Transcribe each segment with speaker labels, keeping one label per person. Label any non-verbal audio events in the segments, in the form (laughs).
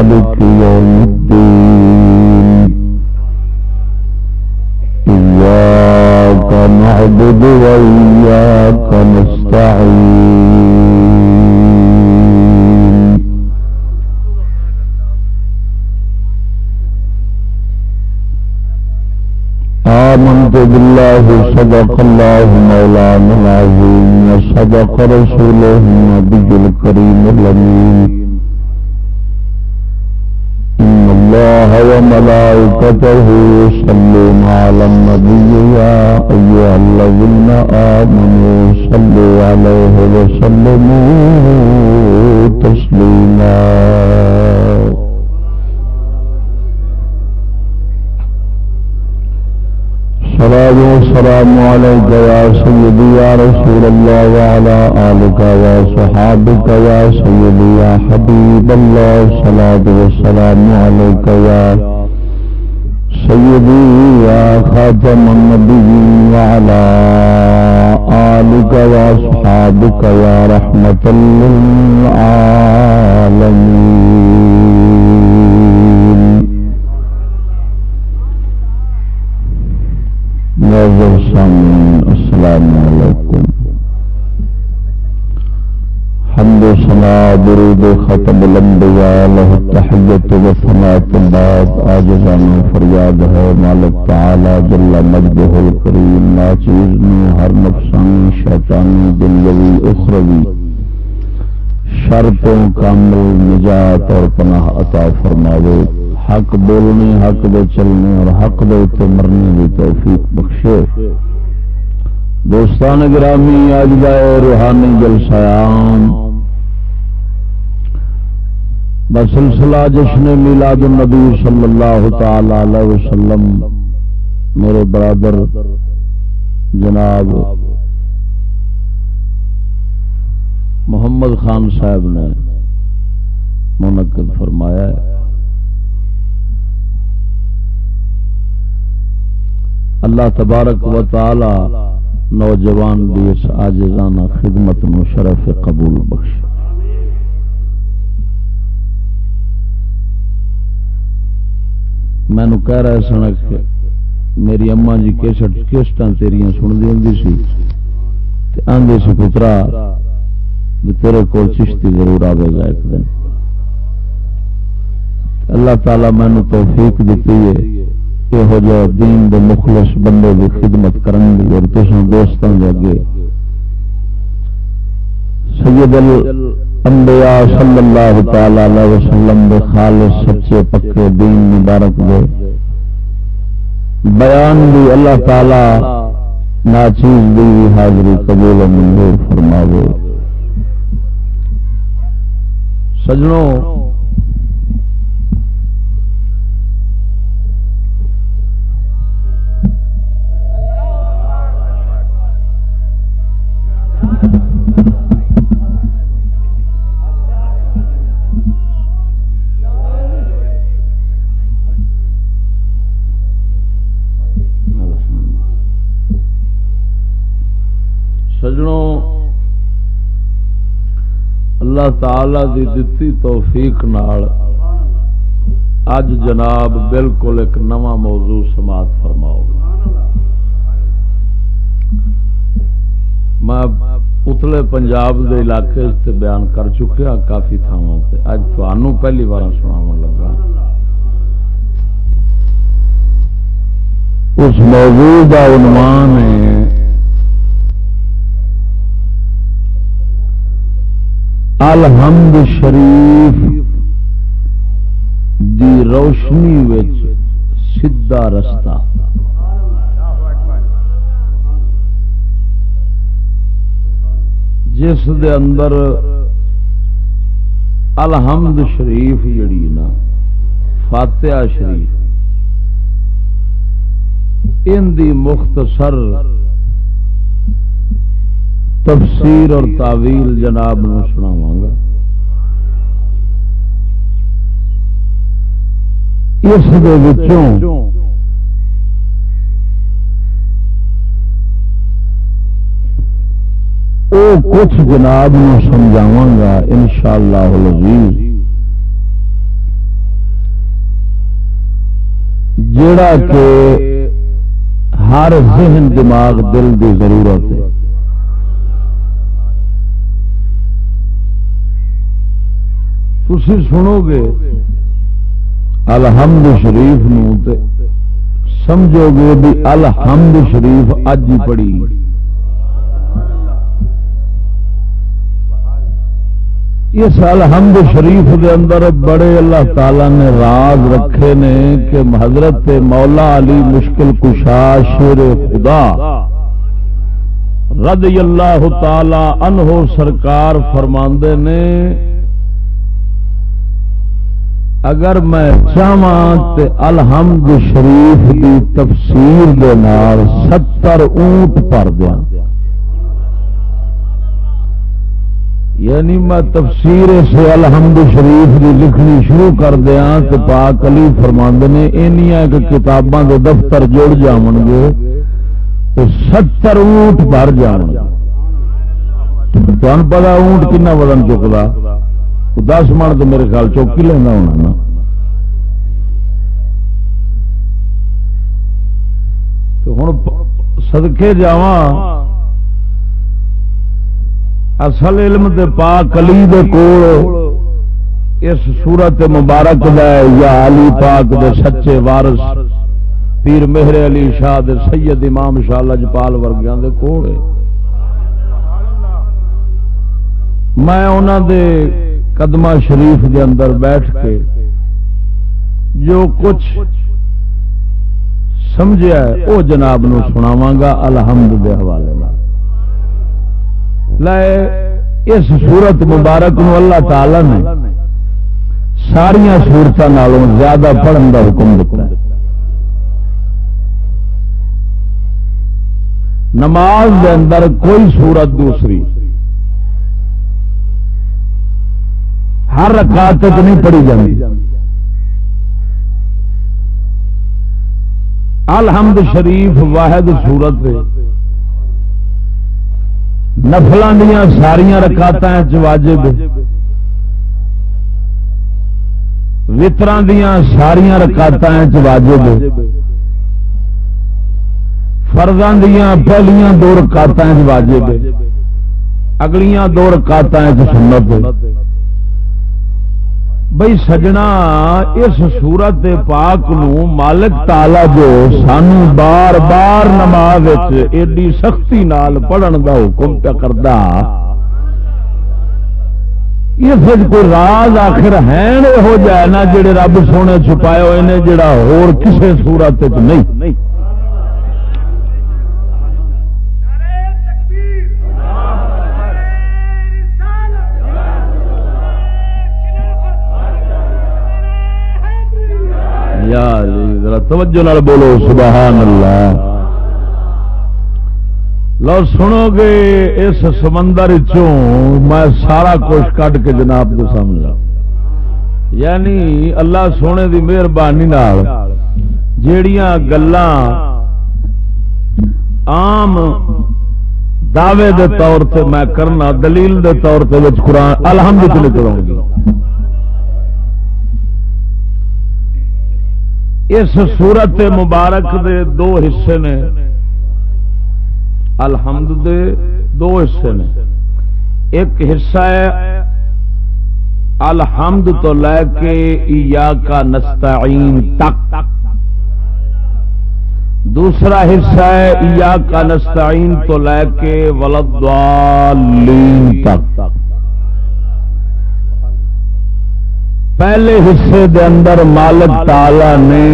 Speaker 1: مالك يوم الدين إياك نعبد وإياك نستعين. آمنت بالله صدق الله مولانا العظيم وصدق رسوله النبي الكريم الأمين. الله وملائكته يصلون على النبي يا أيها الذين آمنوا صلوا عليه وسلموا تسليما. والسلام عليك يا سيدي يا رسول الله وعلى آلك وصحابك يا سيدي يا حبيب الله صلاة والسلام عليك يا سيدي يا خاتم النبي وعلى آلك وصحابك يا رحمة للعالمين. ختم الانبیاء لہ تحیت و فنات بعد آجزان فریاد ہے مالک تعالی جل مجدہ الکریم ناچیز میں ہر نفسانی شیطانی دنیوی اخروی۔ شرطوں کامل نجات اور پناہ عطا فرماوے۔ حق بولنے، حق دے چلنے اور حق دے اتنے مرنے کی توفیق بخشے۔ دوستان گرامی اج گئے روحانی جلسیام بسلسلہ جشن میلاد النبی صلی اللہ تعالی علیہ وسلم، میرے برادر جناب محمد خان صاحب نے منعقد فرمایا ہے۔ اللہ تبارک و تعالی نوجوان دی اس آجزانہ خدمت نو شرف قبول بخش میں کہہ رہا سن میری اما جی کیسٹ کیسٹ تیریاں سن دی ہوں سی آدھے سی پترا تیرے کو چشتی ضرور آئے گا ایک دن۔ اللہ تعالی مینو توفیق دیتی ہے یہو جہ دین دے مخلص بندے کی خدمت کرن دی اور تسوں دوستوں دے اگے۔ سید انبیاء صلی اللہ تعالی علیہ وسلم دے خالص سچے پکے دین مبارک دے۔ بیان دی اللہ تعالی ناچیز دی حاضری قبول منظور فرماوے۔ سجنوں تعالی دی دتی توفیق نال اج جناب بالکل ایک نواں موضوع سماعت فرماؤ میں اتلے پنجاب دے علاقے سے بیان کر چکیا ہاں کافی تھاواں تے۔ اج تھانوں پہلی بار سناون لگا۔ اس موضوع کا عنوان ہے الحمد شریف دی روشنی وچ سیدھا رستہ۔ جس دے اندر الحمد شریف جڑی نا، فاتحہ شریف، ان دی مختصر تفسیر اور تعویل جناب نو سناواں گا۔ اس دے وچوں او کچھ جناب نو سمجھاواں گا انشاءاللہ العزیز۔ جڑا کہ ہر ذہن، دماغ، دل دی ضرورت ہے۔ تھی سنو گے، الحمد شریف نو سمجھو گے بھی الحمد شریف اج ہی پڑھی۔ اس الحمد شریف دے اندر بڑے اللہ تعالی نے راز رکھے نے کہ حضرت مولا علی مشکل کشا شیر خدا رضی اللہ تعالی عنہ سرکار فرماندے نے اگر میں چاہوں الحمد شریف کی تفسیر دے نال ستر اونٹ پر دیا یعنی میں تفسیر سے الحمد شریف کی لکھنی شروع کر دیا تو پاک علی فرماند نے اینیا کتاباں کے دفتر جڑ جان گے تو ستر اونٹ بھر جان تمہیں پتا اونٹ کنا وزن چکتا دس من تو میرے خیال چوکی لینا ہونا نا۔ ہوں سدکے جاواں۔ اصل علم دے پاک علی دے کول اس سورت مبارک دا یا علی پاک دے سچے وارث۔ پیر مہر علی شاہ دے سید امام شاہ لجپال ورگیاں دے کول میں انہاں دے قدمہ شریف دے اندر بیٹھ کے جو کچھ سمجھا ہے، او جناب نو سناواں گا الحمد دے حوالے لائے، اس سورت مبارک نو اللہ تعالی نے ساریا سورتوں زیادہ پڑھن کا حکم دیتا ہے۔ نماز دے اندر کوئی سورت دوسری ہر رکعت نہیں پڑھی جاتی الحمد شریف واحد سورت نفل دیا ساریا رکاط واجب۔ وطر دیا ساریا رکاط واجب۔ فرداں دیا پہلیاں دو رکاط واجب۔ اگلیاں دو رکاط سنت۔ بھائی سجنا، اس سورت پاک نو مالک تالا جو سانو بار بار نماز ایڈی سختی نال پڑھن دا حکم پہ کرتا اس کوئی راز آخر ہے ہو جائے نا، جڑے رب سونے چھپائے ہوئے نے، جڑا ہور کسے سورت نہیں۔ ذرا توجہ نال بولو سبحان اللہ لو سنو گے، اس سمندر چوں میں سارا کچھ کٹ کے جناب کو سمجھا یعنی اللہ سونے دی مہربانی جیڑیاں گلاں عام دعوے دے طور پہ میں کرنا، دلیل دے طور پہ قرآن الحمد للہ کروں گی۔ اس سورت مبارک دے دو حصے نے۔ الحمد دے دو حصے نے۔ ایک حصہ ہے الحمد تو لے کے یا کا نستعین تک۔ دوسرا حصہ ہے یا کا نستعین تو لے کے ولدوالین تک۔ پہلے حصے دے اندر مالک تالا نے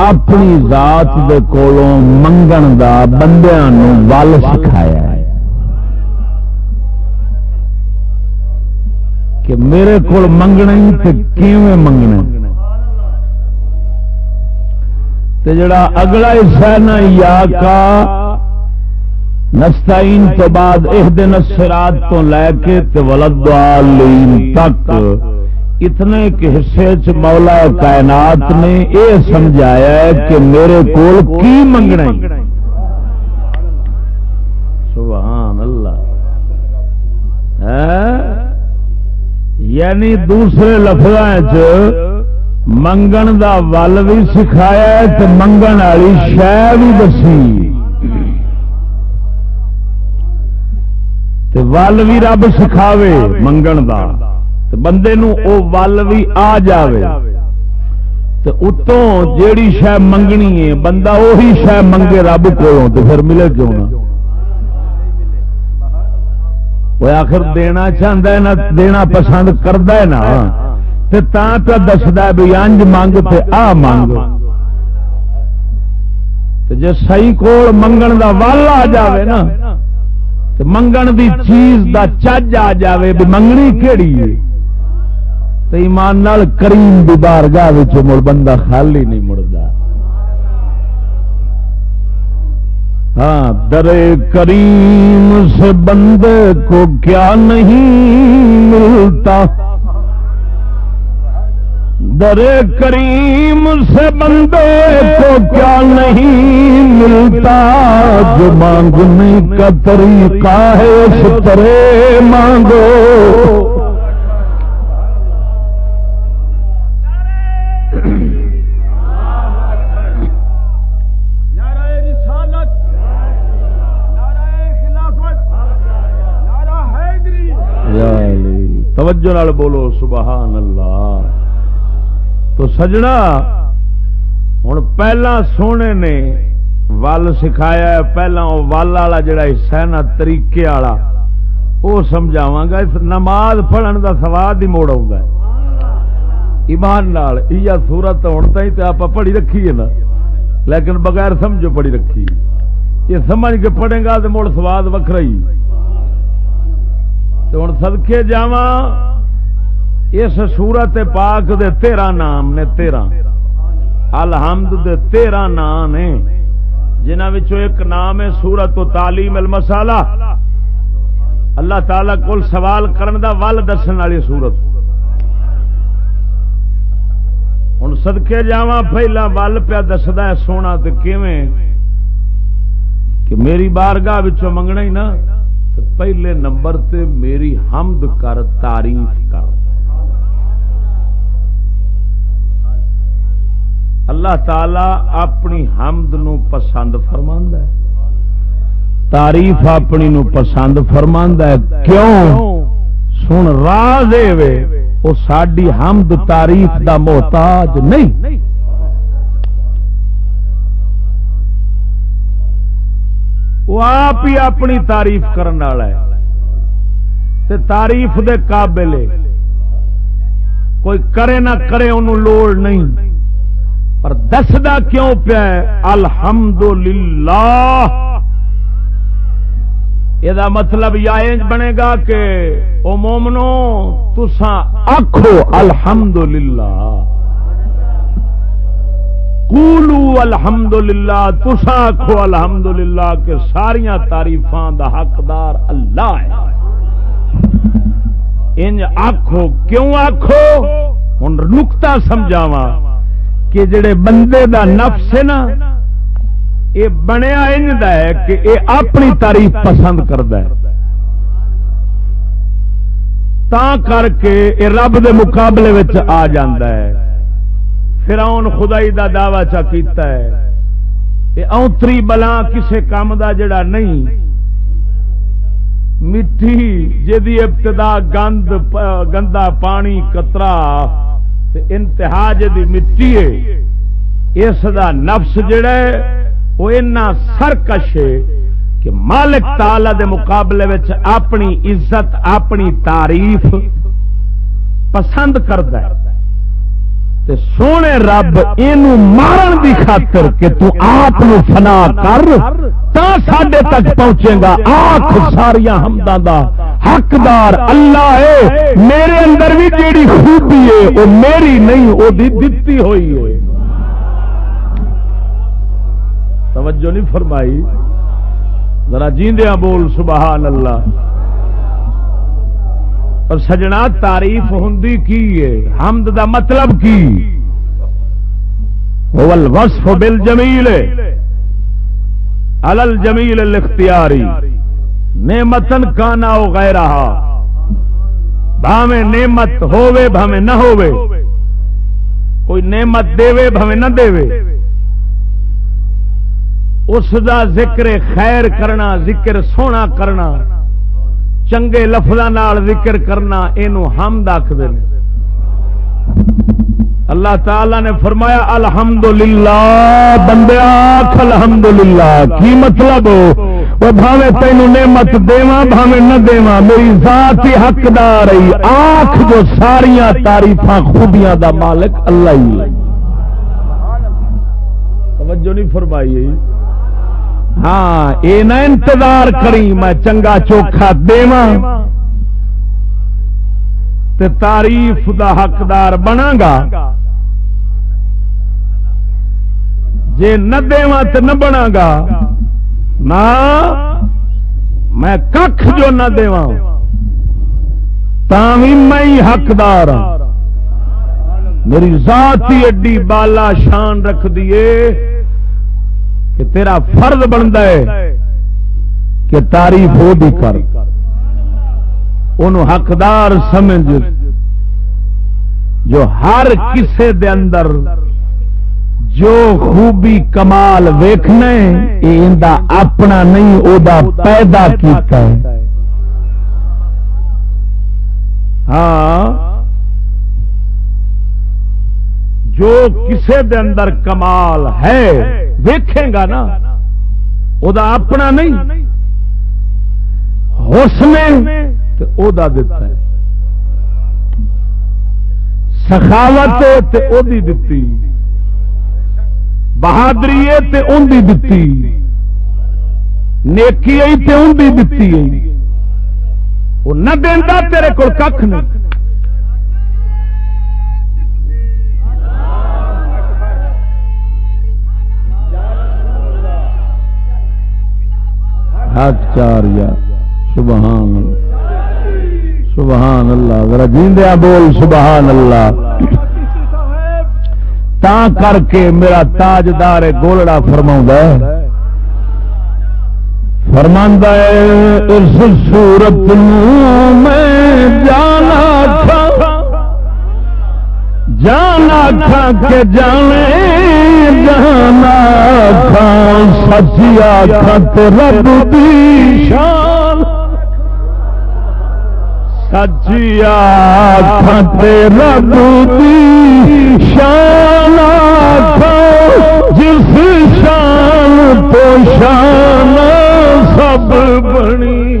Speaker 1: اپنی ذات دے کولوں منگن دا بندیاں نو ول سکھایا ہے۔ کہ میرے کو منگنا تے کیویں منگنا تے جڑا اگلا حصہ ہے نا، یا کا نستعین تو بعد ایک دن تو لے کے ولدالین تک اتنے کے حصے چ مولا کائنات نے یہ سمجھایا ہے کہ میرے کول کی منگنا سبحان
Speaker 2: اللہ۔ ہاں؟ یعنی دوسرے لفظ منگن دا ول بھی سکھایا تو منگن والی شہ بھی دسی۔ ول بھی رب سکھاوے منگن دا۔ بندے نو او ول بھی آ جاوے۔ تو اتوں جیڑی شہ منگنی ہے، بندہ وہی شہ منگے رب کو تو پھر ملے کیوں نہ؟ وہ آخر دینا چاہتا ہے نہ، دینا پسند کرتا ہے نا تو دستا بھی انج منگ تے آ منگ۔ جی سی کول منگن دا ول آ جاوے نا منگن دی چیز دا چج آ جاوے بھی منگنی کیڑی ہے تو ایمان نال کریم دی بارگاہ وچ مڑ بندہ خالی نہیں مڑدا ہاں در کریم سے بندے کو کیا نہیں ملتا در کریم سے بندے کو کیا نہیں ملتا؟ جو مانگنے کا طریقہ ہے اس طرح مانگو۔ توجہ بولو سبحان اللہ۔ تو سجنا ہوں پہلا سونے نے ول سکھایا پہلا ول والا جڑا حصہ ہے نا، طریقے والا، وہ سمجھاوا گا نماز پڑھن کا سواد ہی موڑ آ ایمان یہ سورت ہوں تو آپ پڑھی رکھی ہے نا۔ لیکن بغیر سمجھو پڑھی رکھی۔ یہ سمجھ کے پڑھے گا تو مڑ سواد وکر ہی۔ ہوں سدکے جاواں۔ اس سورت پاک دے تیرہ نام نے تیرہ۔ الحمد دے تیرہ نام نے جنہ ایک نام ہے سورت و تعلیم المسالہ۔ اللہ تعالی کول سوال کرن دا ول دسن والی سورت۔ ہوں سدکے جا پہلا ول پیا دستا ہے سونا تو کہ میری بارگاہ منگنا ہی نا پہلے نمبر تے میری حمد کر، تعریف کر۔ اللہ تعالی اپنی حمد نو پسند فرما ہے۔ تعریف اپنی نو پسند فرما ہے۔ کیوں؟ سن راہ دے وہ ساری حمد تعریف دا محتاج نہیں۔ وہ آپ ہی اپنی تعریف کرنے والا ہے۔ تعریف دے قابل کوئی کرے نہ کرے انہوں لوڑ نہیں۔ پر دسدا کیوں پیا الحمد للہ یہ مطلب یا بنے گا کہ او مومنو تسا آخو الحمد للہ کولو الحمد للہ تسا آخو الحمد للہ کہ ساریا تاریفان دا حقدار اللہ ہے۔ انج آخو کیوں آخو ہوں نکتا سمجھاوا کہ جڑے بندے دا نفس ہے نا یہ بنیا انج ہے کہ یہ اپنی تعریف پسند کرتا ہے۔ تا کر کے یہ رب دے مقابلے آ جاندہ ہے۔ خدائی دا دعوی چا کیتا ہے۔ یہ اونتری بلا کسے کام دا جڑا نہیں۔ مٹی جی ابتدا گند، گندا پانی، کترا انتہا جی مٹی ہے، اس دا نفس جڑا ہے، وہ اتنا سرکش ہے کہ مالک تالا دے مقابلے وچ اپنی عزت، اپنی تعریف پسند کرتا ہے۔ تے سونے رب اینو مارن دی خاطر کہ تو آپ فنا کر، تا ساڈے تک پہنچے گا۔ آخ ساریا حمداں دا حقدار اللہ ہے میرے اندر بھی جیڑی خوبی ہے وہ میری نہیں وہ دتی ہوئی ہے توجہ نہیں فرمائی۔ ذرا جیندیا بول، سبحان اللہ۔ اور سجنا تعریف ہوں کی ہے؟ حمد دا مطلب کی؟ وصف بل جمیل الل جمیل الاختیاری. نعمتن کانا ہو گئے رہا بھاویں نعمت ہووے بھاویں نہ ہووے. کوئی نعمت دے بھاویں نہ دے اس دا ذکر خیر کرنا، ذکر سونا کرنا. چنگے لفظوں ذکر کرنا یہ ہم آخر اللہ تعالی نے فرمایا، الحمدللہ، بندے آخ الحمدللہ، کی مطلب؟ وہ بھاوے تینوں نعمت دیواں، بھاوے نہ دیواں، میری ذات ہی حقدار رہی آخ جو ساریا تعریف خوبیاں دا مالک اللہ ہی توجہ نہیں فرمائی۔ ہاں یہ نہ انتظار کری، میں چنگا چوکھا دیواں۔ تے تعریف دا حقدار بنا گا جے نہ دیواں تے نہ بنا گا نہ میں کھ جو نہ دیواں۔ تاوی میں حقدار ہاں۔ میری ذات ہی ایڈی بالا شان رکھ دیے کہ تیرا فرض بنتا ہے کہ تعریف ہو بھی کر۔ انہوں حقدار سمجھ جو ہر کسے دے اندر جو خوبی کمال ویخنا یہ اپنا نہیں، او دا پیدا کیتا ہے۔ ہاں۔ جو کسے دے اندر کمال ہے ویکھے گا نا وہ اپنا نہیں۔ حسن او دا دیتا ہے۔ سخاوت تے او دی دتی۔ بہادری تے ان دی دتی۔ نیکی تے ان دی دتی۔ وہ نہ دینا تیرے کو کھ نہیں۔ ہاتھ چار یا سبحان سبحان اللہ، ذرا جیندیا بول، سبحان اللہ۔ تا کر کے میرا تاجدار گولڑا فرما فرما اس سورت میں جانا تھا۔ جانا کھا کے جانے جانا کھا سچیا کھت رب دی شان۔ سچیا کھت رب دی شان۔ جس شان تو شان سب بنیا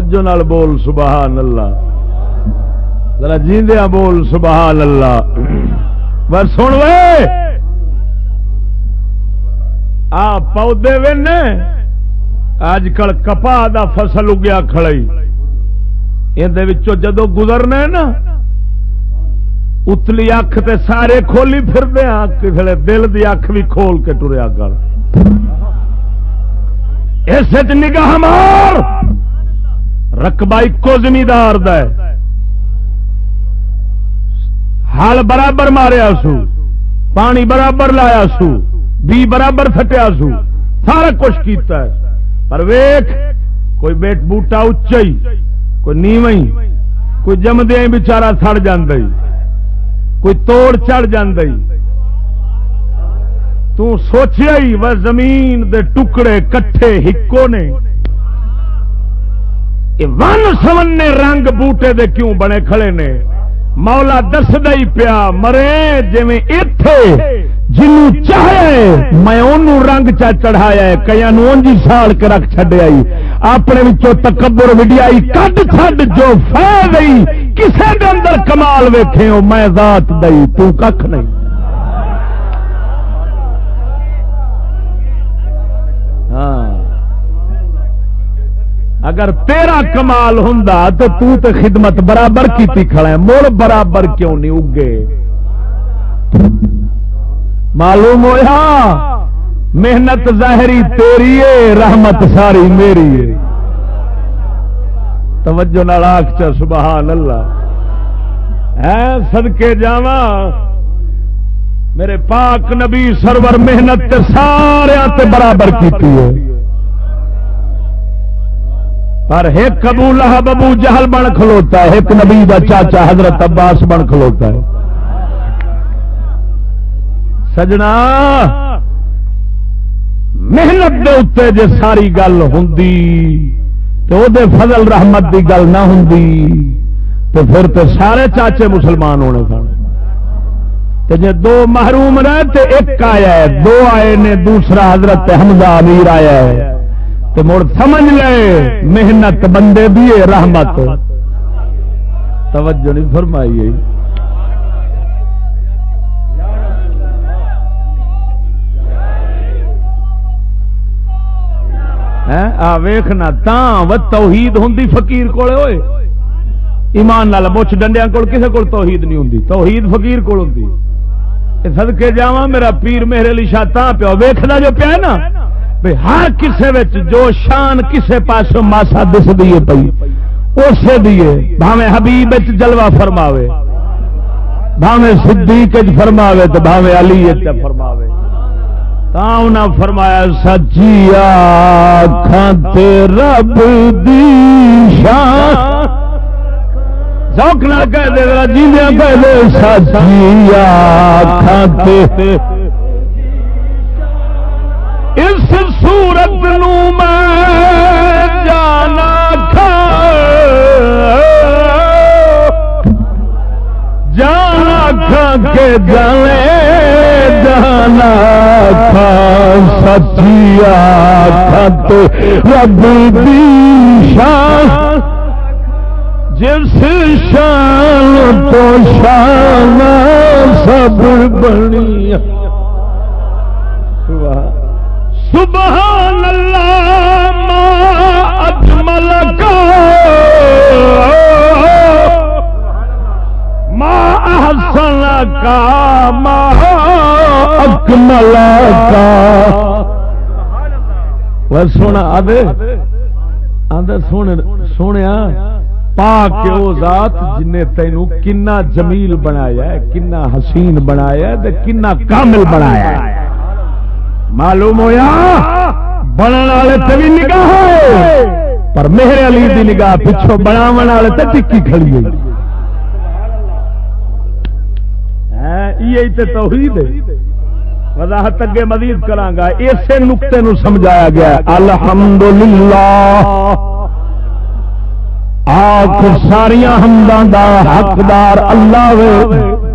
Speaker 2: توجہ نال بول سبحان اللہ۔ ذرا جیندیا بول سبحان اللہ۔ بس سن وے۔ آ پودے ون اج کل کپا دا فصل اگیا کھڑائی۔ یہ جدو گزرنا نا، اتلی اکھ تے سارے کھولی پھر دیا کسی دل دی اکھ بھی کھول کے ٹریا کر۔ اس نگاہ مار۔ رقبہ ایکو زمیندار ہل برابر ماریا سو، پانی برابر لایا سو، بی برابر تھٹیا سو۔ سارا کچھ کیتا ہے۔ پر ویخ کوئی بیٹ بوٹا اچا کوئی نیو کوئی جمدیا بچارا سڑ جی کوئی توڑ چڑھ جی سوچیا ہی، وہ زمین دے ٹکڑے کٹھے ہکو نے۔ ون سونے رنگ بوٹے دے کیوں بنے کھڑے نے؟ مولا دس ہی پیا، مرے جی اتے جنوں چاہے میں انہوں رنگ چا چڑھایا کئی انجی سال کے رکھ چڈیا اپنے تکبر وڈیائی کٹ چڈ جو فہ گئی کسے دے اندر کمال ویکھے ہو، میں ذات دئی تو کھ نہیں۔ اگر تیرا کمال ہوں تو تو تے خدمت برابر کی کھڑا ہے۔ مڑ برابر کیوں نہیں اگے؟ معلوم ہوا محنت ظاہری تیری ہے، رحمت ساری میری ہے۔ توجہ نال آخ سبحان اللہ۔ ہے سدکے جاوا میرے پاک نبی سرور محنت تے سارے تے برابر کیتی ہے۔ پر ایک ابو لہب، ابو جہل بن کھلوتا ہے، ایک نبی دا چاچا حضرت عباس بن کھلوتا ہے۔ سجنا، محنت دے اتنے جے ساری گل ہوں تو دے فضل رحمت دی گل نہ ہوں تو پھر تو سارے چاچے مسلمان ہونے سن۔ تے جے دو محروم رہے تے ایک آیا ہے، دو آئے نے، دوسرا حضرت حمزہ امیر آیا ہے۔ تو مڑ سمجھ لے، محنت بندے بھی ہے رحمت۔ توجہ نہیں فرمائی۔ ہاں، ویخنا تا توحید ہوں فقیر کولے ہوئے ایمان نال مچھ ڈنڈیا کول کسے کول توحید نہیں ہوں توحید فقیر کول ہوں سدکے جا میرا پیر میرے لیے شاہ تا پیا ویخنا جو پیا نا ہر کسے جو شان کسے پاس ماسا دس دیے پی اسے دیے بھاوے حبیب جلوہ فرماوے بھاوے صدیق فرماوے تو بھاوے علی فرماوے۔ تا فرمایا سچیا کھانتے رب دی شان۔ ذوق نہ کہہ دے جیندیاں کہہ دے سچیا کھانتے اس سورت نو میں جانا کھا جانا کھا کے جانے، جانا کھا سچیا کھت رب دی شان۔ جس شان تو شان سب بنی۔ سبحان اللہ، ما اجمل کا ما احسن کا ما اکمل کا وہ سونا، آدھے آدھے سونے سونے، پاک او ذات جن تینوں کنا جمیل بنایا ہے، کنا حسین بنایا ہے کنا کامل بنایا ہے۔ معلوم ہوا بننے والے تے بھی نگاہ پر میرے علی دی نگاہ پچھو بناو والے تے ٹکی کھڑی ہوئی۔ یہ توحید ہے۔ وضاحت اگے مزید کرانگا اسی نقطے نو سمجھایا گیا۔ الحمدللہ۔ آخ ساریا حمداں دا حقدار اللہ وے۔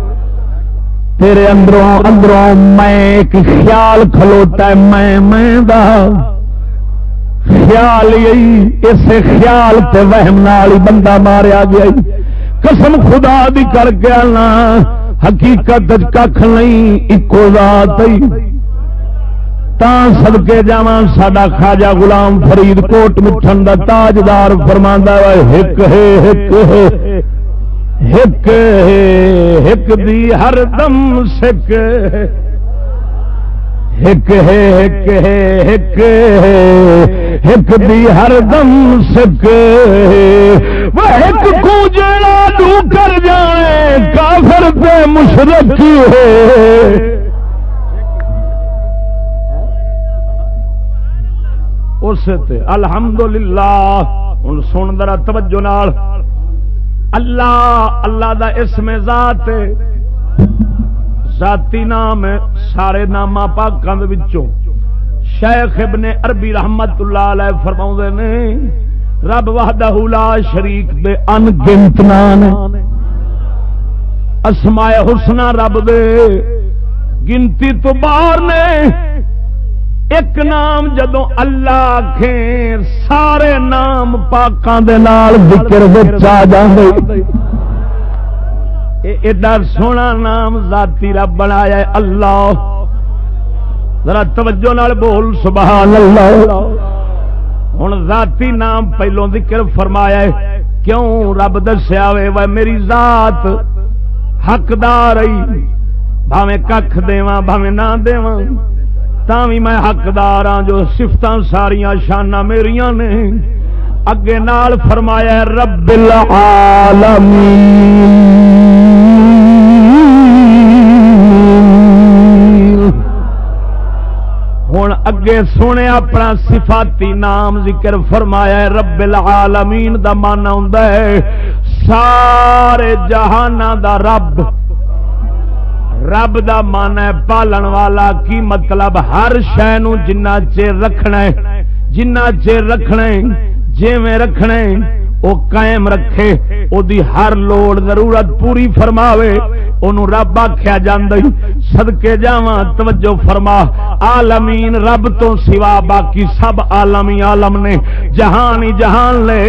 Speaker 2: تیرے اندروں اندروں میں ایک خیال کھلوتا ہے، میں میں دا خیال یہی اس خیال تے وہم نال ہی بندہ ماریا گیا قسم خدا دی کر گیا نا حقیقت کھ نہیں، اکو ذات تا سد کے جا سا خاجا غلام فرید کوٹ مٹھن دا تاجدار فرما ہے ایک ہے ایک ہے۔ ہک ہک دی ہر دم سک ہک ہک ہک ہک دی ہر دم سک وہ ایک کوجڑا دو کر جائے، کافر پہ مشرق کی ہے۔ اس الحمدللہ ہوں سن درا توجہ نال۔ اللہ اللہ دا اسم ذات ذاتی نام ہے، سارے نام پاکوں شیخ ابن عربی رحمت اللہ علیہ فرما نے، رب وحدہ لا شریک دے ان گنت نام اسمائے حسنا رب دے، گنتی تو باہر نے ایک نام جدو اللہ سارے نام پاکان دے نال ذکر بچا جاندے۔ ایڈا سونا نام ذاتی رب بنایا اللہ۔ ذرا توجہ نال بول، سبحان اللہ۔ ہوں ذاتی نام پہلو ذکر فرمایا ہے، کیوں رب دسیا وے وہ میری ذات۔ حقدار بھاویں کھ دواں بھاویں نہ دواں بھی میں حقدار ہاں جو سفت ساریا شانا میرا نے۔
Speaker 1: اگے نال فرمایا رب العالمین۔ ہوں اگے سونے اپنا صفاتی نام ذکر فرمایا ہے، رب العالمین دا مانا ہوں سارے جہان دا رب۔ رب دا من ہے پالن والا، کی مطلب ہر شہ جنہ چیر رکھنا ہے، جنہ چیر رکھنا جی میں رکھنا ہے وہ قائم رکھے او دی ہر لوڑ ضرورت پوری فرماوے۔ انہوں رب آخیا جاندی صدقے جاواں، توجہ فرما۔ عالمین رب تو سوا باقی سب عالمی عالم نے۔ جہان ہی جہان لے۔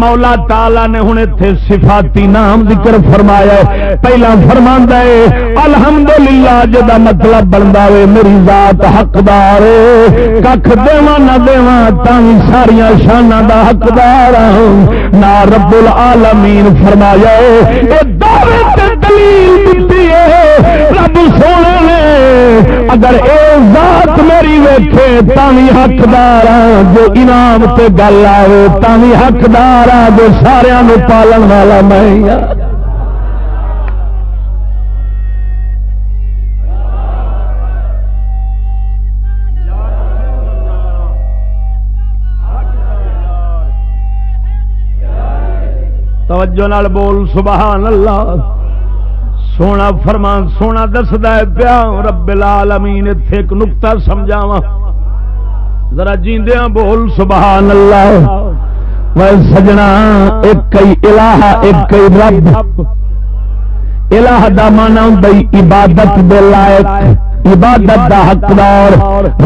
Speaker 1: مولا تعالی نے ہن ایتھے صفاتی نام ذکر فرمایا پہلا فرماندا ہے الحمدللہ، جدا مطلب بندا وے میری ذات حقدار ہے ککھ نہ دیواں، تاں ساریاں شاناں دا حقدار ہوں نہ رب العالمین فرمایا دلیل دیتی ہے۔ رب سونے نے، اگر اے ذات میری ویٹے تھی حقدار ہاں، جو انعام تے گل آئے تھی حقدار ہاں، جو سارا پالن والا میں ہاں۔ توجہ نال بول، سبحان اللہ۔ سونا فرمان، سونا دستا ہے پیا، رب العالمین اتنے ایک نقطہ سمجھاوا ذرا جیندیا بول، سبحان اللہ۔ وہ سجنا، ایک کئی الہ، ایک کئی رب۔ الہ دا مانا ہوں عبادت دے لائق، عبادت دا حقدار۔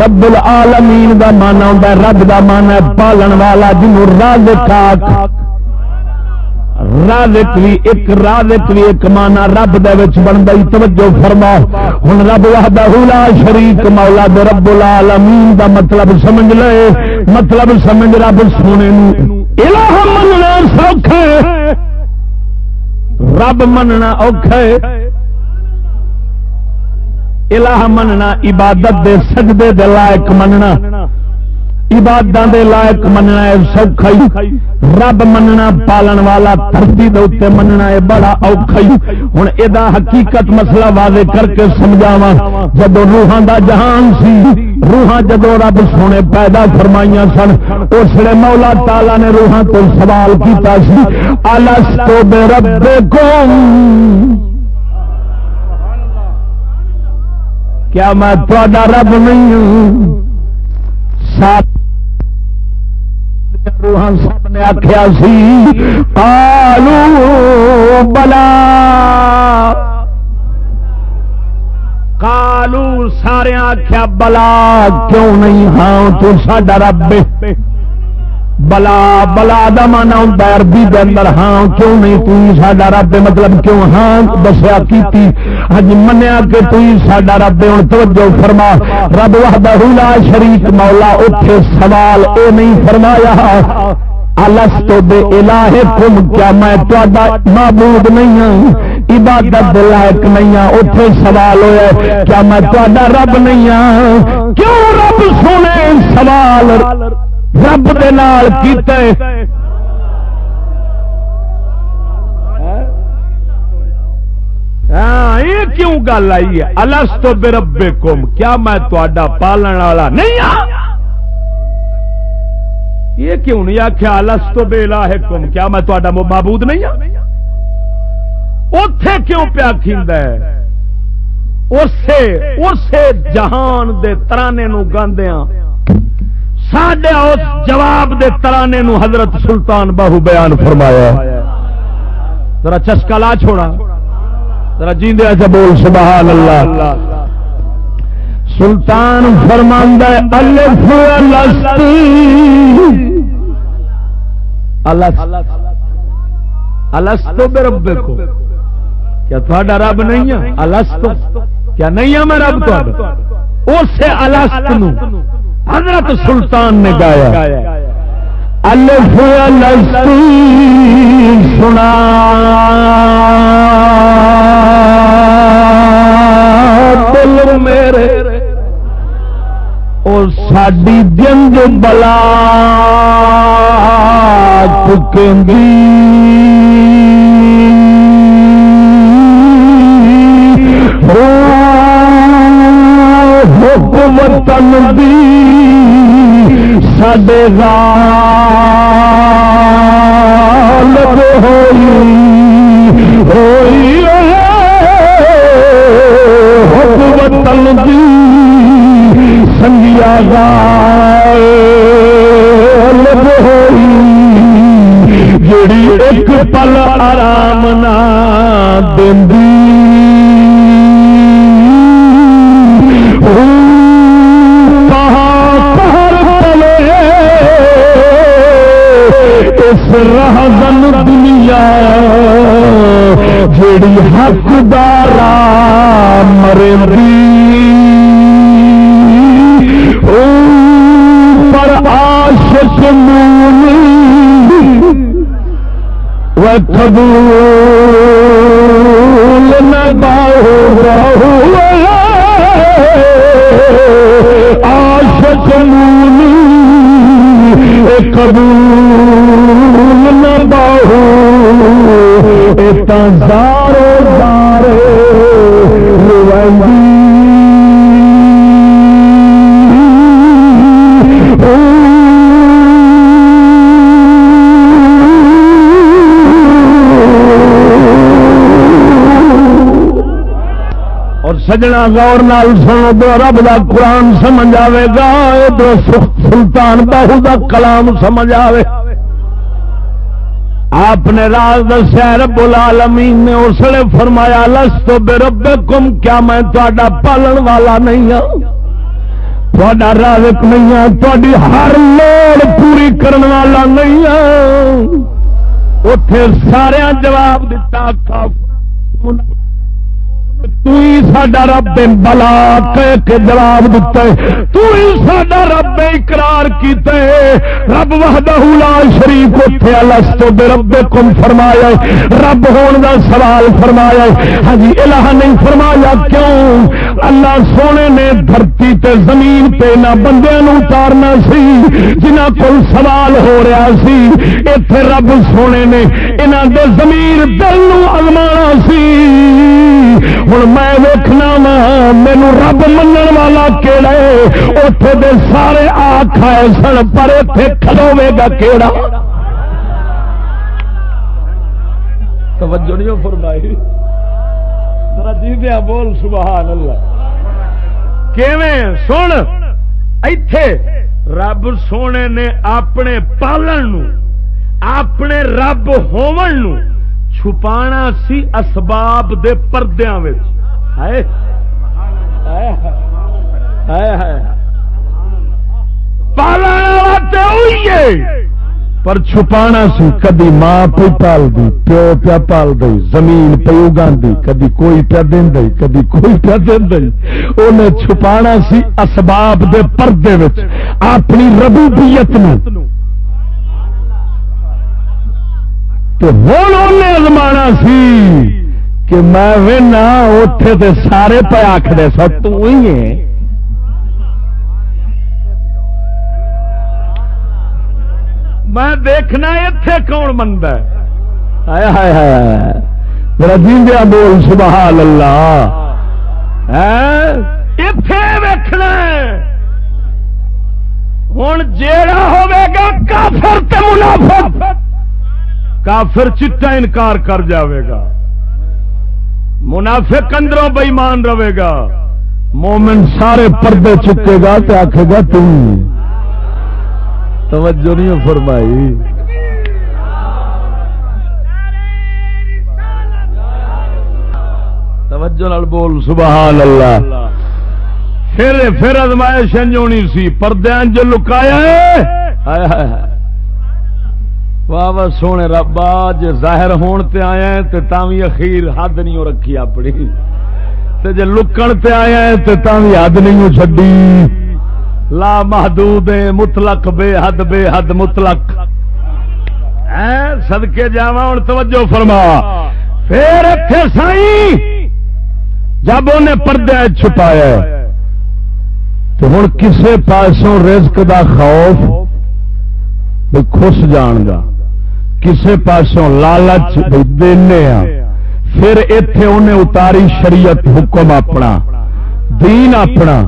Speaker 1: رب العالمین دا مانا ہوں رب دا مانا پالن والا جنوں رازق آکھ رازق بھی ایک رازق بھی ایک مانا رب دے وچ بندا توجہ فرما ہن رب وحدہ لا شریک، مولا دے رب العالمین دا مطلب سمجھ لے۔ مطلب سمجھ رب سونے نو۔ الہ مننا سوکھا رب مننا اوکھا الہ مننا عبادت دے، سجدے دے لائق مننا۔ عبادت دے لائق مننا ہے سوکھا ہی رب مننا پالن والا دھرتی دے اتنے مننا ہے بڑا اوکھا ہی ہن ادا حقیقت مسئلہ واضح کر کے سمجھاواں۔ جدو روحاں دا جہان سی، روحاں جدو رب سونے پیدا فرمائیاں سن، اس لیے مولا تعالی نے روحاں تو سوال کیتا سی۔ الستو بے ربکم کیا میں تھوڑا رب نہیں ہوں؟ سات روحان سب نے آخیا سی۔ کالو بلا۔ کالو سارے آخیا بلا۔ کیوں نہیں؟ ہاں تو ساڈا رب بلا بلا دا مانا ہوں عربی دے اندر ہاں کیوں نہیں؟ تو ساڈا رب مطلب کیوں؟ ہاں دسیا کیتی ہج ہاں، منیا کہ تو ساڈا رب ہوں توجہ فرما۔ رب وحدہ لا شریک، مولا اٹھے سوال اے نہیں فرمایا۔ الستو بے الہ کم کیا میں تا معبود نہیں ہوں عبادت لائق نہیں ہوں اٹھے سوال ہوا کیا میں تا رب نہیں ہوں کیوں رب سونے؟ سوال رب دے نال کیتے ہاں یہ کیوں گل آئی ہے؟ الس تو بے ربے کم کیا میں تا پالن والا نہیں ہاں؟ یہ کیوں نہیں آخیا الس تو بے لاہ کم کیا میں تا معبود نہیں ہوں اتے کیوں پیا کھیندا ہے؟ اسے اسے جہان دے ترانے نو گاندیاں سڈے اس جواب دے ترانے نو حضرت سلطان باہو بیان فرمایا ذرا چسکا لا چھوڑا۔ ذرا جیندے اچھا بول، سبحان اللہ۔ سلطان فرماندہ الف الستو بے رب کو۔ کیا تھوڑا رب نہیں ہے؟ الستو۔ کیا نہیں ہے میں رب تو اسے الست نو۔ حضرت سلطان نے گایا۔ الف سنا۔ دل میرے۔ اور ساڈی جنگ بلا کے حکمتن دی سڈے غالب ہوئی ہوئی حکمتن دی سنگیا غالب ہوئی جڑی ایک پل آرام نہ دندی اس رہزن دنیا جڑی حق حقدار مرندی پر عاشق مون و قبول نہ باہو عاشق مون قبول زارو زارے اور سجنا غور نال سنو تو رب دا قرآن سمجھ آئے گا، ادھر سلطان باہو دا کلام سمجھ آئے آپ نے راز دسیا رب العالمین نے اس لیے فرمایا لس تو بے رب کم کیا میں تا پالن والا نہیں ہوں؟ تھوڑا رازق نہیں ہوں تاری ہر لوڑ پوری کرنے والا نہیں ہوں۔ اتے سارا جواب دتا دیتا ساڈا رب بلا کے جواب دیتا ساڈا رب اقرار کیتے رب وحدہ لا شریف اتے الس تو بے رب کم فرمایا رب ہون دا سوال فرمایا ہاں جی الہ نہیں فرمایا کیوں؟ اللہ سونے نے دھرتی تے زمین تے نہ بندے اتارنا سی جنہ کو سوال ہو رہا سی۔ اتے رب سونے نے انہوں دے زمین دل نو ازما سی۔ ہوں میں ویکنا وا مینو رب منن والا کہڑا ہے اتے دے سارے آ کھائے سن پر اتے کھلوے گا کہڑا توجہ نہیں فرمائی جی بول سبحان اللہ کیویں سن ایتھے رب سونے نے اپنے پالن نو اپنے رب ہون نو چھپانا سی اسباب دے پردیاں پر چھپانا سی کدی ماں پی پال دی، پیو پیا پال دی، زمین پی اگا کدی کوئی پیا دین دی، کدی کوئی پیا دین دی۔ انہیں چھپانا سی اسباب دے پردے وچ، اپنی ربوبیت نو تو ہوں انہیں ازمانا سی کہ میں نہ اتے تے سارے پہ آخر سب تو ہی ہے۔ میں دیکھنا اتے کون منتا میرا جیندیا بول، سبحان اللہ۔ ہاں؟ اتے ویکھنا ہوں جیڑا ہوگا کافر تے منافق۔ کافر چٹا انکار کر جاوے گا۔ منافق اندروں بےمان رہے گا۔ مومن سارے پردے چکے گا تو آخے گا تم۔ توجہ نہیں فرمائی۔ توجہ نال بول، سبحان اللہ۔ پھر پھر ازمائش انجونی سی۔ پردے جو لکایا ہے۔ واہ واہ سونے ربا جے ظاہر ہون تے آیا ہے تے تاوی اخیر حد نہیں رکھی اپنی۔ تے جے لکن تے آیا ہے تے تاوی حد نہیں چھڈی۔ لا محدود مطلق، بے حد بے حد مطلق۔ سدکے جاوا ہوں توجہ فرما۔ پھر اتنے سائی جب انہیں پردے چھپایا تو ہوں کسے پاسوں رزق دا خوف خوش جان گا۔
Speaker 2: کسے پاسوں لالچ دینے ہاں پھر اتے انہیں اتاری شریعت حکم اپنا، دین اپنا۔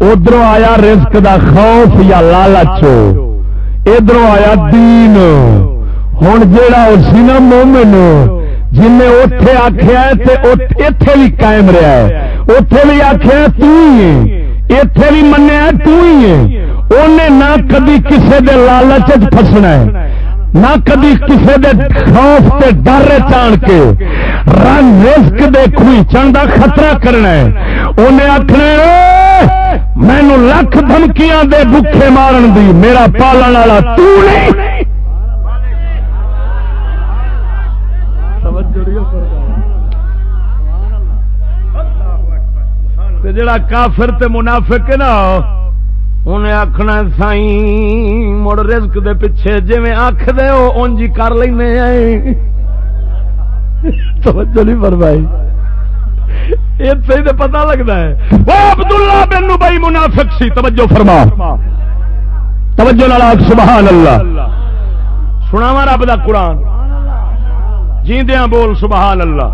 Speaker 2: ادھر آیا رزق دا خوف یا لالچ۔ ادھر آیا دین۔ ہوں جا سی نا مومن، جن اتے آخیا اتے بھی قائم رہا ہے۔ اتے بھی آخیا اتے بھی منیا انہیں نہ کدی کسی دے لالچ فسنا ہے۔ نہ کدی کسی دے خوف تے ڈر چان کے رنگ رسک دے کھوچن دا خطرہ کرنا ہے۔ انہیں آخنا مینو لکھ دھمکیاں دے بکھے مارن دی، میرا پالن والا تو نہیں۔ جڑا کافر تے منافق ہے نا انہیں آخنا سائی مڑ رزق دے پیچھے جی آخ دے اونجی کر لینے توجہ نہیں فرمائی۔ اتنے پتا لگتا ہے۔ وہ عبداللہ بن بھائی منافق سی، توجہ فرما۔ توجہ لالا سبحان اللہ سناوا رب دا قرآن۔ جیندیاں بول سبحان اللہ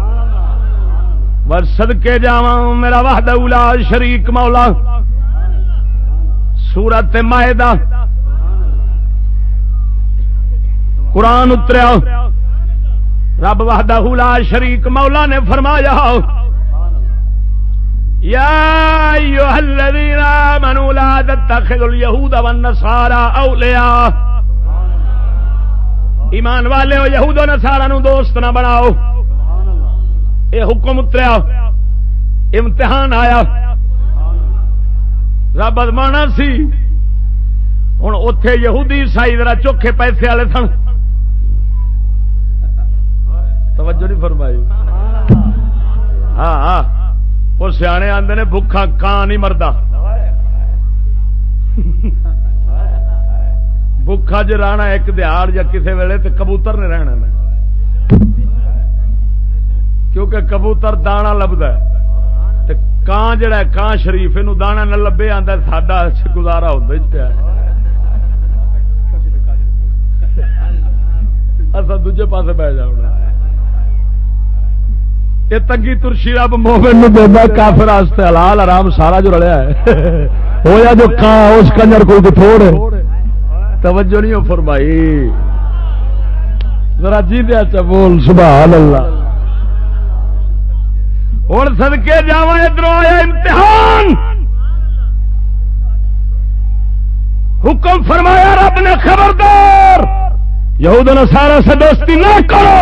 Speaker 2: بس سدکے جا میرا وحدہ اولا شریک مولا۔ سورت مائدہ۔ قرآن اتریا۔ رب وحدہ اولا شریک مولا نے فرمایا۔ یا ایوہ الذین آمنوا لا تتخذوا اليہود والنصارى اولیاء۔ ایمان والے ہو یہود و نصارا نو دوست نہ بناؤ۔ یہ حکم اتریا۔ امتحان آیا۔ رب ادمانا سی۔ ہوں اتے یہودی عیسائی ذرا چوکھے پیسے والے سن۔ توجہ نہیں فرمائی۔ ہاں ہاں۔ وہ سیانے آتے نے بکھا کان نہیں مردا۔ بکھا جی رہنا ایک دہاڑ یا کسی ویلے تو کبوتر نے رہنا کیونکہ کبوتر دانا لبدا ہے۔ کان جڑا ہے کان شریف یہ دانا نہ لبے آتا ساڈا گزارا ہوتا ہی پیا اصا دوجے پاس بہ جاؤں یہ تنگی ترشی رب مومن دینا کافر حلال آرام سارا جو رلیا ہے۔ ہوا جو کان اس کنجر کوئی تھوڑ توجہ نہیں ہو فرمائی۔ ذرا جی دیا آچھا بول، سبحان اللہ۔ ہوں۔ سدکے جا ادھر آیا امتحان۔ حکم فرمایا رب نے خبردار۔ یہود سارا سے دوستی نہ کرو۔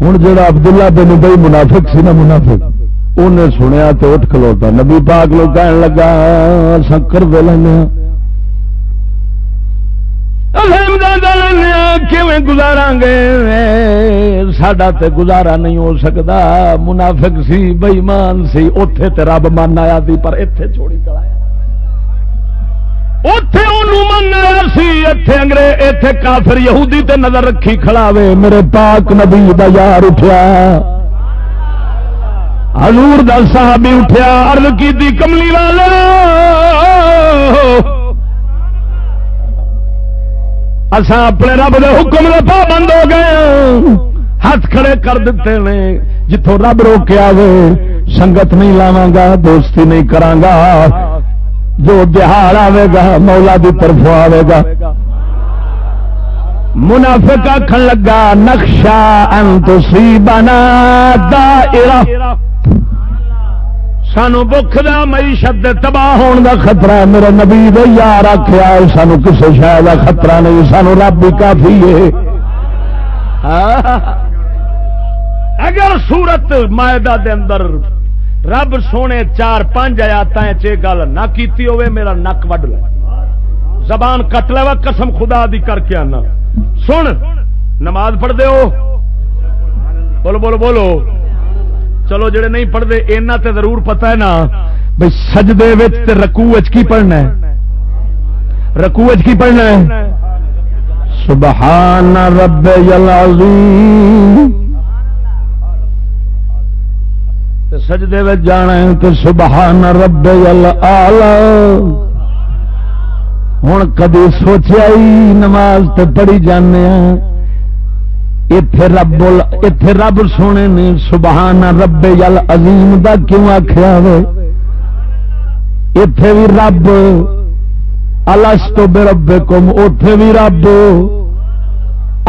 Speaker 2: ہوں جا عبداللہ بن بھائی منافق سی نا منافق انہیں سنیا تو اٹھ کھلوتا۔ نبی پاک لوگ کہنے لگا سکر دے لینا گزارا گے ساڈا تے گزارا نہیں ہو سکتا منافق سی، بئیمان سی اتے تے رب من آیا سی پر اتے چھوڑی کرایا اتے من آیا سی اتے انگریز اتے کافر یہودی تے نظر رکھی کھڑاوے میرے پاک نبی دا یار اٹھیا۔ حضور دا صحابی اٹھیا، عرض کی دی کملی والا اصا اپنے رب دے حکم دے پابند ہو گئے ہاں۔ ہاتھ کھڑے کر دیتے نے جتوں رب روکے آئے سنگت نہیں لاوا گا، دوستی نہیں کرانگا جو دہاڑ آئے گا، مولا دی طرف آئے گا۔ منافق آخر لگا، نقشہ انت سی بنا دائرہ۔ سانو بخ دا معیشت تباہ ہون دا خطرہ ہے۔ میرے نبی دے یار آخیا سانو کسی شاید کا خطرہ نہیں، سانو رب بھی کافی ہے۔ اگر سورت مائدہ دے اندر رب سونے چار پانچ آیات چ گل نہ کیتی ہوئے میرا نک وڈ لے۔ زبان کٹ لے قسم خدا دی کر کے آنا۔ سن، نماز پڑھ دے ہو؟ بولو بولو بولو۔ چلو جڑے نہیں پڑھتے، اینا تے ضرور پتا ہے نا۔ بھائی سجدے تے رکو کی پڑھنا ہے؟ رکو کی پڑھنا ہے؟ سبحان رب العظیم۔ سجدے جانا ہے تو سبحان رب العالی۔
Speaker 3: ہوں کدی سوچیا ہی نماز تے پڑھی جانے اتے رب اتے رب سونے نے سبحان رب یل عظیم دا کیوں آخیا وے؟ اتے بھی رب الش تو بے رب کم اتے بھی رب،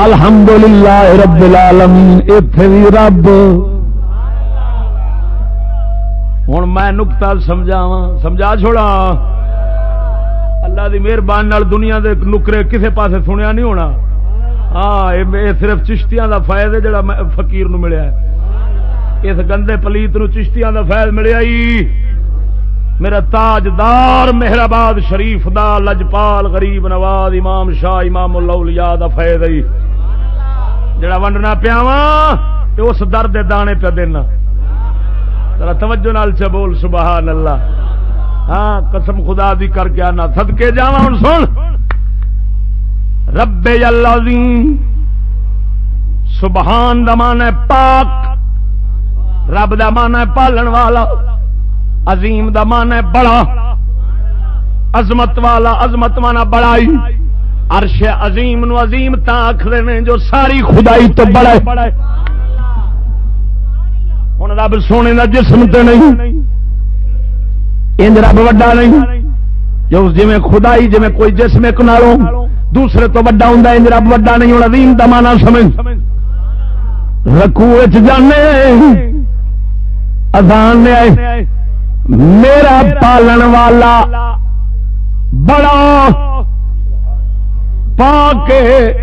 Speaker 3: الحمدللہ رب العالمین اتے بھی رب۔
Speaker 1: ہوں میں نکتا سمجھاوا سمجھا چھوڑا اللہ دی مہربانی دنیا دے نکرے کسے پاسے سنیا نہیں ہونا۔ ہاں یہ صرف چشتیاں دا فائد ہے جڑا فقیر نو ملیا ہے۔ اس گندے پلیت نو چشتیاں دا فائد ملیا ہی۔ میرا تاجدار مہرآباد شریف دا لجپال غریب نواز امام شاہ امام الاولیاء دا فائد ہے۔ جڑا ونڈنا پیاوا اس درد دانے پہ دینا۔ ذرا توجہ نال چ بول، سبحان اللہ۔ ہاں قسم خدا دی کر کے آنا۔ صدقے جاوا ہوں سن۔ رب العظیم۔ سبحان دا مان ہے پاک۔ رب دا مان ہے پالن والا۔ عظیم دا مان ہے بڑا۔ عظمت والا، عظمت مانا بڑائی۔ عرش عظیم نو عظیم تا آخر نے جو ساری خدائی تو بڑا ہوں رب سونے کا جسم تو نہیں۔ انج رب وڈا نہیں۔ جو جی خدائی جی کوئی جسم ایک نالوں۔ دوسرے تو وڈا ہوں انج رب وڈا نہیں ہوں عظیم دمانا سمجھ۔ رکھو جانے ادان نے آئے۔ میرا پالن والا بڑا پا کے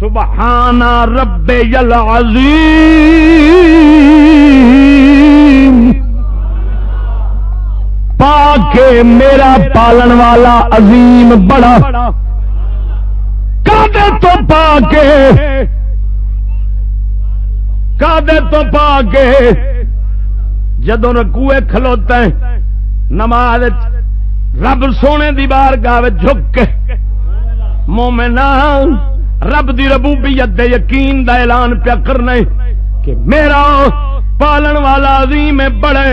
Speaker 1: سبحان رب العظیم۔ پا کے میرا پالن والا عظیم بڑا۔ کادے تو پا کے کادے تو پا کے جدو رکوے کھلوتا ہے، نماز رب سونے دی بار گاہ جھک کے۔ مومنان، رب دی ربوبیت دے یقین دا اعلان پیا کرنا کہ میرا پالن والا عظیم بڑے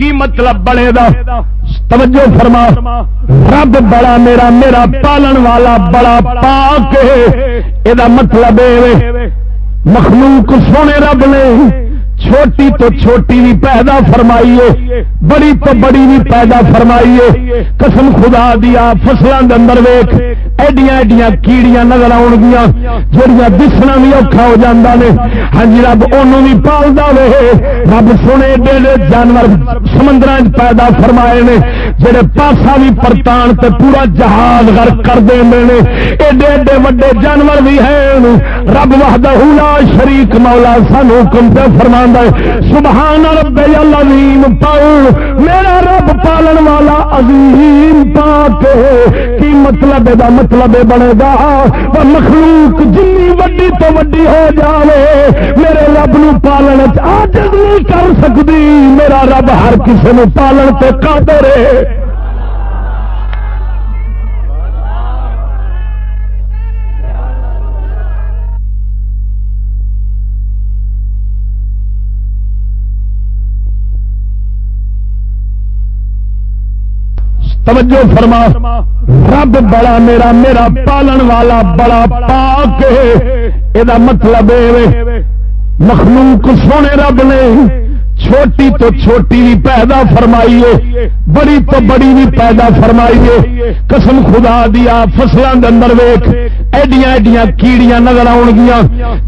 Speaker 1: کی مطلب بڑے دا توجہ فرما۔ رب بڑا میرا میرا پالن والا بڑا پاک یہ مطلب مخلوق سونے رب نے چھوٹی تو چھوٹی بھی پیدا فرمائیے، بڑی تو بڑی بھی پیدا فرمائیے۔ قسم خدا دیا، فصلوں کے اندر ویخ ایڈیاں ایڈیاں کیڑیاں نظر آن گیا جہیا دسنا بھی اوکھا ہو جاتا نے۔ ہاں جی رب ان بھی پالتا رہے رب سونے ایڈے جانور سمندر پیدا فرمائے نے، جڑے پاسا بھی پرتان تے پورا جہاز غرق کر دیں ایڈے ایڈے وڈے جانور بھی ہیں۔ رب وحدہ لا شریک، مولا سانو حکم پہ فرما ہے، سبحان رب العظیم پاؤ، میرا رب پالن والا عظیم پاک کی مطلب دا مطلب بنے گا مخلوق جنی وڈی تو وڈی ہو جاوے، میرے رب نو پالن آجز نہیں کر سکتی میرا رب ہر کسی نو پالن تے قادر ہے۔ توجہ فرما۔ رب بڑا میرا میرا پالن والا بڑا پاک یہ مطلب مخلوق سونے رب نے چھوٹی تو چھوٹی بھی پیدا فرمائیے بڑی تو بڑی بھی پیدا فرمائیے قسم خدا دیا فصلوں کے اندر ویخ ایڈیاں ایڈیاں کیڑیاں نظر آن گیا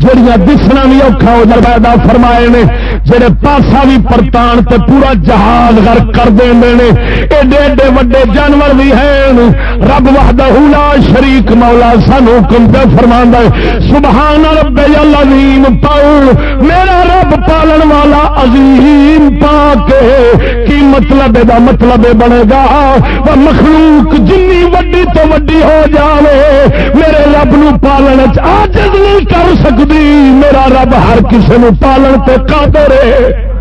Speaker 1: جہیا دسنا بھی اوکھا ہو جائے فرمائے نے جڑے پاسا بھی پرتان تے پورا جہاز غرق کر دیں ایڈے ایڈے وڈے جانور بھی ہیں۔ رب وحدہ لا شریک مولا سان حکم پہ فرما سبحان رب العظیم پاؤ، میرا رب پالن والا عظیم پاک کی مطلب دا مطلب بنے گا مخلوق جنی وڈی تو وڈی ہو جاوے، میرے رب نو پالن آجز نہیں کر سکتی میرا رب ہر کسی نو پالن تے قادر ہے۔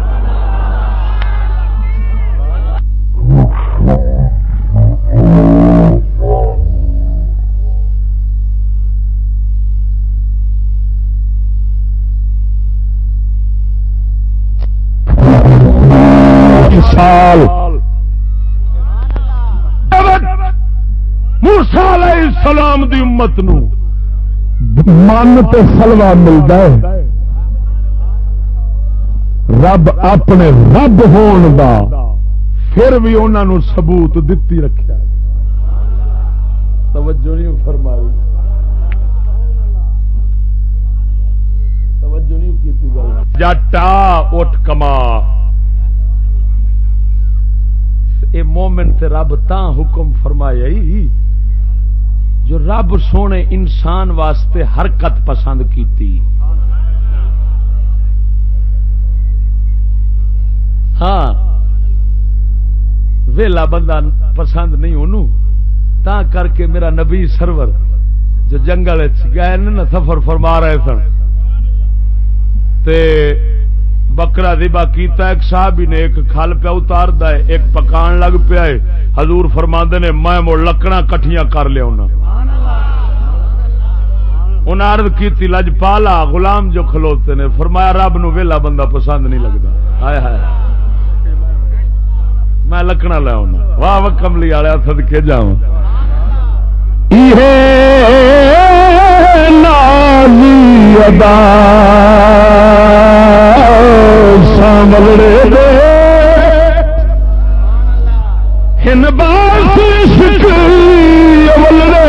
Speaker 2: امت نو۔ من تے سلوا ملتا ہے۔ رب اپنے رب ہون دا۔ پھر بھی انہوں سبوت دتی رکھا توجہ نہیں فرمائی۔ توجہ نہیں کیتی گل جٹا اٹھ کما۔ اے مومن تے رب تاں حکم فرمایا ہی۔ جو رب سونے انسان واسطے حرکت پسند کیتی۔ ہاں۔ ویلا بندہ پسند نہیں انہوں تا کر کے میرا نبی سرور جو جنگل گئے نا، سفر فرما رہے سن۔ تے بکرا دبا کیتا ایک صاحب نے ایک کھل پیا اتار ہے، ایک پکان لگ پیا ہے۔ حضور فرما نے، میں مڑ لکڑا کٹھیاں کر لیا انہیں عرض کی لج پالا غلام جو کھلوتے نے، فرمایا رب نو ویلا بندہ پسند نہیں لگتا ہائے ہائے۔ میں لکڑا لیا واہ و کملی والے سدکے جا نازی ادا۔ ملڑے دے۔ ہن باس اولڑے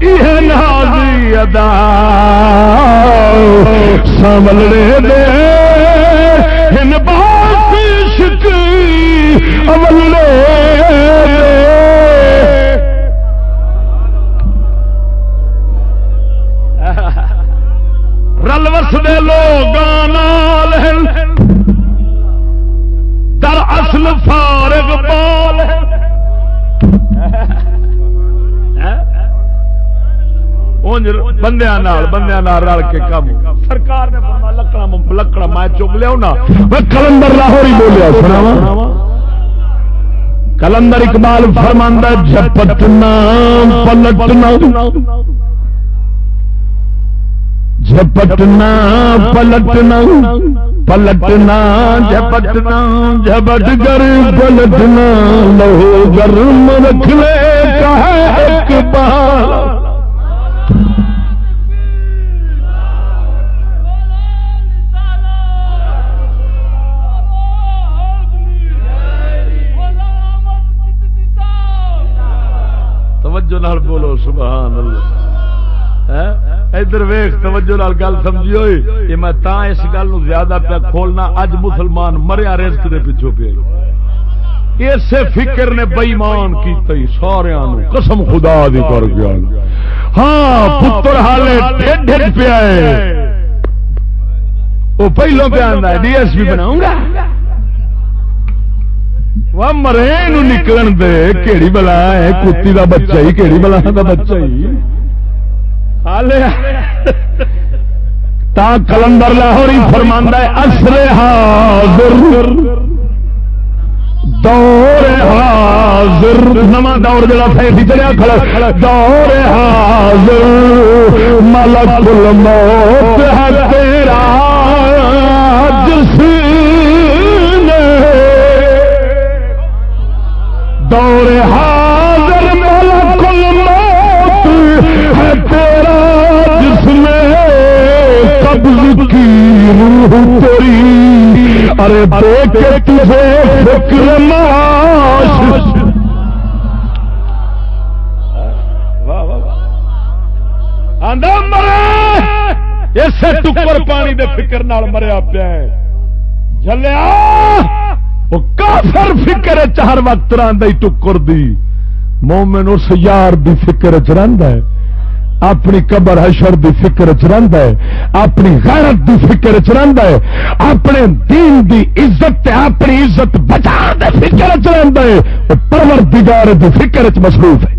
Speaker 2: یہ نازی ادا۔ سملڑے دے۔ وسدے لوگ در اصل فارغ بال بندیا بندیا رل کے کم۔ سرکار نے لکڑا لکڑا میں چک لیا کلندر لاہور ہی بولیا سنا کلندر اقبال فرماندہ جپٹنا پلٹنا جھپٹنا پلٹنا پلٹنا جھپٹنا جھپٹ کر پلٹنا لہو گرم رکھنے کا ایک بار توجہ نال بولو، سبحان اللہ۔ ہاں؟ ادھر ویخ توجہ نال گل سمجھی ہوئی۔ یہ میں تا اس گل زیادہ پیا کھولنا اج مسلمان مریا رزق دے پیچھو پیا اسے فکر نے بئیمان کی سارے قسم خدا دی کر گیا ہاں پتر حالے ڈھڈ پیا وہ پہلو پہ آتا ہے، ڈی ایس پی بناؤں گا؟ وہ مرے نکلن دے، کیڑی بلا ہے؟ کتی دا بچہ ہی، کیڑی بلا دا بچہ ہی۔ تا کلندر لاہور ہی فرماندہ ہے اصر حاضر، دور حاضر۔ نواں دور جڑا فیسی چلیا کھڑا دور حاضر، ملک الموت ہے، تیرا جس نے دور حاضر ارے دیکھ تجھے فکر معاش۔ مرے، اسے ٹکر پانی دے فکر نال مریا پیا جلیا وہ کافر فکر ہر وقت رہتا ٹکر دی۔ مومن اس یار دی فکر چ رہتا ہے۔ اپنی قبر حشر دی فکر چ رہتا ہے، اپنی غیرت دی فکر چ رہتا ہے، اپنے دین دی عزت تے اپنی عزت بچا دے فکر چ رہتا ہے پرور دگار دی فکر چ مصروف ہے۔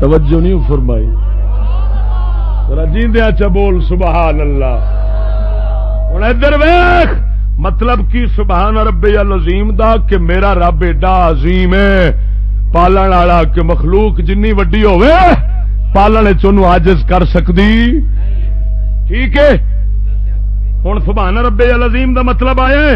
Speaker 2: توجہ نہیں فرمائی۔ رجیندیا چ بول سبحان اللہ ہوں ادھر ویخ مطلب کی سبحان رب العظیم دا، کہ میرا رب ایڈا عظیم ہے۔ پالن والا کہ مخلوق جنی وڈی ہوے پالن چن آجز کر سکتی ٹھیک ہے ہوں سبحان رب العظیم دا مطلب آیا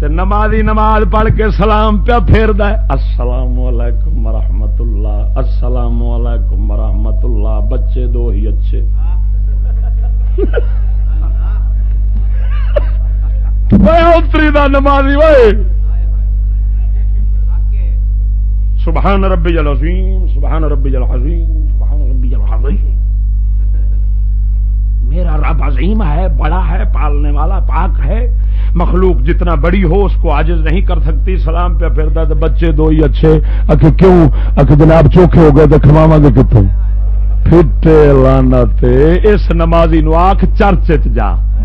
Speaker 2: تے نمازی نماز پڑھ کے سلام پیا پھیر ہے السلام علیکم ورحمت اللہ السلام علیکم ورحمت اللہ بچے دو ہی اچھے اتری دا نمازی وے سبحان ربی العظیم، سبحان ربی العظیم، سبحان ربی العظیم. میرا رب عظیم ہے، بڑا ہے، پالنے والا پاک ہے۔ مخلوق جتنا بڑی ہو اس کو عاجز نہیں کر سکتی۔ سلام پہ پھرتا تو بچے دو ہی اچھے۔ اکھے کیوں؟ اکھے جناب چوکھے ہو گئے تو کھواوا گے کتوں پھٹے لانا اس نمازی نو آخ چرچ جا۔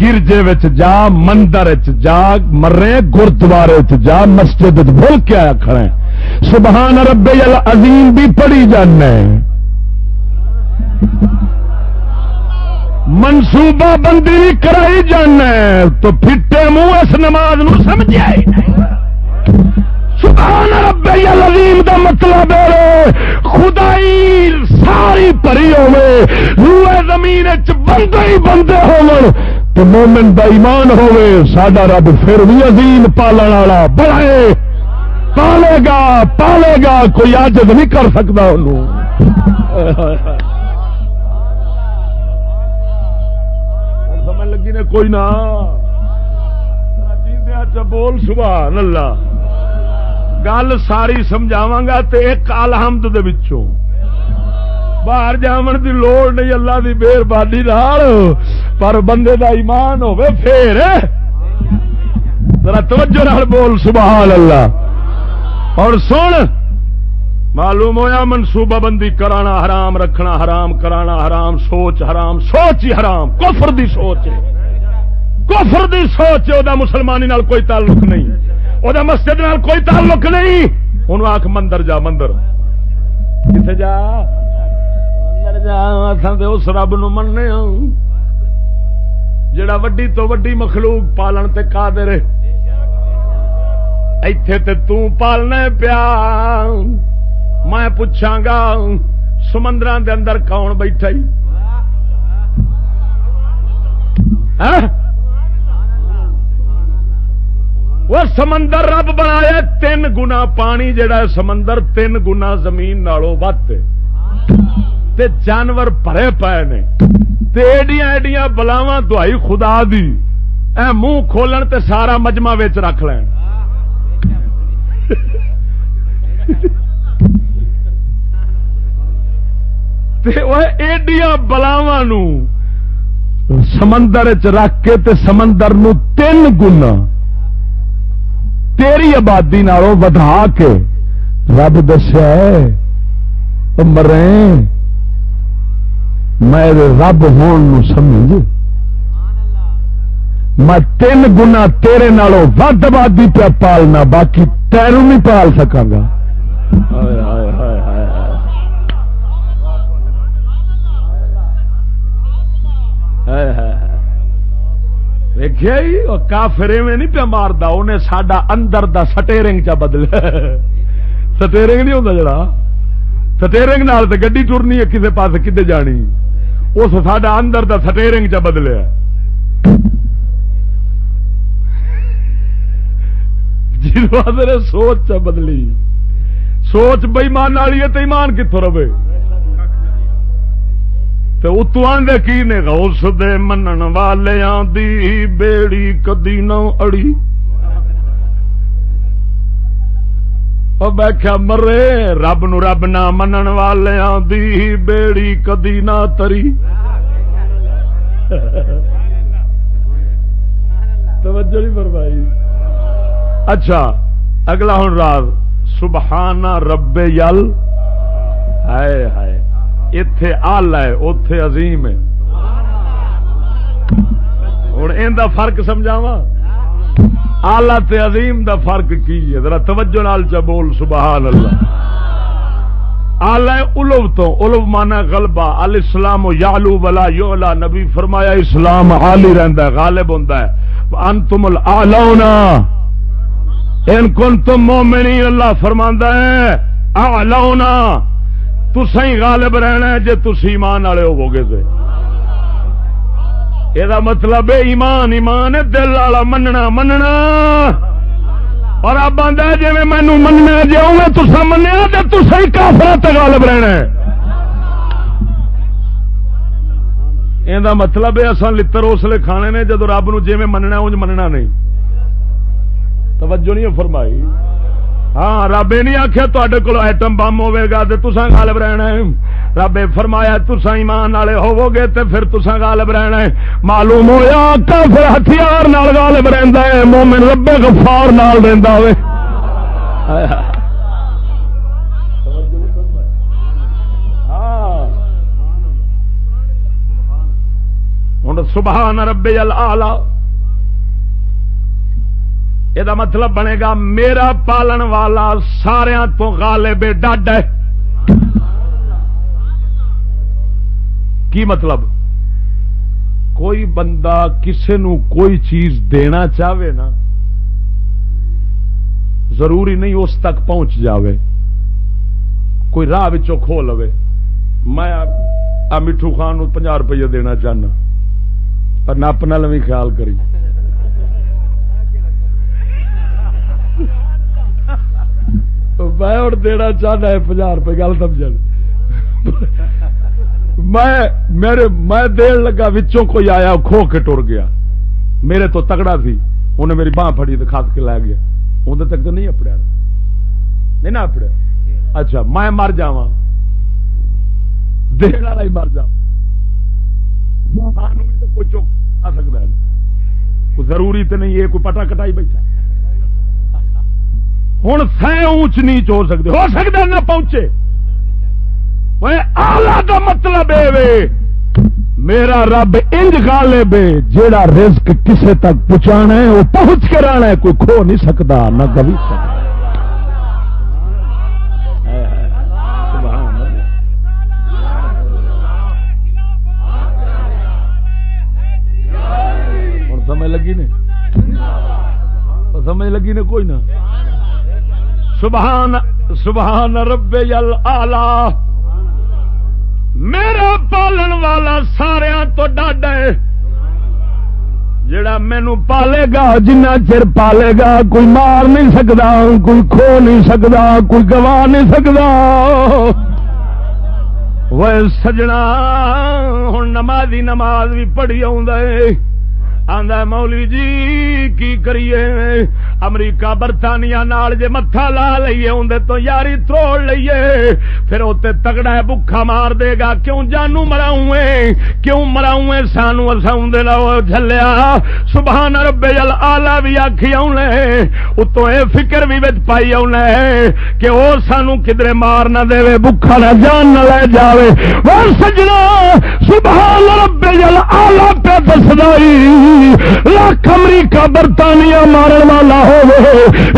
Speaker 2: گرجے جا، مندر جا، مرے گردوارے جا، مسجد بول کے آیا کھڑے سبحان رب العظیم بھی پڑھی جانا منصوبہ بندی بھی کرائی جانا تو پھٹے منہ اس نماز نو سمجھا سبحان رب العظیم دا مطلب ہے خدائی ساری پری ہوے روئے زمین بندے ہی بندے ہو تو مومن دا ایمان ہوے ساڈا رب پھر بھی عظیم پالن والا بڑھے پالے گا پالے گا، کوئی آجد نہیں کر سکتا انہوں۔ سمجھ لگی نے کوئی نہ۔ بول، سبحان اللہ۔ گل ساری سمجھاوا گا تے ایک الحمد دے وچوں۔ باہر جامن دی لوڑ نہیں اللہ دی مہربانی پر بندے دا ایمان ہوے پھر ذرا توجہ نال بول سبحان اللہ اور سن معلوم ہویا منصوبہ بندی کرانا حرام رکھنا حرام کرانا حرام سوچ حرام سوچ ہی حرام کفر دی سوچ ہے کفر دی سوچ ہے دا مسلمانی نال کوئی تعلق نہیں وہ مسجد نال کوئی تعلق نہیں انہوں آخ مندر جا مندر کتنے جا کر جا دے اس رب نو مننے من جڑا وڈی تو وڈی مخلوق پالن تے قادر ایتھے تے تو پالنا پیا میں پوچھاں گا سمندر دے اندر کون بیٹھا ہاں؟ وہ سمندر رب بنایا تین گنا پانی جڑا ہے سمندر تین گنا زمین نالوں وت تے جانور پڑے پے نے۔ ایڈیاں ایڈیاں بلاوا دوائی خدا دی۔ اے منہ کھولن تے سارا مجمع ویچ رکھ لین۔ ایڈیاں بلاوا سمندر چ رکھ کے تے سمندر نو تین گنا تیری آبادی نالوں ودھا کے رب دسیا مرے۔ میں رب ہون سمجھ۔ میں تین گنا تیرے نالوں ود آبادی پہ پالنا باقی تیروں نہیں پال سکا گا۔ ویخیا کافرے میں نہیں پیا مارتا انہیں سڈا اندر دا سٹیرنگ چا بدل سٹیرنگ نہیں ہوتا جڑا۔ سٹیرنگ نال گی ٹرنی ہے کسی پاس کدے جانی؟ اس سڈا اندر دا سٹیرنگ چا بدلیا جی سوچ چا بدلی۔ سوچ بئیمان والی ہے تو ایمان کتوں رہے؟ اتو آدھے کی نے غوث دے منن والے دی بیڑی کدی نہ اڑی۔ میں مرے رب نو رب نہ منن والے دی بیڑی کدی نہ تری توجہ نہیں فرمائی اچھا اگلا ہوں راز سبحانہ رب یل ہائے ہائے اتے آل ہے اتے عظیم ہے ہوں ان فرق سمجھاوا آلہ تے عظیم دا فرق کی ہے؟ ذرا توجہ نال چا بول، سبحان اللہ۔ آلہ الو تو الو مانا غلبہ۔ الاسلام یعلو ولا یعلا۔ نبی فرمایا، اسلام عالی رہندا ہے، غالب ہوندا ہے۔ انتم الاعلونا ان کنتم مومنین، اللہ فرماندا ہے اعلونا تسیں غالب رہنا ہے، جے تسی ایمان والے ہوو گے تے یہ مطلب ایمان ایمان دل والا مننا مننا اور اب آدھا جی مینو مننا جی میں تسا منیا تو تسا ہی کافر تغالب رہنا یہ مطلب ہے اصل لڑ اسلے کھانے نے جب رب نو جی مننا انج مننا نہیں توجہ نہیں فرمائی ہاں رب یہ نہیں آخیا تے کو ایٹم بم ہوگا تو تسا غالب رہنا ہے۔ رب فرمایا تسا ایمان والے ہوو گے تو پھر تسا غالب رہنا ہے۔ معلوم ہوا کافر ہتھیار نال غالب رہندا ہے، مومن رب غفار نال رہندا ہاں۔ ہاں۔ سبحان رب العالی۔ یہ مطلب بنے گا میرا پالن والا سارا تو غالب ڈڈ ہے کی مطلب کوئی بندہ کسے نو کوئی چیز دینا چاہے نا ضروری نہیں اس تک پہنچ جاوے کوئی راہ کھو لو میں آ مٹھو خان پناہ روپیہ دینا چاہنا پر نپ نال بھی خیال کری میں ہوں دینا چاہنا ہے پناہ روپے، گل سمجھ میں، میرے، میں دین لگا وچوں کوئی آیا، کھو کے ٹر گیا۔ میرے تو تگڑا سی انہیں میری باہ پڑی تو کھاد کے لے گیا۔ اندر تک تو نہیں اپڑیا۔ نہیں نا اپڑیا۔ اچھا میں مر جا دن والا ہی مر جا کوئی چوک آ سکتا ہے۔ ضروری تو نہیں ہے کوئی پٹا کٹائی بیٹھا ہوں سہ اونچ نیچ ہو سکتے، ہو سکتا نہ پہنچے۔ آلہ کا مطلب میرا رب انج غالب ہے جیڑا رزق کسے تک پہنچانا ہے، وہ پہنچ کے رہنا ہے، کوئی کھو نہیں سکتا، نہ کبھی سکتا۔ سمجھ لگی نے سمجھ لگی نے کوئی نہ؟ سبحان سبحان رب آلہ۔ میرا پالن والا سارا تو ڈاڈا ہے۔ جڑا مینو پالے گا، جنہ چر پالے گا، کوئی مار نہیں سکتا کوئی کھو نہیں سکتا کوئی گوا نہیں سکتا وہ سجنا ہوں نمازی نماز بھی پڑھی آ آندا مولوی جی کی کریے؟ امریکہ برطانیہ نال جے متھا لا لئیے اندر تو یاری تروڑ لئیے۔ پھر اتنے تگڑا بکھا مار دے گا، کیوں جانو مراؤں کیوں مراؤں سانو اساؤں دے لو جھلیا۔ سبحان رب جل آلہ بھی آکھی آنے اتوں اے فکر بھی بچ پائی آنے کہ او سانو کدرے مار نہ دے بکھا نہ جان نہ لے جاوے۔ وہ سجنا سبحان رب جل پہ دسدائی لاکھ امریکہ برطانیہ مارن والا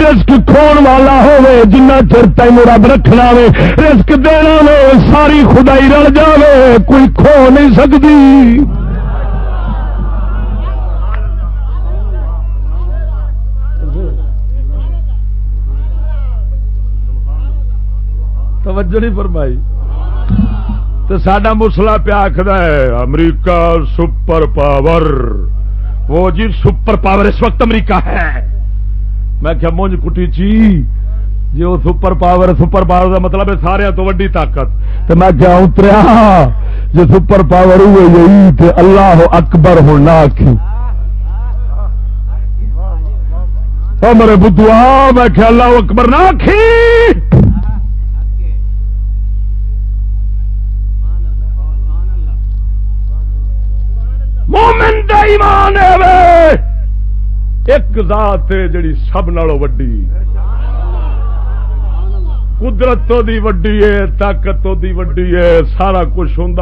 Speaker 2: رسک کھون والا ہوے جنہ چر تین رب رکھنا وے رسک دینا وے ساری خدائی رل جاوے کوئی کھو نہیں سکتی توجہ نہیں فرمائی۔ تو سڈا مسلا پیا آخر ہے، امریکہ سپر پاور۔ وہ جی سپر پاور اس وقت امریکہ ہے۔ میں کیا مونج کٹی چی جی وہ سپر پاور سپر پاور کا مطلب ہے سارے تو ویڈی طاقت۔ تو میں کیا اتریا جی سپر پاور ہوئے یہی تے اللہ اکبر ہونا آخی میرے بدھوا میں کیا اللہ اکبر نہ آخی مومن دا ایمان ہے ایک ذات ہے جڑی سب نالوں وڈی۔ قدرت تو دی وڈی ہے طاقت تو دی وڈی ہے، سارا کچھ ہوں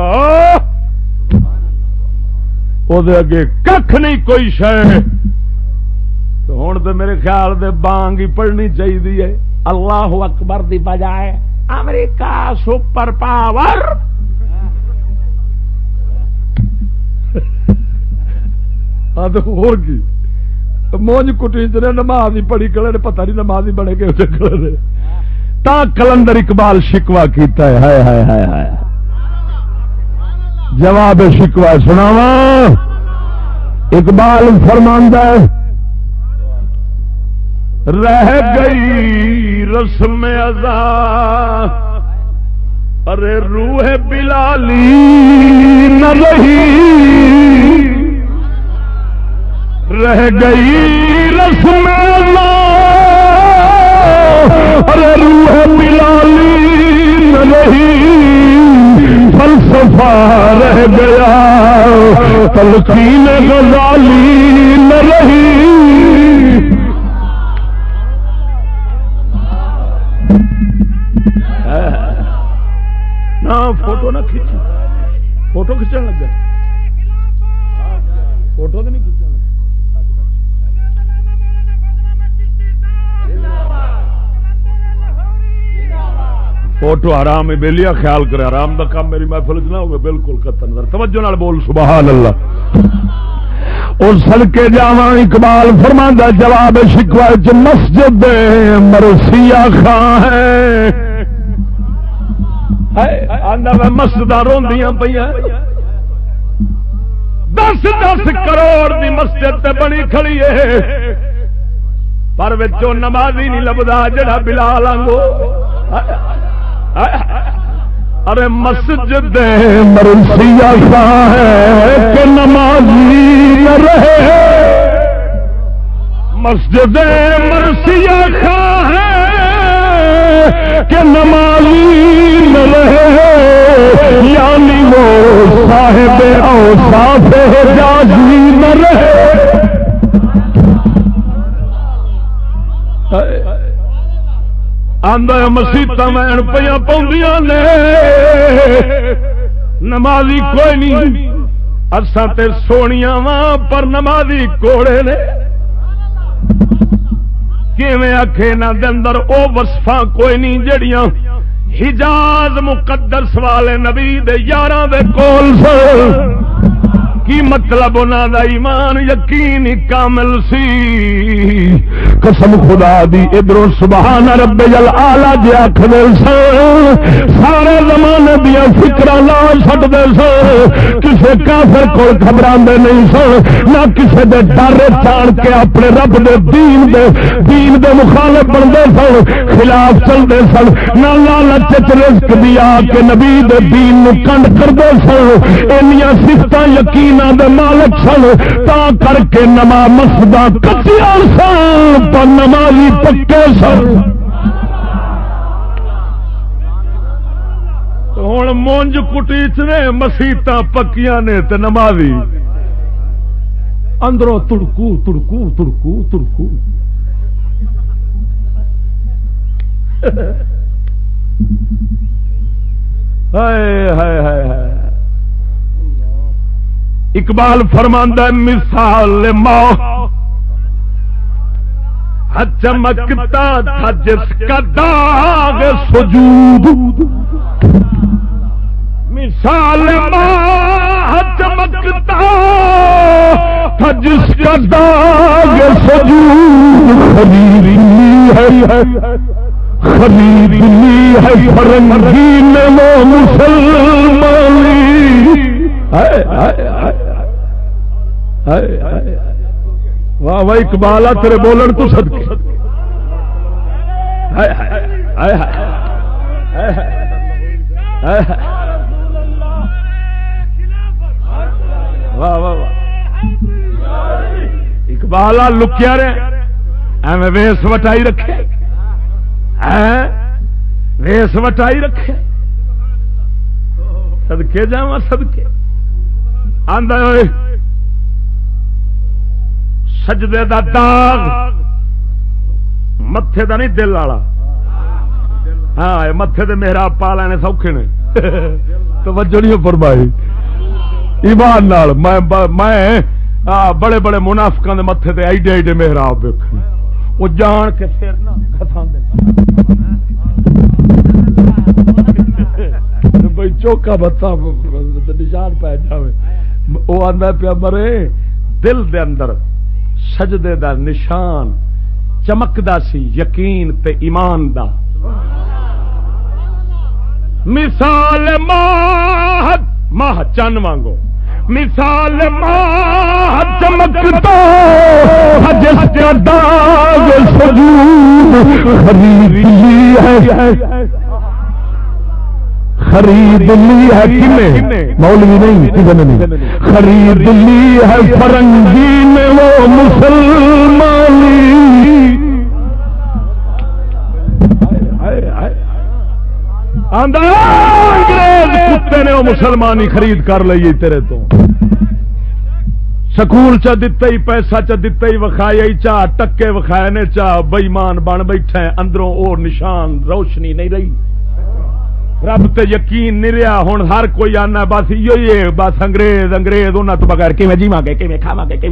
Speaker 2: اگے کھ نہیں، کوئی شہ ہوں تو میرے خیال دے بانگ ہی پڑھنی چاہیے اللہ اکبر دی بجائے امریکہ سپر پاور۔ ہاں کی مونج کٹی چ نماز ہی پڑھی کلے پتہ نہیں نماز ہی بڑے گئے کلے تا کلندر اقبال شکوا کیتا ہے۔ ہائے ہائے ہائے ہائے۔ جواب شکوا سناوا اقبال فرماندہ رہ گئی رسم ادا ارے روح بلالی نہ رہی۔ رہ گئی رسم ارے روح بلالی نہ رہی فلسفہ رہ گیا۔ تلقین غزالی نہ رہی نہ، فوٹو نہ کھینچ فوٹو کھچن لگا۔ فوٹو تو نہیں فوٹو حرام ہے بےلیا خیال کرے آرام کا کام میری محفل چ نہ ہوگا بالکل قطع نظر توجہ نال بول، سبحان اللہ۔ اور سڑکے جا اقبال فرما جواب شکوا چ مسجد مرسیا خان ہے۔ مسجد روندیاں پہ دس دس کروڑ دی مسجد تے بنی کھڑی ہے۔ پر نمازی نہیں لبدا، جڑا بلال آنگو۔ ارے مسجد مرسیا ہے کہ نمازی نہ رہے۔ مسجد مرسیا ہے کہ نمازی نہ رہے۔ یعنی وہ صاحب او صاف جازی نہ رہے۔ آدھا مسیت مین پہ پاؤں نے۔ نمازی کوئی نہیں۔ اصا تے سونیاں وا پر نمازی کوڑے نے۔ کیویں آخے نہ اندر او وسفا کوئی نہیں جڑیاں حجاز مقدس والے نبی دے یاراں دے کول سن۔ کی مطلب انہوں دا ایمان یقین کامل سی؟ قسم خدا دی ادھر سبحان رب جل آلہ جی آخر سارے زمانے دیا فکر لا چڈتے سن کسی کافر کو خبر نہیں سن، نہ کسی دے ڈر چان کے اپنے رب دے دین دے دین دے مخالف بنتے سن، خلاف چلتے سن، نہ لالچ رزق دیا کہ نبی دے دین نو کنڈ کرتے سن۔ اینیا سفت یقین زمینہ دے مالک سن، تا کر کے نما مسدا کچیا سن پر نمازی پکے سن۔ ہوں مونج کٹیچ نے مسیت پکیاں نے تے نمازی۔ اندروں تڑکو تڑکو تڑکو تڑکو۔ ہائے ہائے ہائے ہائے۔ اقبال فرماندہ مثال ماں چمکتا تھا جس کا داغ سجود۔ مثال ماں چمکتا تھا جس کا داغ سجود۔ خریدی ہے خریدی ہے، فرنگی میں وہ مسلمانی۔ واہ واہ اقبال تیرے بولن تو سد واہ واہ واہ اقبال لکیا رہے ایویں ویس وٹائی رکھے ویس وٹائی رکھے سدکے جا سدکے آدھا سجدے دا داغ متے دا نہیں دل والا۔ ہاں متے دے میرا پا لینے سوکھے نے۔ توجہ نہیں فرمائی۔ ایمان نال، میں بڑے بڑے منافقاں دے متے تے ایڈے ایڈے محراب ویکھنے۔ وہ جان کے پھر بھائی چوکا بتا نشان پی جائے وہ آدھا پیا مرے، دل دے اندر سجدے دا نشان، چمکدا سی، یقین تے ایمان دا۔ مثال ماہ ماہ چن وانگو۔ مثال ماہ چمکتا جس کا داغ سجود خرید لی ہے۔ خرید لی ہے کنے؟ مولوی نہیں کسی نے نہیں؟ خرید لی ہے فرنگی میں وہ مسلمانی انگریز کتے نے وہ مسلمانی خرید کر لی تیرے تو۔ سکول چ دتا ہی، پیسہ چ دتا ہی وکھایا چاہ ٹکے وکھائے نے چاہ بئیمان بن بیٹھے اندروں اور نشان روشنی نہیں رہی۔ رب تے یقین نہیں رہا۔ ہوں ہر کوئی آنا بس یہ بس انگریز انگریز انہوں تو بغیر کھے جیوا گے کھے کھاوا گے کھے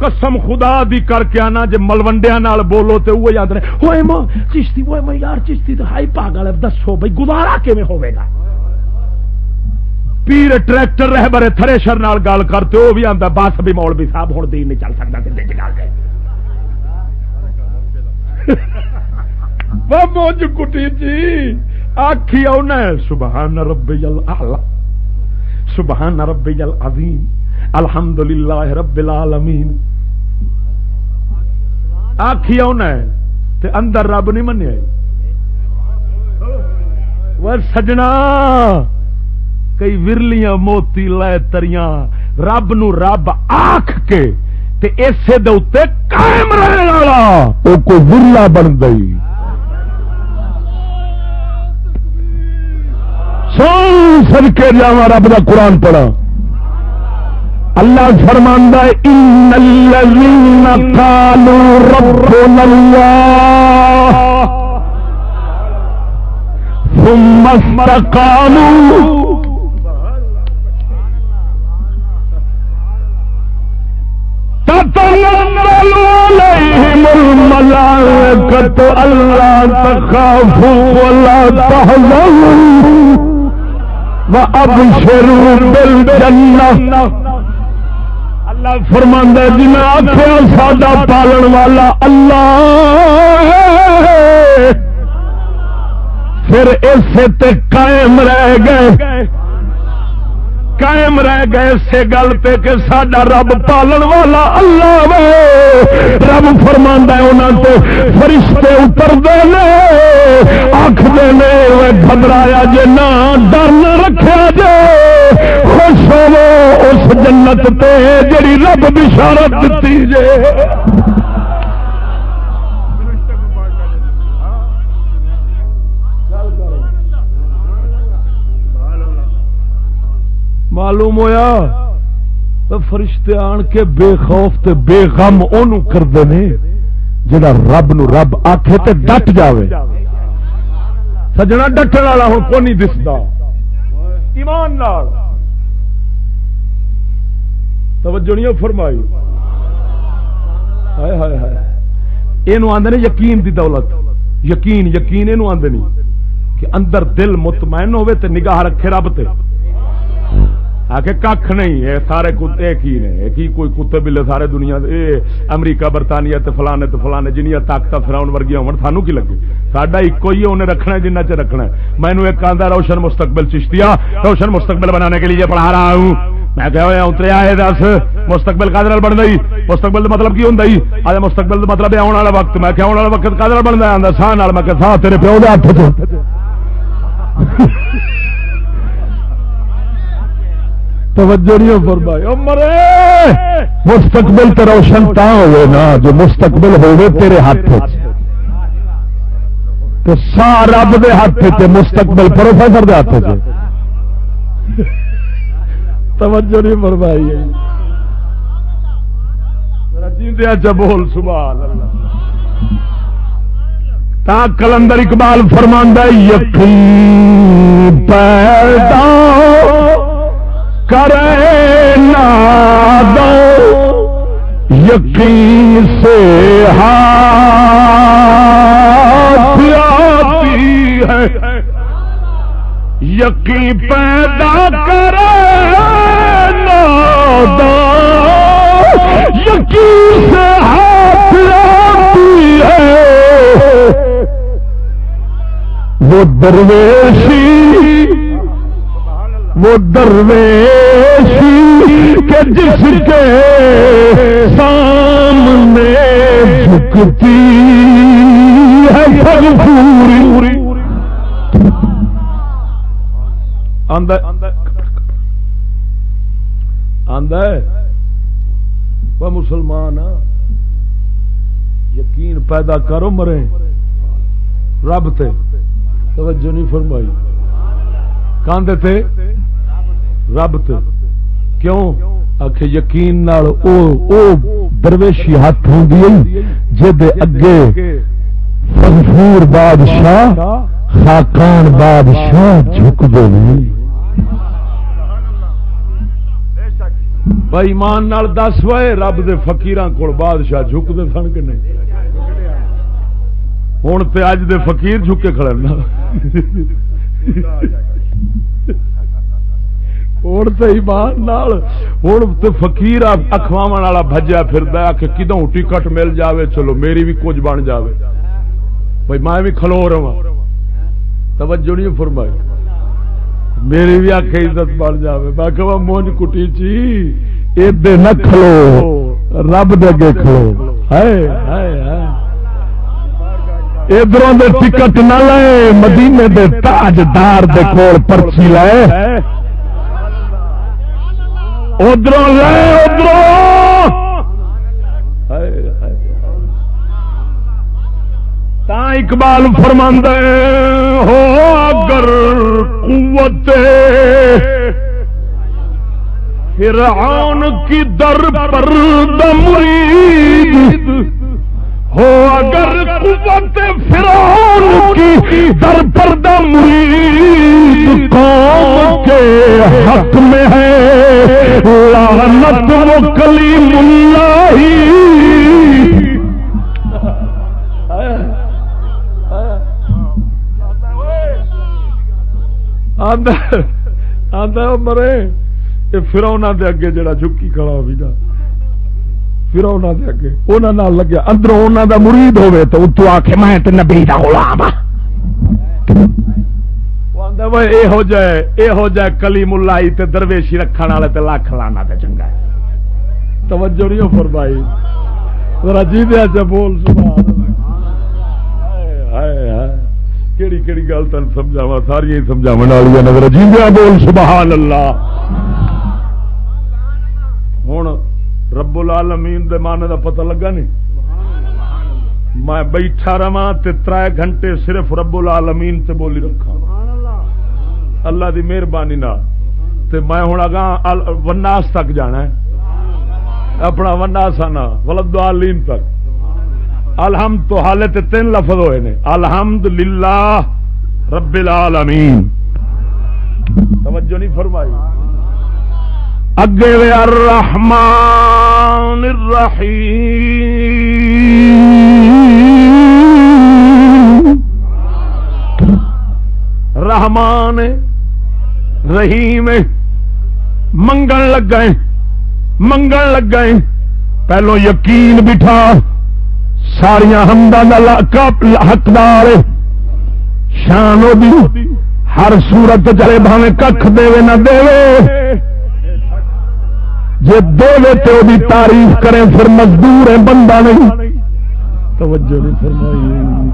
Speaker 2: قسم خدا دی کر کے آنا جے ملوڈیا بولو تے وہ یاد رہے۔ ہوئے ماں، چشتی وہ میں یار، چشتی تو ہائی پاگل دسو بھائی گزارا کیویں ہوے گا۔ پیر ٹریکٹر رہ برے تھریشر نال گل کرتے وہ بھی آتا بس بھی مول بھی صاحب ہوں دین نہیں چل سکتا کسی جگہ سے موج کٹی جی آخی آنا سبحان ربی العلا سبحان ربی العظیم الحمد للہ رب العالمین۔ آخی آنا تے اندر رب نہیں منیا۔ وہ سجنا، کئی ورلیاں موتی لے تریاں، رب نو رب آخ کے، تے اسے دے قائم رہنے والا۔ وہ کوئی ورلا بن گئی۔ سن کے جا رب کا قرآن پڑھا اللہ فرماندہ ان الذین قالوا ربنا اللہ ثم استقاموا الملائكة، ألا تخافوا ولا تحزنوا وأبشروا بالجنة اللہ فرماند جی میں آخیا ساڈا پالن والا اللہ پھر اسے قائم رہ گئے۔ قائم رہ گئے سے گل پہ کہ ساڈا رب پالن والا اللہ وے۔ رب فرما انہوں تو فرشتے اتر دے آخ دے گھبرایا جے، نہ ڈر نہ رکھا جے۔ خوش ہو اس جنت تے جڑی رب بشارت دیتی جے۔ معلوم ہویا؟ فرشتے آن کے بے خوف تے بے غم اونوں کردے نے، جڑا رب نو رب آکھے تے ڈٹ جاوے۔ سجنا ڈٹن والا ہن کو نہیں دسدا ایمان نال۔ توجہ نہیں فرمائی۔ ہائے ہائے ہائے۔ اینو آندے یقین دی دولت۔ یقین یقین اینو آندے نہیں کہ اندر دل مطمئن ہوے تے نگاہ رکھے رب تے۔ آ کے کھ نہیں ہے سارے کتے کی نے، ایک ہی کوئی کتے بلے سارے دنیا اے امریکہ، برطانیہ تے فلانے تے فلانے جنیا طاقت فراؤن ورگیا ہون، سانو کی لگے؟ ساڈا ایکو ہی انہیں رکھنا ہے جنہ چ رکھنا ہے۔ میں نے ایک آندہ روشن مستقبل چشتیا روشن مستقبل بنانے کے لیے پڑھا رہا ہوں۔ میں کہ اتریا ہے دس، مستقبل کا بن گئی۔ مستقبل مطلب کی ہوں آج مستقبل مطلب آنے والا وقت۔ میں کہ آنے والا وقت کا بنتا ہے ساہ میں کہ ساہ تیرے پیو دے ہاتھ توجہ نہیں فرمائی۔ مرے! مستقبل تو روشن تا ہوئے نا، جو مستقبل ہوئے تیرے ہاتھ تو سا رب دے ہاتھ تے مستقبل پروفیسر دے ہاتھ سے توجہ نہیں فرمائی۔ جیندیا اچھا چ بول، سبحان اللہ۔ تا کلندر اقبال فرماندہ یقین پیدا کرے دو یقین سے ہاتھ آتی ہے۔ یقین پیدا کرے دو یقین سے ہاتھ آتی ہے۔ وہ درویشی وہ درویشی کہ جس کے سامنے جھکتی ہے پوری مسلمان ہاں۔ یقین پیدا کرو مرے رب تے۔ توجہ نہیں فرمائی۔ کاندے تے۔ رب تے۔ کیوں؟ آخ یقین نال او او درویشی ہاتھ ہوں جے اگے فغفور بادشاہ، خاقان بادشاہ جھک دے بھائی ایمان نال دس وے، رب دے فقیران کول بادشاہ جھک دے سن کہ نہیں؟ ہوں تے اج دے فقیر جھکے کھڑے نا ہوں تو ایمان نال۔ ہوں تو فقیر اخواو والا بجیا پھر کہ کدوں ٹکٹ مل جاوے، چلو میری بھی کچھ بن جاوے۔ بھائی میں بھی کھلو رہا توجہ نہیں فرمائی۔ میری بھی آخ عزت بن جائے میں کہ مونج کٹی چی ادے نہ کھلو۔ رب دے اگے کھلو۔ ادھر دے ٹکٹ نہ لے مدینے دے تاجدار دے کول پرچی لے ادھر لے ادھر اقبال فرماند ہو اگر قوت فرعون کی در پر دمرید ہو اگر قوت فرعون کی در پر مرید قوم کے حق میں ہے، لعنت وہ کلیم اللہ ہی۔ مرے، یہ فرونا دے اگے جڑا جھکی کھڑا ہوئی گا فرونا دے اگے انہوں لگیا اندروں انہوں دا مرید ہوئے تو اتو آ کے میں نبی دا غلام اے ہو جائے اے ہو جائے کلیم اللہ تے درویشی رکھن والے تے لاکھ لانا تے چنگا ہے توجہ نہیں فرمائی ذرا جی دیا چ بول سبحان اللہ ہائے ہائے کیڑی کیڑی گل تین سمجھاوا ساری سمجھاو والی نظر جیندیا بول سبحان اللہ ہوں رب العالمین دے مانے دا پتہ لگا نہیں؟ میں بیٹھا رہا تر گھنٹے صرف رب العالمین تے بولی رکھا اللہ دی مہربانی میں ہوں اگاں وناس تک جانا ہے۔ اپنا وناس آنا ولد تک۔ الحمد تو حالت تین لفظ ہوئے نے۔ الحمد للہ رب العالمین۔ توجہ نہیں فرمائی۔ اگے وے الرحمن الرحیم۔ رحمان رحیم۔ منگن لگ گئے منگن لگ گئے پہلو یقین بٹھا۔ ساریا حقدار۔ شان ہر سورت چلے بھاوے کھ دے نہ دے جی دے تو بھی تعریف کریں، پھر مزدور ہے بندہ نہیں۔ توجہ نہیں فرمائی۔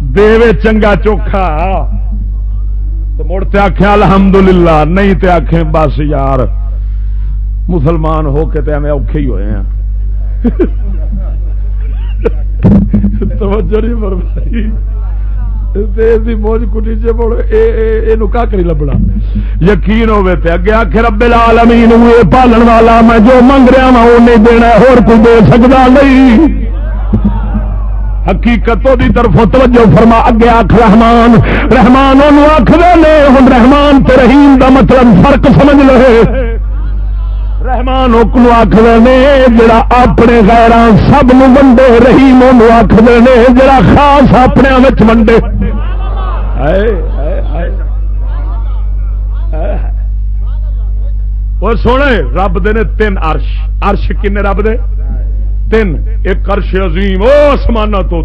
Speaker 2: دے چنگا چوکھا۔ تو مڑ تے آخیا الحمدللہ۔ نہیں تے آخیں بس یار، مسلمان ہو کے تے ہمیں اوکھے ہی ہوئے ہیں۔ (laughs) توجہ نہیں فرمائی۔ موج کٹی چی لبنا یقین ہوے تے اگے آخر رب العالمین ہوئے پالن والا میں جو منگ رہا وا وہ نہیں دینا اور کوئی دے سکتا نہیں۔ حقیقت دی طرف توجہ فرما، اگے آخ رحمان۔ رحمان آخر ہوں رحمان تے رحیم دا مطلب فرق سمجھ لے رحمان حکم آخر نے، جڑا اپنے غیر سب نو ونڈے، رحیم آخر نے، جڑا خاص اپنے ونڈے۔ اور سونے، رب دے نے تین ارش ارش کن رب دے؟ تین۔ ایک ارش عظیم وہ آسمان تو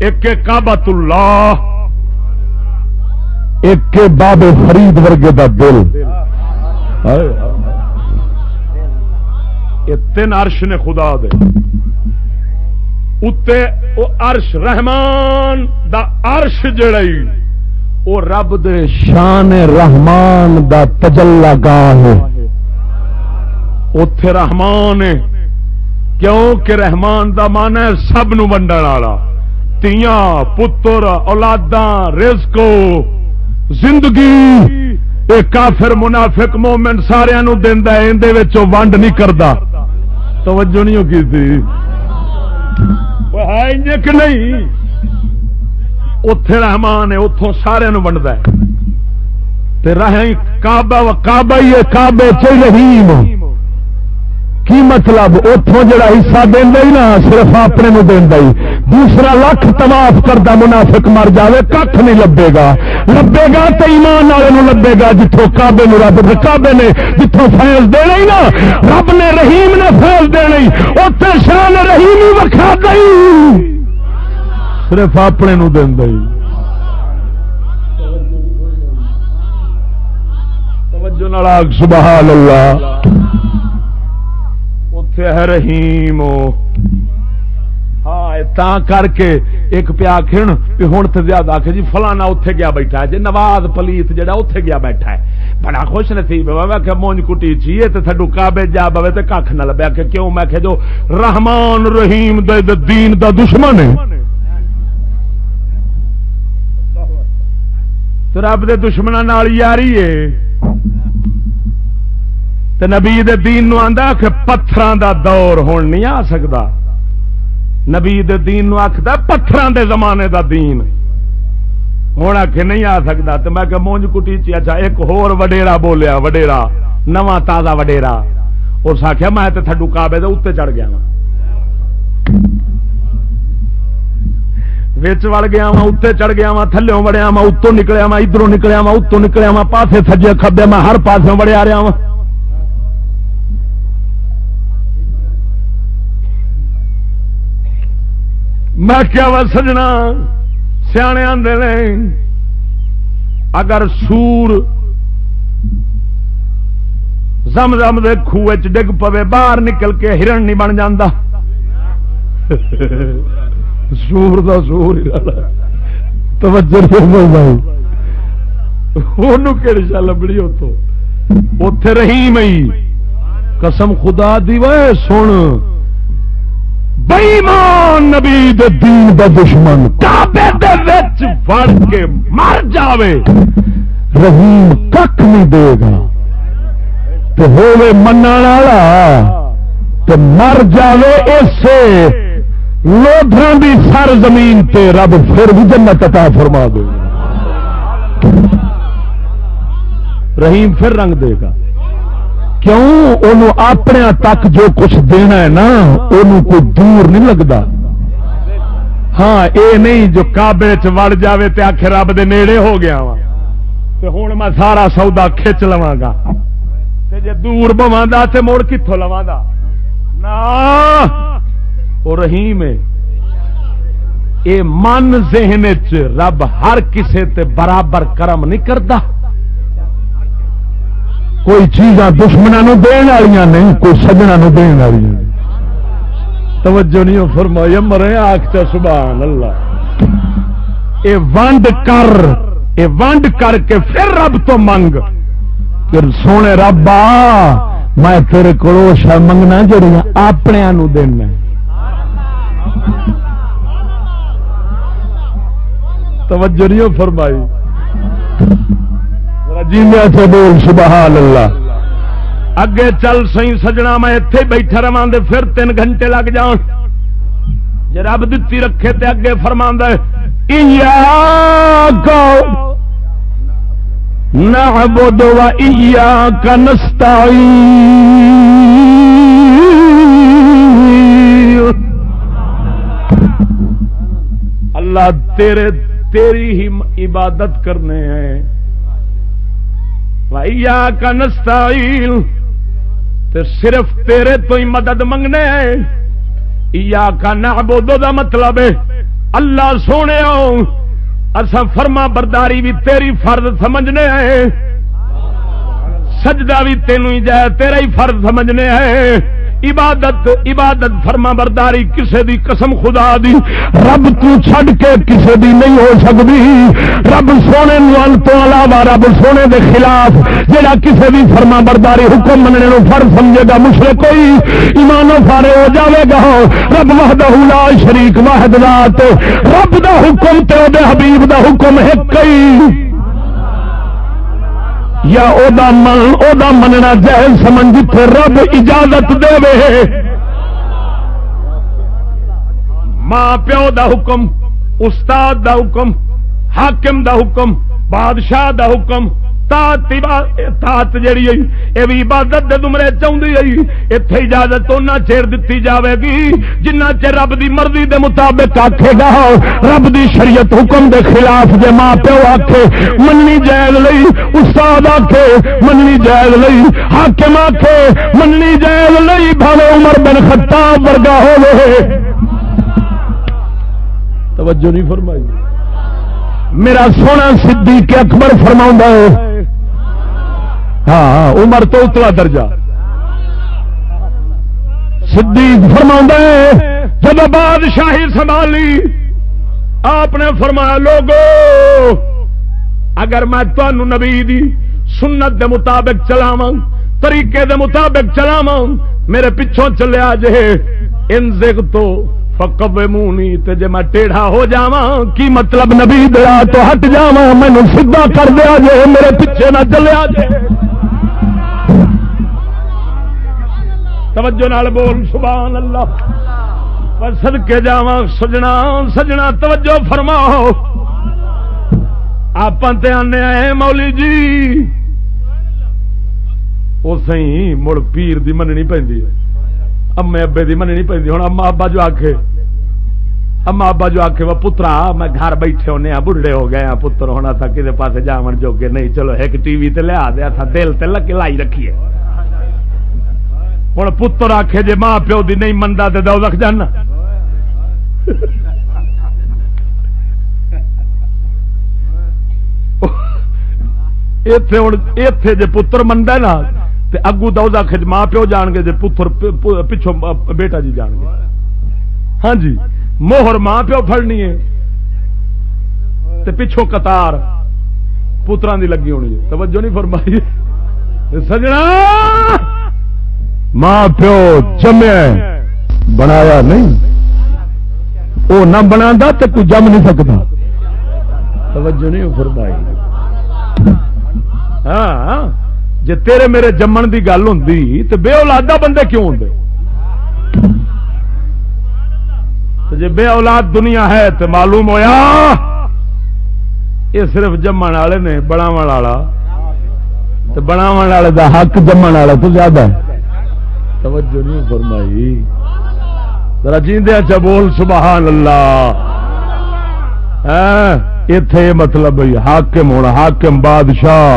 Speaker 2: ایک کابت اللہ ایک کے بابے فرید ورگے دا دل۔ یہ تین عرش نے خدا دے۔ اتے او عرش رحمان دا عرش جڑی او رب دے شان رحمان دا تجلا گاہ ہے۔ اتے رحمان ہے کیوں رحمان دا مان ہے سب نو ونڈن والا۔ تیاں، پتر، اولاداں رزقو زندگی۔ اے کافر منافق مومن سارا دینا اندر ونڈ نہیں کرتا توجہ نہیں کی کہ نہیں؟ اتے رحمان ہے اتوں سارے ونڈتا ہے۔ کعبہ کعبہ ہی ہے کعبے چ رحیم کی مطلب؟ اتوں جڑا حصہ دینا ہی نا، صرف اپنے نو دینا ہی۔ دوسرا لکھ تواف کرتا منافق مر جائے کھ نہیں لبے گا۔ لبے گا تو ایمان والے لبے گا جتوں کابے رب کابے نے جتوں فیض دینا ہی نا۔ رب نے رحیم نے فیض دینا اتنے شان رحیم ہی وکھا دئی صرف اپنے نو دینا ہی۔ سبحان اللہ۔ رحیم ہاں کر کے ایک پیا کھن ہوں تو زیادہ آخ جی فلانا اتے گیا بیٹھا ہے۔ جی نواز پلیت جہا اتے گیا بیٹھا ہے۔ بڑا خوش نصیب میں کہ مونج کٹی چیے تو تھڈو کابے جا بوے تو کھ نہ لبیا کہ کیوں؟ میں کہ جو رحمان رحیم دے دین دا دشمن ہے۔ رب دے دشمنوں یاری ہے۔ تو نبی دے دین نو آندا کہ پتھران دا دور ہون نہیں آ سکتا نبی دے دین نو آخدا پتھران دے زمانے دا دین۔ ہوں آخ نہیں آ سکتا تو میں کہ مونج کٹی چی اچھا ایک ہور وڈیرا بولیا، وڈیرا، نواں تازہ وڈیرا۔ اس آخیا میں تو تھڈو کابے دے اتنے چڑھ گیا وچ وڑ گیا وا اتنے چڑھ گیا وا تھلوں وڑیا وا اتوں نکلیا وا ادھر نکلیا وا اتوں نکلیا وا پاسے سجے کھبے، میں ہر پاسوں وڑیا رہا وا میں کیا وا سجنا؟ سیانے آدھے اگر سور زم زم دے خوہ ڈگ پوے، باہر نکل کے ہرن نہیں بن جاتا سور دا سور توجہ بھائی کہڑی شا لبڑی اتو اتے رہی مئی قسم خدا دی وے، سن۔ بےمان نبی دے دین دا دشمن کعبے دے وچ وڑ کے مر جاوے رحیم کھ نہیں دے گا تو ہوے من والا تو مر جاوے اسے لوڈر دی سر زمین تے رب پھر بھی جنت عطا فرما دے گا رحیم پھر رنگ دے گا کیوں اپنے تک جو کچھ دینا ہے نا کوئی دور نہیں لگتا ہاں اے نہیں جو کابے وڑ جاوے تے آخر رب دے نیڑے ہو گیا وا۔ ہوں میں سارا سودا کھچ لوا گا جی دور بوا تے مڑ کتوں لوا گا رحیم اے۔ من ذہن رب ہر کسے تے برابر کرم نہیں کرتا کوئی چیزاں دشمنوں دن والی نہیں، کوئی سجنا دن والی توجہ نہیں فرمایا، مرے آخ سبحان اللہ اے ونڈ کر، اے ونڈ کر کے پھر رب تو منگ۔ پھر سونے رب آ، میں تیرے کو منگنا جڑیاں اپنے دینا۔ توجہ نہیں فرمائی۔ جی، سے بول سبحان اللہ اگے چل سی سجنا، میں اتے بیٹھا رہا پھر تین گھنٹے لگ جان۔ جی رب دتی رکھے تے اگے فرما نہ کا نستا اللہ تیرے، تیری ہی عبادت کرنے ہیں۔ کا نستا صرف تیرے تو ہی مدد منگنے یا کا نہ دا مطلب ہے، اللہ سونے اصا فرما برداری بھی تیری فرض سمجھنے آئے سجدہ بھی تینوں ہی جائے، تیرا ہی فرض سمجھنے آئے عبادت عبادت فرما برداری کسے دی قسم خدا دی۔ رب تو چھڑ کے کسے دی نہیں ہو سکتی رب سونے نوال تو علاوہ رب سونے دے خلاف جڑا کسے دی فرما برداری حکم مننے نو فرض سمجھے گا مشرک کوئی ایمان و فارے ہو جاوے گا۔ رب وحدہ لا شریک واحد ذات۔ رب دا حکم تے دے حبیب دا حکم ہے کئی۔ یا او دا من او دا مننا جہل سمجھ جتھے رب اجازت دے وے۔ ماں پیو دا حکم، استاد دا حکم، حاکم دا حکم، بادشاہ دا حکم تات تات جیڑی یہ بھی عبادت دے تمرے چاہتی ہے۔ اتنے اجازت اُنہ چیر دیتی جاوے گی۔ جنہ چر رب دی مرضی دے مطابق آکھے گا، رب دی شریعت حکم دے خلاف جے ماں پیو آکھے، مننی جائز لئی۔ استاد آکھے، مننی جائز لئی۔ حاکم آکھے، مننی جائز لئی۔ بھاوے عمر بن خطاب ورگا ہوے توجہ نہیں فرمائی۔ میرا سونا صدیق اکبر فرما ہے ہاں،, ہاں عمر تو اتلا درجہ۔ صدیق فرما ہے جب بادشاہی سنبھالی، آپ نے فرمایا، لوگو، اگر میں تمہوں نبی دی سنت دے مطابق چلاو طریقے دے مطابق چلاو میرے پچھوں چلیا جے ان تو فکب مونی تے جے میں ٹیڑھا ہو جاواں، کی مطلب نبی دیا تو ہٹ جاواں، مینوں سیدھا کر دیا جے، میرے پیچھے نہ چلیا جے۔ توجہ نال بول، سبحان اللہ۔ پر صدقے جاواں، سجنا سجنا، توجہ فرماؤ۔ آپ آنے آئے مولی جی۔ اسی مڑ پیر دی مننی پیندی امے ابے دی مننی پی ہوں اما ابا جو آخے اما ابا جو آخے وہ پترا، میں گھر بیٹھے ہونے ہاں بڑھڑے ہو گئے ہاں پتر ہونا تھا کسی پاس جاون جو کہ نہیں، چلو ایک ٹی وی تے لیا دیا تھا دل تے لگے لائی رکھیے۔ ہوں پتر آخے جی ماں پیو دی نہیں منتا تو دو رکھ جانا اتے ہوں اتے جی پتر منڈا نا تے اگو دودا کھج ماں پیو جان گے پتر پچھو بیٹا جی جان گے ہاں جی موہر ماں پیو پڑنی ہے تے پچھو قطار پترا دی لگی ہونی ہے توجہ نہیں فرمائی سجنا ماں پیو جمیا بنایا نہیں۔ وہ نہ بنا تے کوئی جم نہیں سکتا۔ توجہ نہیں فرمائی۔ ہاں جے تیرے میرے جمن دی گل ہوں تو بے اولادا بندے کیوں ہوں جے بے اولاد دنیا ہے تو معلوم ہویا یہ صرف جمن والے نے بناو والا۔ تو بناو والے دا حق جمن والا تو زیادہ ہے۔ توجہ نہیں فرمائی۔ ذرا جیندے اچھا بول سبحان اللہ اتے مطلب حاکم ہونا، حاکم بادشاہ۔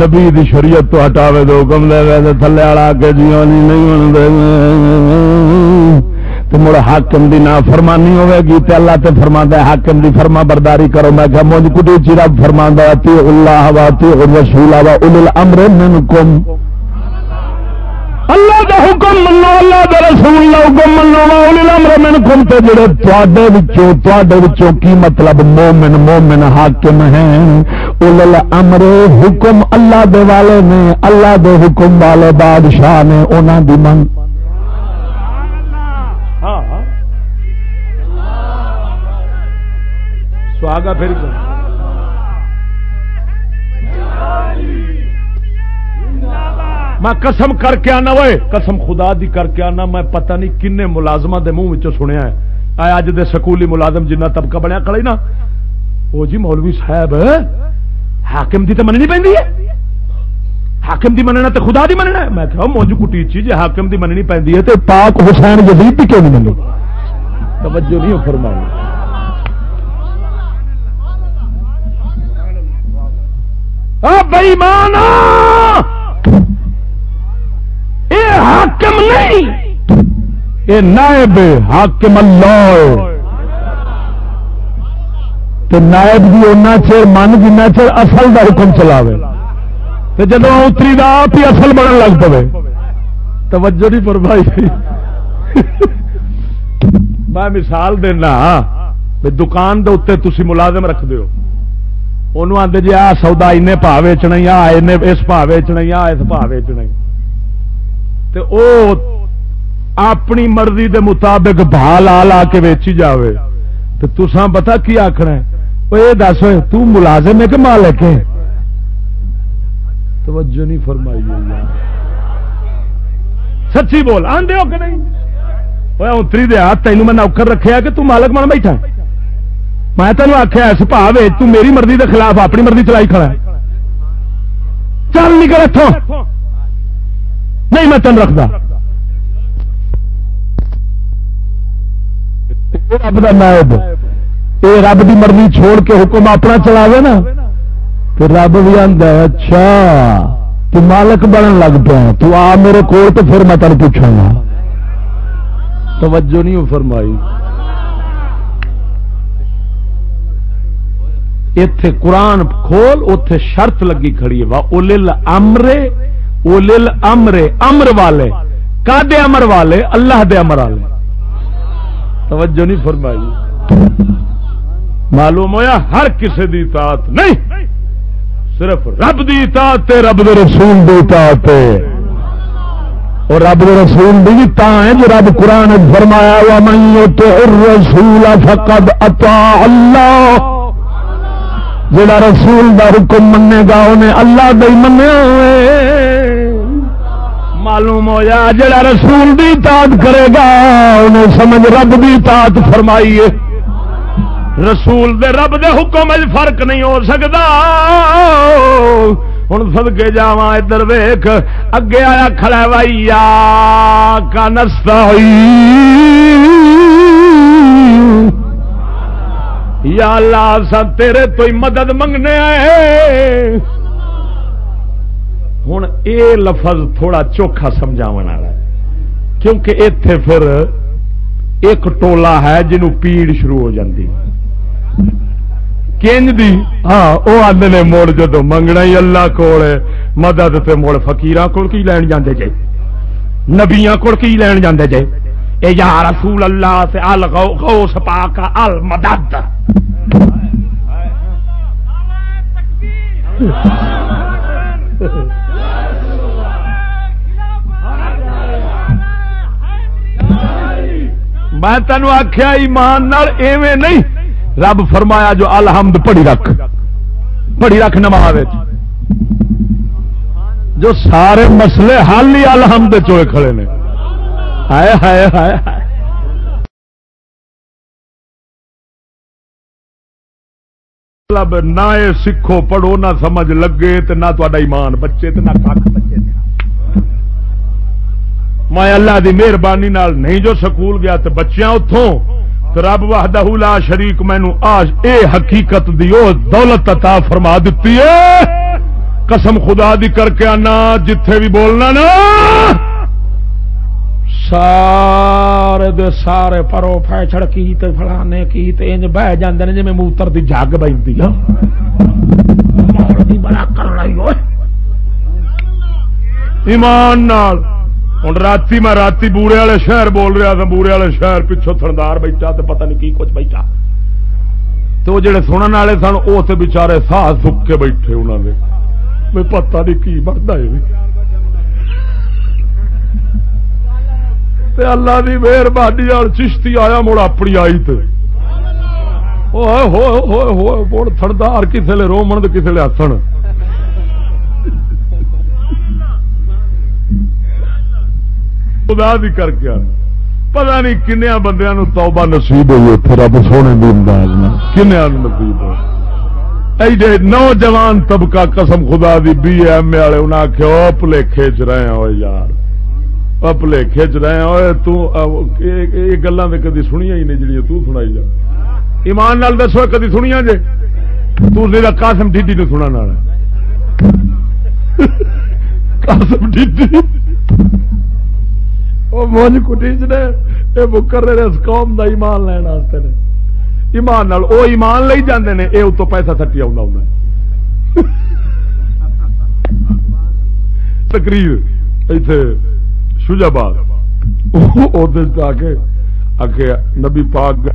Speaker 2: نبی دی شریعت تو ہٹاوے دو حکم دے گئے تھلے والا کے جیو نہیں تو مڑ حاکم دی نا فرمانی ہوے گی تے اللہ تے فرما ہے، حاکم دی فرما برداری کرو۔ میں کہ مجھ کٹی چیرا فرما اتی اللہ و اتی الرسول و اول الامر منکم۔ اللہ دا حکم منو اللہ دا رسول دا حکم منو اول الامر منکم تے جڑے تواڈے وچوں تواڈے وچوں کی مطلب مومن مومن حاکم ہیں اول الامر، حکم اللہ دے والے نے، اللہ دے حکم والے بادشاہ نے، انہاں دی من سبحان اللہ۔ ہاں سواگا پھر۔ میں قسم کر کے آنا وے، قسم خدا دی کر کے آنا، میں پتہ نہیں کن ملازمہ دے منہ سنیا ہے۔ اج دے سکولی ملازم جنہ طبقہ بنیا کھڑے نا؟ وہ جی مولوی صاحب، حاکم دی تو مننی پہ حاکم دی مننا تے خدا دی مننا ہے؟ میں کہا موجو کٹی چی جی حاکم دی مننی پہ تے پاک حسین جدید بھی کیوں نہیں منو توجہ نہیں فرمائی۔ بئی مانا یہ حاکم نہیں یہ نائب حاکم اللہ تو نائب بھی اُنہ چر من جنہ چر اصل کا حکم چلاوے۔ تو جب اتری دا آپ ہی اصل بنن لگ پے توجہ نہیں پر بھائی میں مثال دینا دکان دے اتنے تھی ملازم رکھ دیو۔ انہوں آتے جی آ سودا این پا ویچنا اس پا ویچنا اس پا ویچنا تے او اپنی مرضی دے مطابق بھا لا لا کے ویچی جاوے۔ تو تسان پتا کی آخنا وہ یہ دس تو ملازم ہے کہ مالک ہے؟ توجہ نہیں فرمائی سچی بول آدھے ہو کہ نہیں؟ اتری دیا تینوں میں نوکر رکھا کہ تم مالک من بیٹھا میں تینوں آخیا اس پا تو میری مرضی کے خلاف اپنی مرضی چلائی کھڑا چل نکل اتوں نہیں میں تین رکھتا رب کا نائب یہ رب کی مرضی چھوڑ کے حکم اپنا چلاوے نا، تو رب بھی آتا ہے اچھا تو مالک بنن لگ پیا تو آ میرے کو تو پھر میں تین پوچھا گا۔ توجہ نہیں فرمائی۔ اتے قرآن کھول اتے شرط لگی کھڑی ہے اولل امرے اولل امرے، امر والے۔ کا دے امر والے؟ اللہ دے امر والے۔ توجہ نہیں فرمائی۔ معلوم ہویا ہر کسی دی اطاعت نہیں؟ صرف رب دی اطاعت تے رب دے رسول دی اطاعت تے۔ اور رب دے رسول بھی تا ہے جو رب قرآن فرمایا، ومن یطع الرسول فقد اطاع اللہ جڑا رسول دا حکم منے گا، انہیں اللہ دا دے منیا معلوم ہو جا جڑا رسول دی اطاعت کرے گا انہیں سمجھ رب دی اطاعت فرمائیے۔ رسول دے رب دے حکم فرق نہیں ہو سکتا ہوں سدکے جا ادھر ویخ اگے آیا، کھڑا وائی کا نستا ہوئی یا اللہ سن تیرے تو ہی مدد منگنے آئے۔ ہوں اے لفظ تھوڑا چوکھا سمجھا کیونکہ اتے پھر ایک ٹولا ہے جنہوں پیڑ شروع ہو جاتی کنج دی ہاں وہ آدھے نے مڑ جدو منگنا ہی اللہ کول مدد تے مڑ فکیر کول کی لین جاندے جے؟ نبیاں کول کی لین جاندے جے؟ اے یا رسول اللہ سے ال غوث پاک ال مدد۔ (laughs) میں تینوں آخیا ایمان ایویں نہیں۔ رب فرمایا، جو الحمد پڑی رکھ۔ پڑی رکھ نماز جو سارے مسئلے حل ہی الحمد چوئے کھڑے نے۔ ہائے ہائے ہائے مطلب نہ سکھو پڑھو، نہ سمجھ لگے تو نہ ایمان بچے تو نہ کھ بچے۔ میں اللہ دی مہربانی نال نہیں جو سکول گیا تو بچیاں اتوں رب وحدہ لا شریک مینو آج اے حقیقت دی او دولت عطا فرما دیتی ہے۔ قسم خدا دی کر کے آنا جتھے بھی بولنا نا، سارے دے سارے پرو پھیچڑ کی تے فلانے کی تے انج بہ جاندے نے، جویں موتر دی جگ بہندی ہے۔ بڑا کر رہی ہوئے ایمان نال ہوں رات میں رات بورے والے شہر بول رہا تھا بورے والے شہر پچھو تھندار بیٹھا تو پتہ نہیں کی کچھ بیٹھا تو جڑے سننے والے سن وہ تو بچارے سا سک کے بیٹھے انہوں نے میں پتہ نہیں کی بنتا ہے اللہ کی مہربانی چشتی آیا مڑ اپنی آئی تے مڑ تھندار کسے رومن تو کسے ہسن خدا دی کر کے پتا نہیں کنیا بندیا توبہ نصیب ہوئی اتنے رب سونے دی انداز میں کنیا نصیب ہو ایڈے نوجوان طبقہ قسم خدا دی بی ایم اے والے انہیں آخیا پلے کھچ رہے ہو یار۔ پلے کھچ رہے ہوئے گلان تو کدی سنیا ہی نہیں جڑی تو سنائی جا ایمان نال دسو، کدی سنیا جے؟ تو قاسم ڈیڈی نے سنا قاسم ڈیڈی۔ وہ مونج کٹیچ نے یہ مکر رہے اس قوم دا ایمان لین واسطے نے۔ ایمان نال او ایمان لئی جاندے نے، اے اتوں پیسہ سٹی تھٹی آ تقریر ایتھے شجا شجاباد آ کے آ کے نبی پاک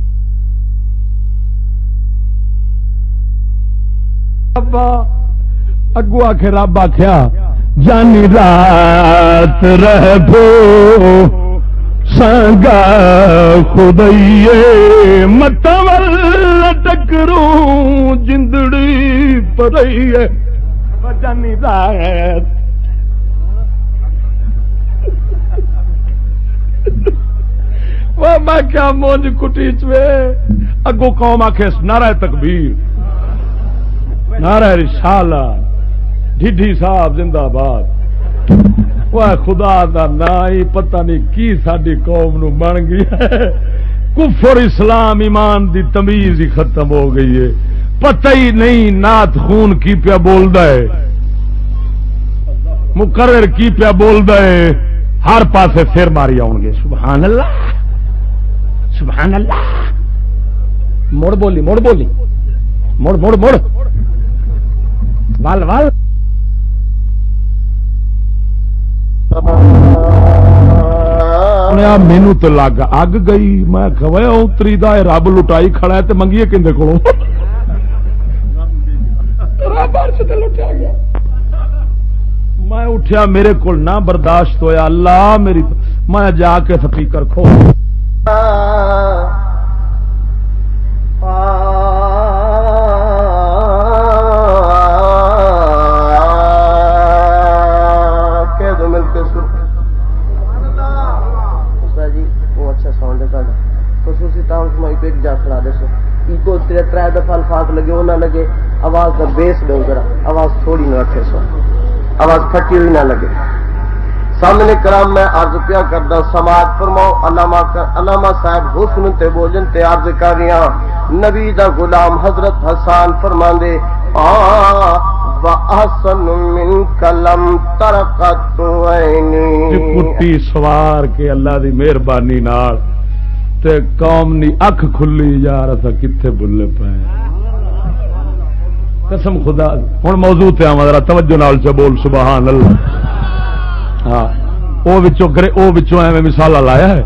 Speaker 2: اگو آخ رب آخیا جانی رات رہو سنگا خدائیے متول ٹکروں جندڑی پرئی جانی یعنی رات۔ میں کیا مونج کٹی چوے؟ اگو قوم آخ نعرہ تکبیر، نعرہ رسالہ ڈھی صاحب زندہ باد۔ وہ خدا دا نا ہی پتہ نہیں کی ساری قوم نو بن گئی کفر اسلام ایمان دی تمیز ہی ختم ہو گئی ہے۔ پتہ ہی نہیں نات خون کی پیا بول ہے۔ مقرر کی پیا بول ہے۔ ہر پاسے پھر ماری آؤ گے۔ سبحان اللہ۔ سبحان اللہ۔ مڑ بولی مڑ بولی۔ مڑ مڑ مڑ۔ ول ول مینو تو لگ اگ گئی میں اتری دا رب لٹائی کھڑا ہے تو منگیے کھے کو میں اٹھیا میرے کو نہ برداشت ہویا اللہ میری میں جا کے سپیکر کھو
Speaker 4: دفعہ الفاظ لگے وہ نہ لگے، آواز کا بیس دو ذرا آواز تھوڑی نہ رکھے سو آواز پھٹی ہوئی نہ لگے۔ سامنے کرام، میں عرض پیا کردا، سماعت فرماؤ، علامہ علامہ صاحب حسن تے بوجن تے عرض کر رہی ہاں نبی دا غلام حضرت حسان فرماندے وَأَحْسَنُ مِنْكَ لَمْ تَرَقَتُ عَيْنِي جی
Speaker 2: کٹی سوار کے اللہ دی مہربانی نال تے قوم نی اکھ کھلی یار اسا کتھے بھلے پے؟ قسم خدا، ہن موضوع تے آواں، ذرا توجہ نال چ بول، سبحان اللہ۔ ہاں او وچوں کرے، او وچوں ایویں مثال لایا ہے۔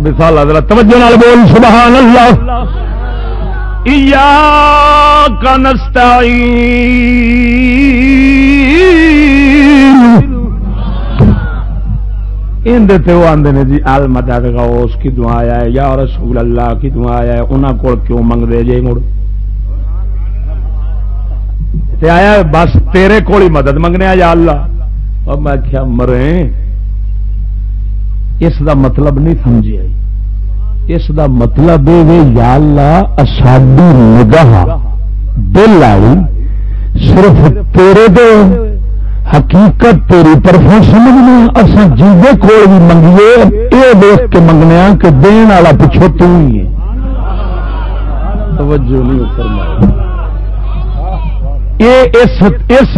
Speaker 2: مثال ذرا توجہ نال بول، سبحان اللہ۔ ایاک نستعین۔ وہ آدھے نے جی ال مدد غوث کی دعا آیا ہے، یا رسول اللہ کی دعا آیا ہے انہوں کو کیوں منگ دے جے مڑ؟ تے آیا بس تیرے کو ہی مدد منگنے یا اللہ۔ اور میں کیا مرے؟ اس دا مطلب نہیں سمجھے اس دا مطلب یا اللہ، اساڈی نگاہ، دل آئی، صرف تیرے دے۔ حقیقت تیری طرف سمجھنا۔ اصا جیوے کول بھی منگیے یہ دیکھ کے منگنے کہ دین والا پچھو تو ہی ہے۔ توجہ نہیں فرمایا اس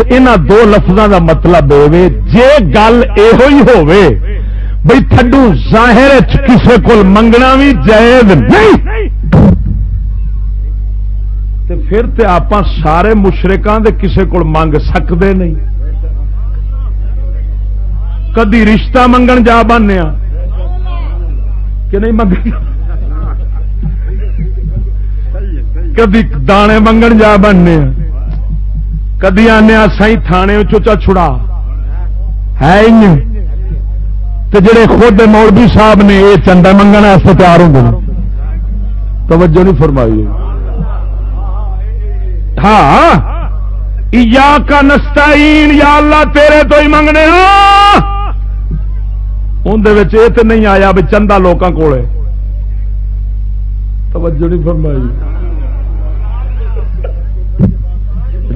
Speaker 2: دو لفظوں کا مطلب ہے جے گل یہ ہوئے بھائی تھڈو ظاہر کسے کو منگنا بھی جائز نہیں۔ پھر تے آپ سارے مشرقان دے کسے کو منگ سکتے نہیں۔ کدی رشتہ منگن جا بننے کہ نہیں منگ کدی دانے منگن جا بننے کدی آنے سائی تھانے چوچا چھڑا۔ ہے جڑے خود مولوی صاحب نے یہ چنڈا منگنے تیار ہوں توجہ نہیں فرمائی۔ ہاں۔ یا کا نستعین، یا اللہ تیرے تو ہی منگنے ہاں۔ اندر یہ تو نہیں آیا بھی چندہ لوگوں کو توجہ نہیں فرمائی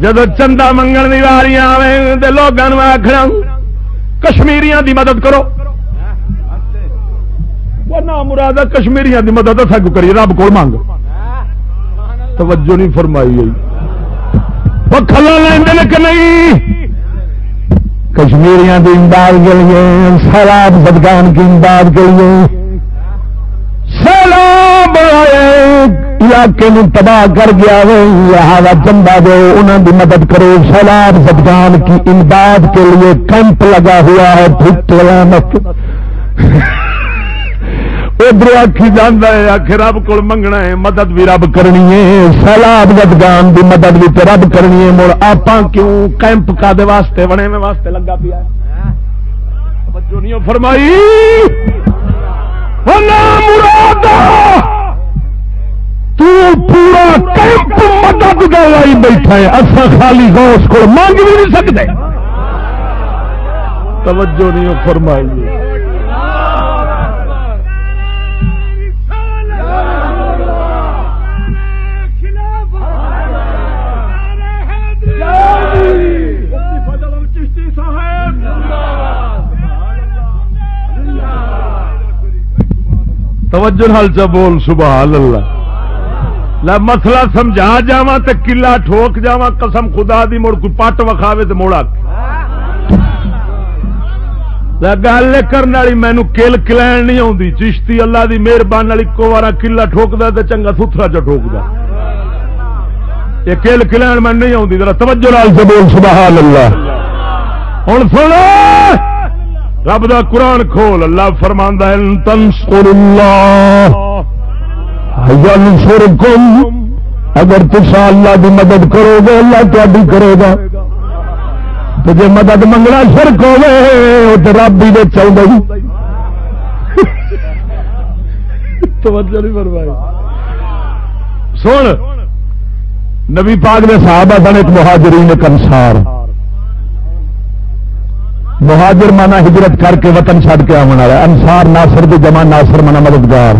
Speaker 2: جب چندہ منگن کی واری آئے تو لوگوں آخر کشمیریاں دی مدد کرو نہ مراد کشمیریاں دی مدد سگ کری رب کو منگ توجہ نہیں فرمائی گئی وہ کھلا لین کہ نہیں کشمیریاں کی امداد کے لیے، سیلاب بدگان کی امداد کے لیے۔ سیلاب
Speaker 1: علاقے نو تباہ کر گیا ہوا چندہ دو انہوں کی مدد کرو۔ سیلاب بدگان کی امداد کے لیے کیمپ لگا ہوا ہے ادھر آخی جانا ہے آخ رب کو منگنا ہے، مدد بھی رب کرنی ہے۔ سیلاب زدگان کی مدد بھی رب کرنی ہے۔ مڑ آپ کیوں کیمپ کا دے واسطے بنے میں واسطے لگا پیا فرمائی؟ ہاں، تو پورا کیمپ مدد دوائی بیٹھا ہے۔ اصا خالی غوث کو مانگ بھی نہیں سکتے توجہ نہیں فرمائی۔ توجہ حال چا بول، سبحان اللہ۔ لا مسئلہ سمجھا جا تو کلا ٹھوک جا قسم خدا دی، مڑ کوئی پٹ وکھاوے تو موڑا گل کرنے والی مینو کل کلین نہیں آتی چشتی اللہ دی مہربانی والی کو بار کلا ٹھوک تو چنگا ستھرا چ ٹھوک یہ کل کلین میں نہیں آتی ذرا توجہ لال سے بول، سبحان اللہ۔ ہوں سنو! رب دا قرآن کھول، اللہ فرماندہ تنسر اللہ اگر تسا اللہ کی مدد کرو گے، اللہ تاری کرے گا۔ تو جی مدد منگنا شرک ہوے تو رب بھی چل گئی سن، نبی پاک نے صحابہ بن ایک مہاجرین ایک انسار مہاجر مانا ہجرت کر کے وطن چھڈ کے آنے والا انسار ناصر کی جمع ناصر مانا مددگار۔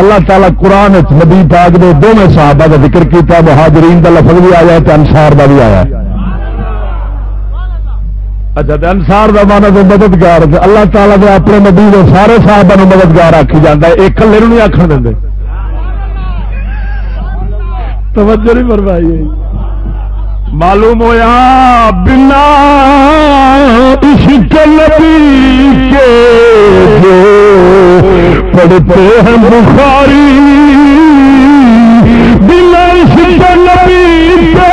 Speaker 1: اللہ تعالیٰ قرآن نبی پاک نے دونوں صحابہ کا ذکر کیا مہاجرین کا لفظ بھی آیا تو انسار کا بھی آیا۔ اچھا انسار کا مانا تو مددگار اللہ تعالیٰ نے اپنے نبی نے سارے صحابہ مددگار آخی جانا ایک کلے نہیں آخر دیں توجہ نہیں فرمائی۔ معلوم ہوا بنا عشق نبی کے پڑھتے ہیں بخاری، بنا عشق نبی کے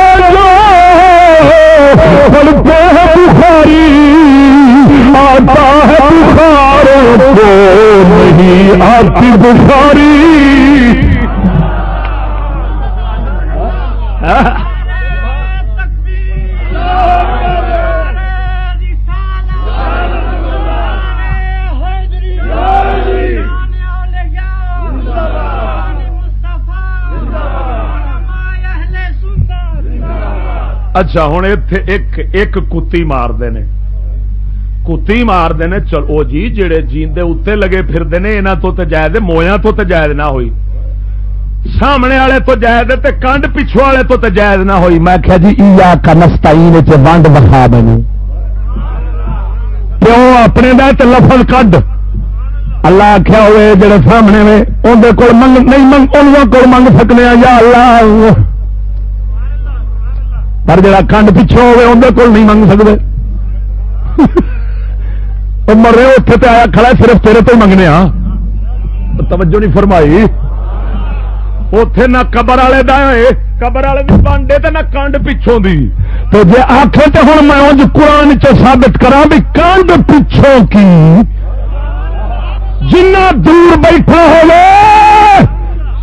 Speaker 1: پڑھتے ہیں بخاری، آتا ہے بخار کو نہیں آتی بخاری۔ (laughs) اچھا ہوں اتے ایک ایک کتی مارتے ہیں کتی مارتے ہیں چلو جی جڑے جیندے اتنے لگے پھرتے ہیں یہاں تو جائز مویا تو جائز نہ ہوئی۔ سامنے والے تو جائز تے کنڈ پچھو والے تو جائز نہ ہوئی۔ میں کہا جی یا کنستا ونڈ بخا مینو کیوں؟ اپنے دا تے لفظ کڈ اللہ آخیا ہوئے، جڑے سامنے میں اندر کول منگ، نہیں منگ ان کو منگ سکنے یا اللہ۔ پر جڑا کنڈ پچھو ہوے اندر کول نہیں منگ سکتے مرے اتنے تو آیا، کھڑا صرف تیرے تو منگنے ہاں۔ توجہ نہیں فرمائی۔ اتے نہ قبر والے دے قبر والے بھی بانڈے تو نہ کانڈ پچھوں دی۔ تو جی آخے تو ہوں میں انج قرآن چ ثابت کرا بھی کانڈ پچھوں کی، جنہ دور بیٹھا ہوئے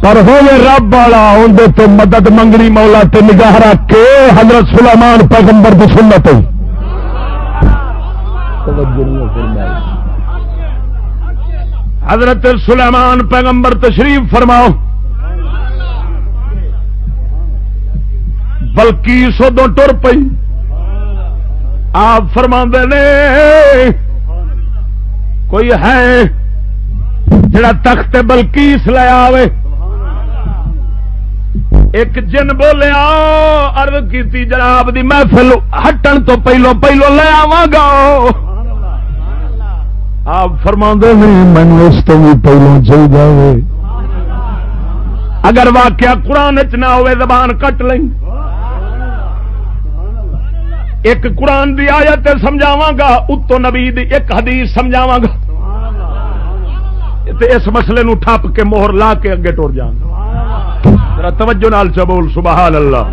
Speaker 1: پر ہوئے رب والا اندر تو مدد منگنی مولا تے نگاہ رکھ کے حضرت سلیمان پیغمبر کی سنت حضرت سلیمان پیغمبر تشریف فرماؤ۔ بلکی سدو ٹر پئی۔ آپ فرما نے، کوئی ہے جڑا تخت بلکیس لیا آئے ایک جن بولیا ارد کی جناب دی محفل ہٹن تو پہلو پہلو لے آوا گا۔ آپ فرما نہیں مینو اس تو بھی پہلو چاہیے اگر واقعہ قرآن چ نہ ہوئے، زبان کٹ لیں۔ ایک قرآن دی آیت سمجھاوا گا، اتو نبی دی ایک حدیث سمجھاوا گا۔
Speaker 2: تے اس مسئلے نو ٹھپ کے موہر لا کے اگے ٹور جان ذرا توجہ نال چبول سبحان اللہ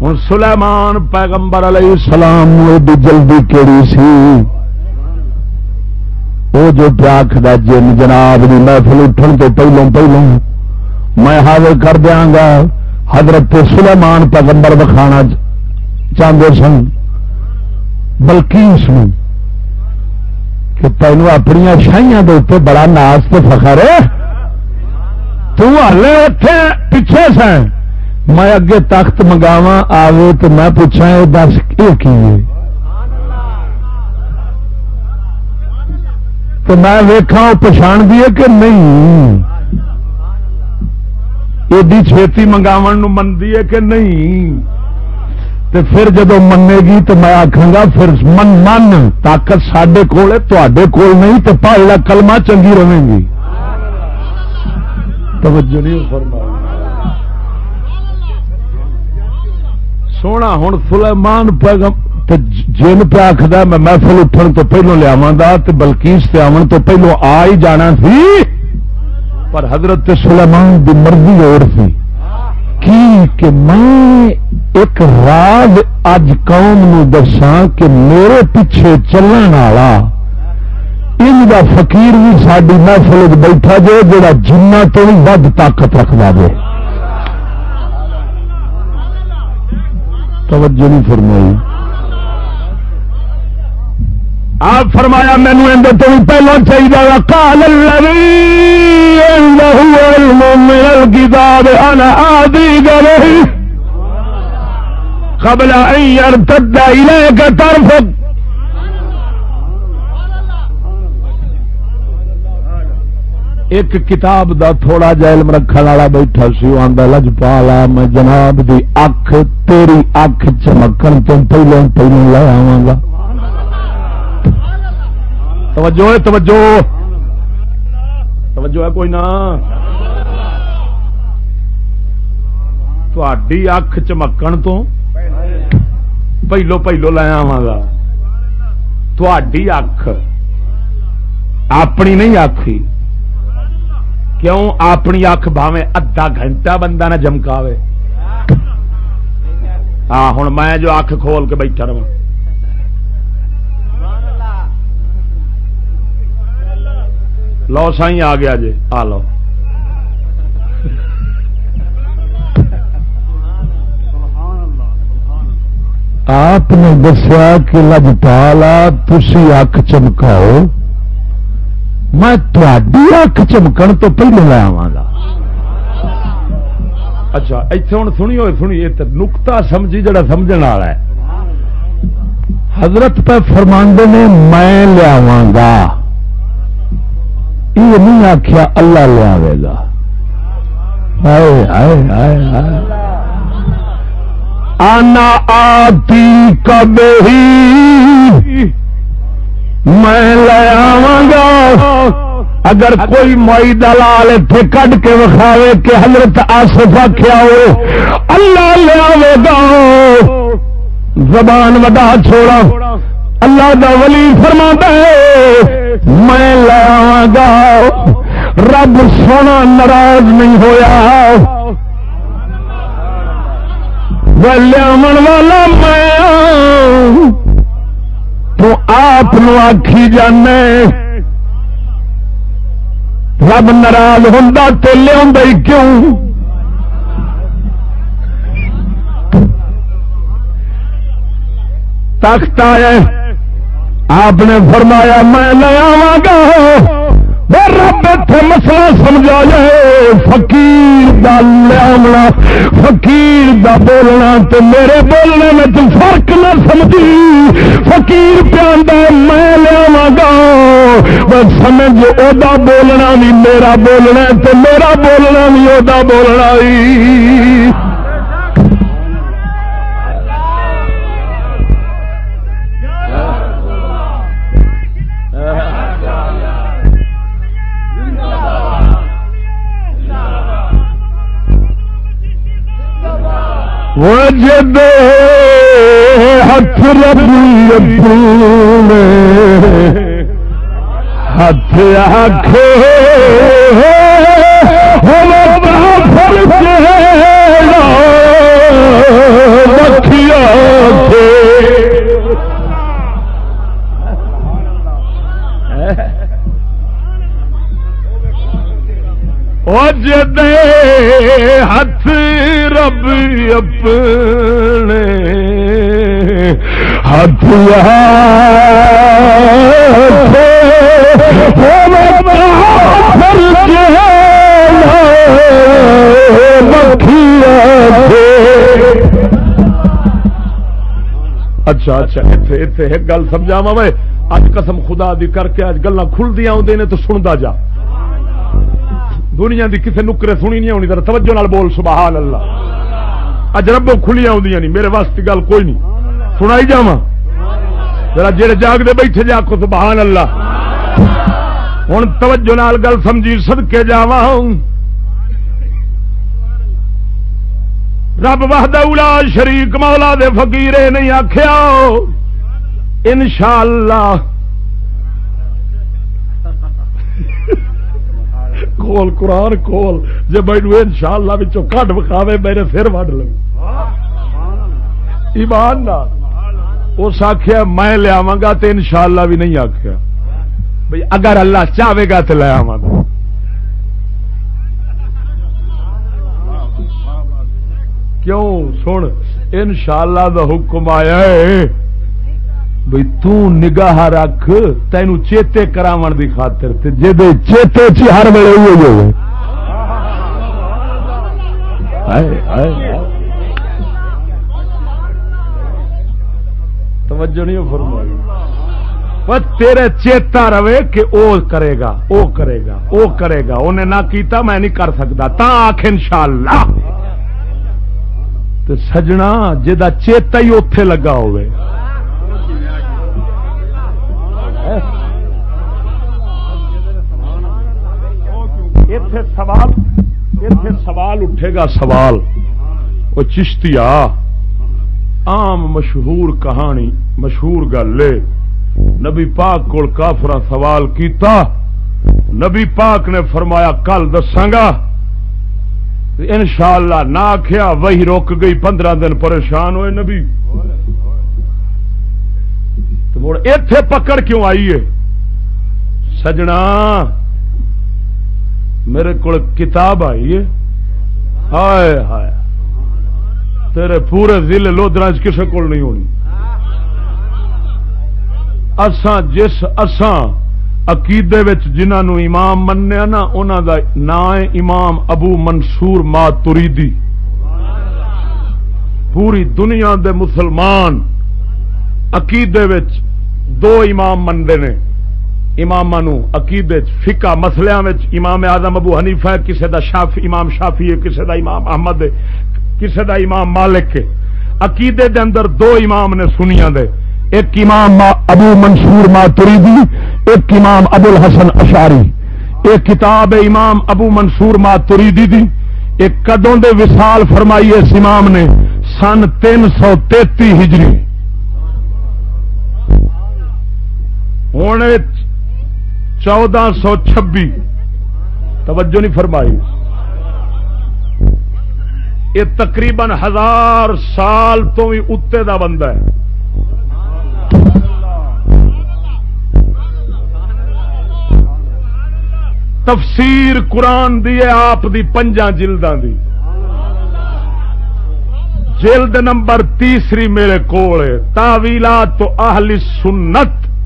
Speaker 2: ہوں سلیمان پیغمبر علیہ السلام
Speaker 1: ایڈی جلدی کیڑی سی؟ وہ جو پیاکھ دا جن جناب دی محفل اٹھن تو پہلوں پہلوں میں حاضر کر دیاں گا، حضرت سلیمان پیغمبر بخانا چاہتے سن۔ بلکیس کہ تینوں اپنی شاہیاں دے بڑا ناز تو فخر ہے۔ تو ہلے اتے پیچھے سیں میں اگے تخت منگاوا آوے تو میں پوچھا یہ دس یہ کی تو میں ویکھا وہ پچھان دیے کہ نہیں؟
Speaker 2: ایڈی چھیتی منگاو منتی ہے کہ نہیں؟
Speaker 1: تو پھر جب منے گی تو میں آخا گا، پھر من من، طاقت سڈے کول ہے تے کول نہیں تو پہلا کلمہ چنگی رہے گی۔ توجہ نہیں فرمائی۔
Speaker 2: سونا ہوں سلیمان پیغم
Speaker 1: جن پہ آخد میں محفل اٹھن تو پہلو لیا بلکیس سے آن تو پہلو آ ہی جانا سی۔ پر حضرت سلیمان کی مرضی اور سی۔ کی کہ میں ایک راز اج قوم نو دسا کہ میرے پیچھے چلن والا ان کا فقیر بھی ساری محفل بیٹھا جائے جا جنہ تو بھی ود طاقت رکھتا جائے توجہ نہیں فرمائی۔
Speaker 2: آپ فرمایا مینو اندر تو بھی پہلو چاہیے کال کتاب انا آدی گرے قبل ان يرتد اليك طرفك
Speaker 1: ایک کتاب دا تھوڑا جا علم رکھنے والا بیٹھا سی آدھا لج پالا میں جناب دی اکھ، تیری اکھ چمکن تو پہلو پہلو لے آواں گا۔
Speaker 2: توجہ ہے، توجہ۔ توجہ ہے، کوئی نہ۔ تھی اکھ چمکن تو پہلو پہلو لے آواں گا۔ تھی اکھ، اپنی نہیں آخی کیوں اپنی اکھ بھاوے ادھا گھنٹہ بندہ نہ جمکاوے ہاں ہوں میں جو اکھ کھول کے بیٹھا رہا لو سائی آ گیا جی آ لو۔
Speaker 1: آپ نے دسیا کہ لجپالا تھی اکھ چمکاؤ۔ میں تھی اکھ چمکن تو پہلے لے آوا گا
Speaker 2: اچھا اتنے ہوں سنی ہوئے سنی نکتا سمجھی جڑا سمجھ والا ہے۔
Speaker 1: حضرت پہ فرماندے نے میں لیا گا یہ نہیں آخیا اللہ لیا گا۔
Speaker 2: آنا آتی کب ہی میں لیا گا۔ اگر کوئی مائی دلال اتنے کڈ کے وکھاوے کہ حضرت آصف آخیا ہو، اللہ لیا گا۔ زبان ودا چھوڑا۔ اللہ دا ولی فرما دے میں لیا گا۔ رب سونا ناراض نہیں ہویا۔ لیا والا، میں تو آپ آخی جانے۔ رب ناراض ہوں تو لیا کیوں؟ تخت آیا آپ نے فرمایا، میں لیا گا۔ رب اتنے مسئلہ سمجھا جائے فقیر دا لیا فقیر دا بولنا تو میرے بولنے میں تو فرق نہ سمجھی۔ فقیر پیادا میں لیا گا بس سمجھ ادا بولنا بھی میرا بولنا تو میرا بولنا بھی ادا بولنا ہی وجد ہاتھ ربی اپنے ہاتھ آخے رکھیا دے ہاتھ رب اپنے۔ ہاتھ اچھا اچھا اتنے ایک گل سمجھاوا میں۔ اج قسم خدا دی کر کے اج گلا کھلدی آدھے نے تو سنتا جا۔ دنیا دی کسی نکرے سنی نہیں آنی، ذرا توجہ نال بول سبحان اللہ اج ربوں کھلی آدی نہیں، میرے واسطے گل کوئی نہیں۔ سنائی جا ذرا جڑے جاگ دے بیٹھے جا کو سبحان اللہ ہوں توجہ نال گل سمجھی سد کے جا رب وحد اولا شریک، مولا دے فقیرے نہیں آخیا انشاءاللہ۔ کول قرآن کول جی مینو ان شاء اللہ کٹ بکھاوے میرے سر وڈ لگ ایمان اس آخیا میں لیا گا تو ان شاء اللہ بھی نہیں آخیا بھائی اگر اللہ چاہے گا تو لے آوا گا کیوں؟ سن ان شاء اللہ کا حکم آیا ہے۔ بھائی تگاہ رکھ تین چیتے کراو دی خاطر جی چیتے چ ہر ویلے ہوئے توجہ نہیں فرمائی۔ تیرے چیتا رہے کہ او کرے گا، او کرے گا، او کرے گا۔ انہیں نہ کیتا، میں نہیں کر سکتا۔ تا آخ ان شاء سجنا جا چیتا ہی اتے لگا ہوئے۔ سوال اٹھے گا سوال۔ وہ چشتیا عام مشہور کہانی، مشہور گل نبی پاک کو کافر سوال کیتا۔ نبی پاک نے فرمایا، کل دساگا ان شاء اللہ نہ آخیا وہی روک گئی، پندرہ دن پریشان ہوئے نبی۔ مڑ اتے پکڑ کیوں آئی ہے؟ سجنا، میرے کو کتاب آئی ہے۔ ہائے ہائے۔ تیرے پورے ضلع لودرا کسی کو نہیں ہونی۔ اسان جس اسان عقیدے جنہوں امام منیا نا انہوں دا نام امام ابو منصور ما تریدی پوری دنیا دے مسلمان عقیدے دو امام منگے نے۔ امام عقید فکا مسلیا امام آدم ابو حنیفہ کسی دا شاف، امام شافی ہے کسی دا امام احمد ہے کسی دا امام مالک ہے۔ عقیدے دے اندر دو امام نے سنیا دے۔ ایک امام ابو منصور ماتریدی ایک امام ابو الحسن اشاری ایک کتاب امام ابو منصور ماتریدی دی۔ ایک قدوں دے وصال فرمائی اس امام نے؟ سن تین سو تیتی ہجری۔ ہوں چودہ سو چھبی۔ توجہ نہیں فرمائی۔ یہ تقریباً ہزار سال تو بھی اتنے کا بندہ ہے۔ تفسیر قرآن دی ہے، آپ دی پنجا جلدان دی۔ جلد نمبر تیسری میرے کو تاویلات تو اہل سنت۔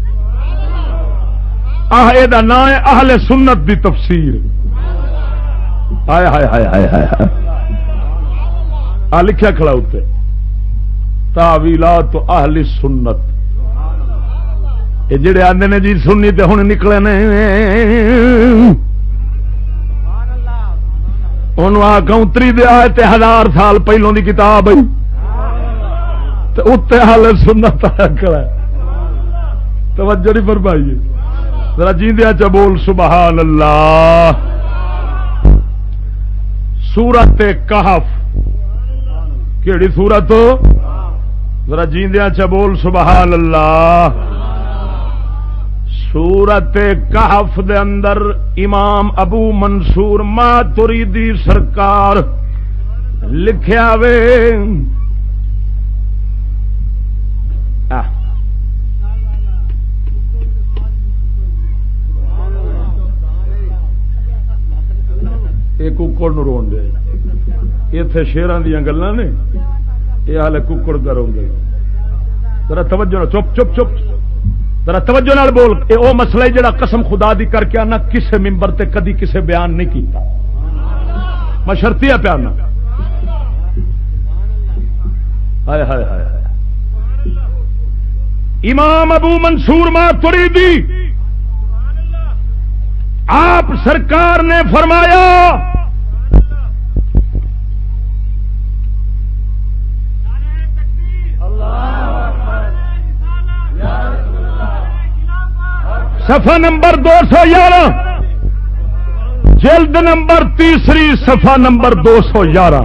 Speaker 2: آہ نام ہے اہل سنت دی تفسیر۔ آئے ہائے ہائے ہائے ہائے آ لکھا کھڑا اتنے تاویلات اہل سنت۔ یہ جڑے آدھے نے جی سنی تے ہوں نکلے نے۔ کونتری دیا تے ہزار سال پہلوں دی کتاب۔ اتنے حال سنت آیا کھڑا۔ توجہ نہیں فرمائیے۔ ذرا جیندیا چ بول سبحان اللہ سورت کہف۔ کیڑی سورت؟ ذرا جیندیا چ بول سبحان اللہ سورت کہف دے اندر امام ابو منصور ماتریدی سرکار لکھیا وے آہ یہ ککڑ رو دے۔ اتے شیران دیا گلا نے یہ ہال ککڑ کرو گے ذرا توجہ چپ چپ چپ۔ ذرا توجہ نال بول۔ اے او مسئلہ جڑا قسم خدا دی کر کے آنا، کسے ممبر تے کدی کسے بیان نہیں کیتا۔ میں شرطیا پہ آنا۔ ہائے ہائے ہائے امام ابو منصور ماتریدی آپ سرکار نے فرمایا، صفحہ نمبر دو سو گیارہ جلد نمبر تیسری صفحہ نمبر دو سو گیارہ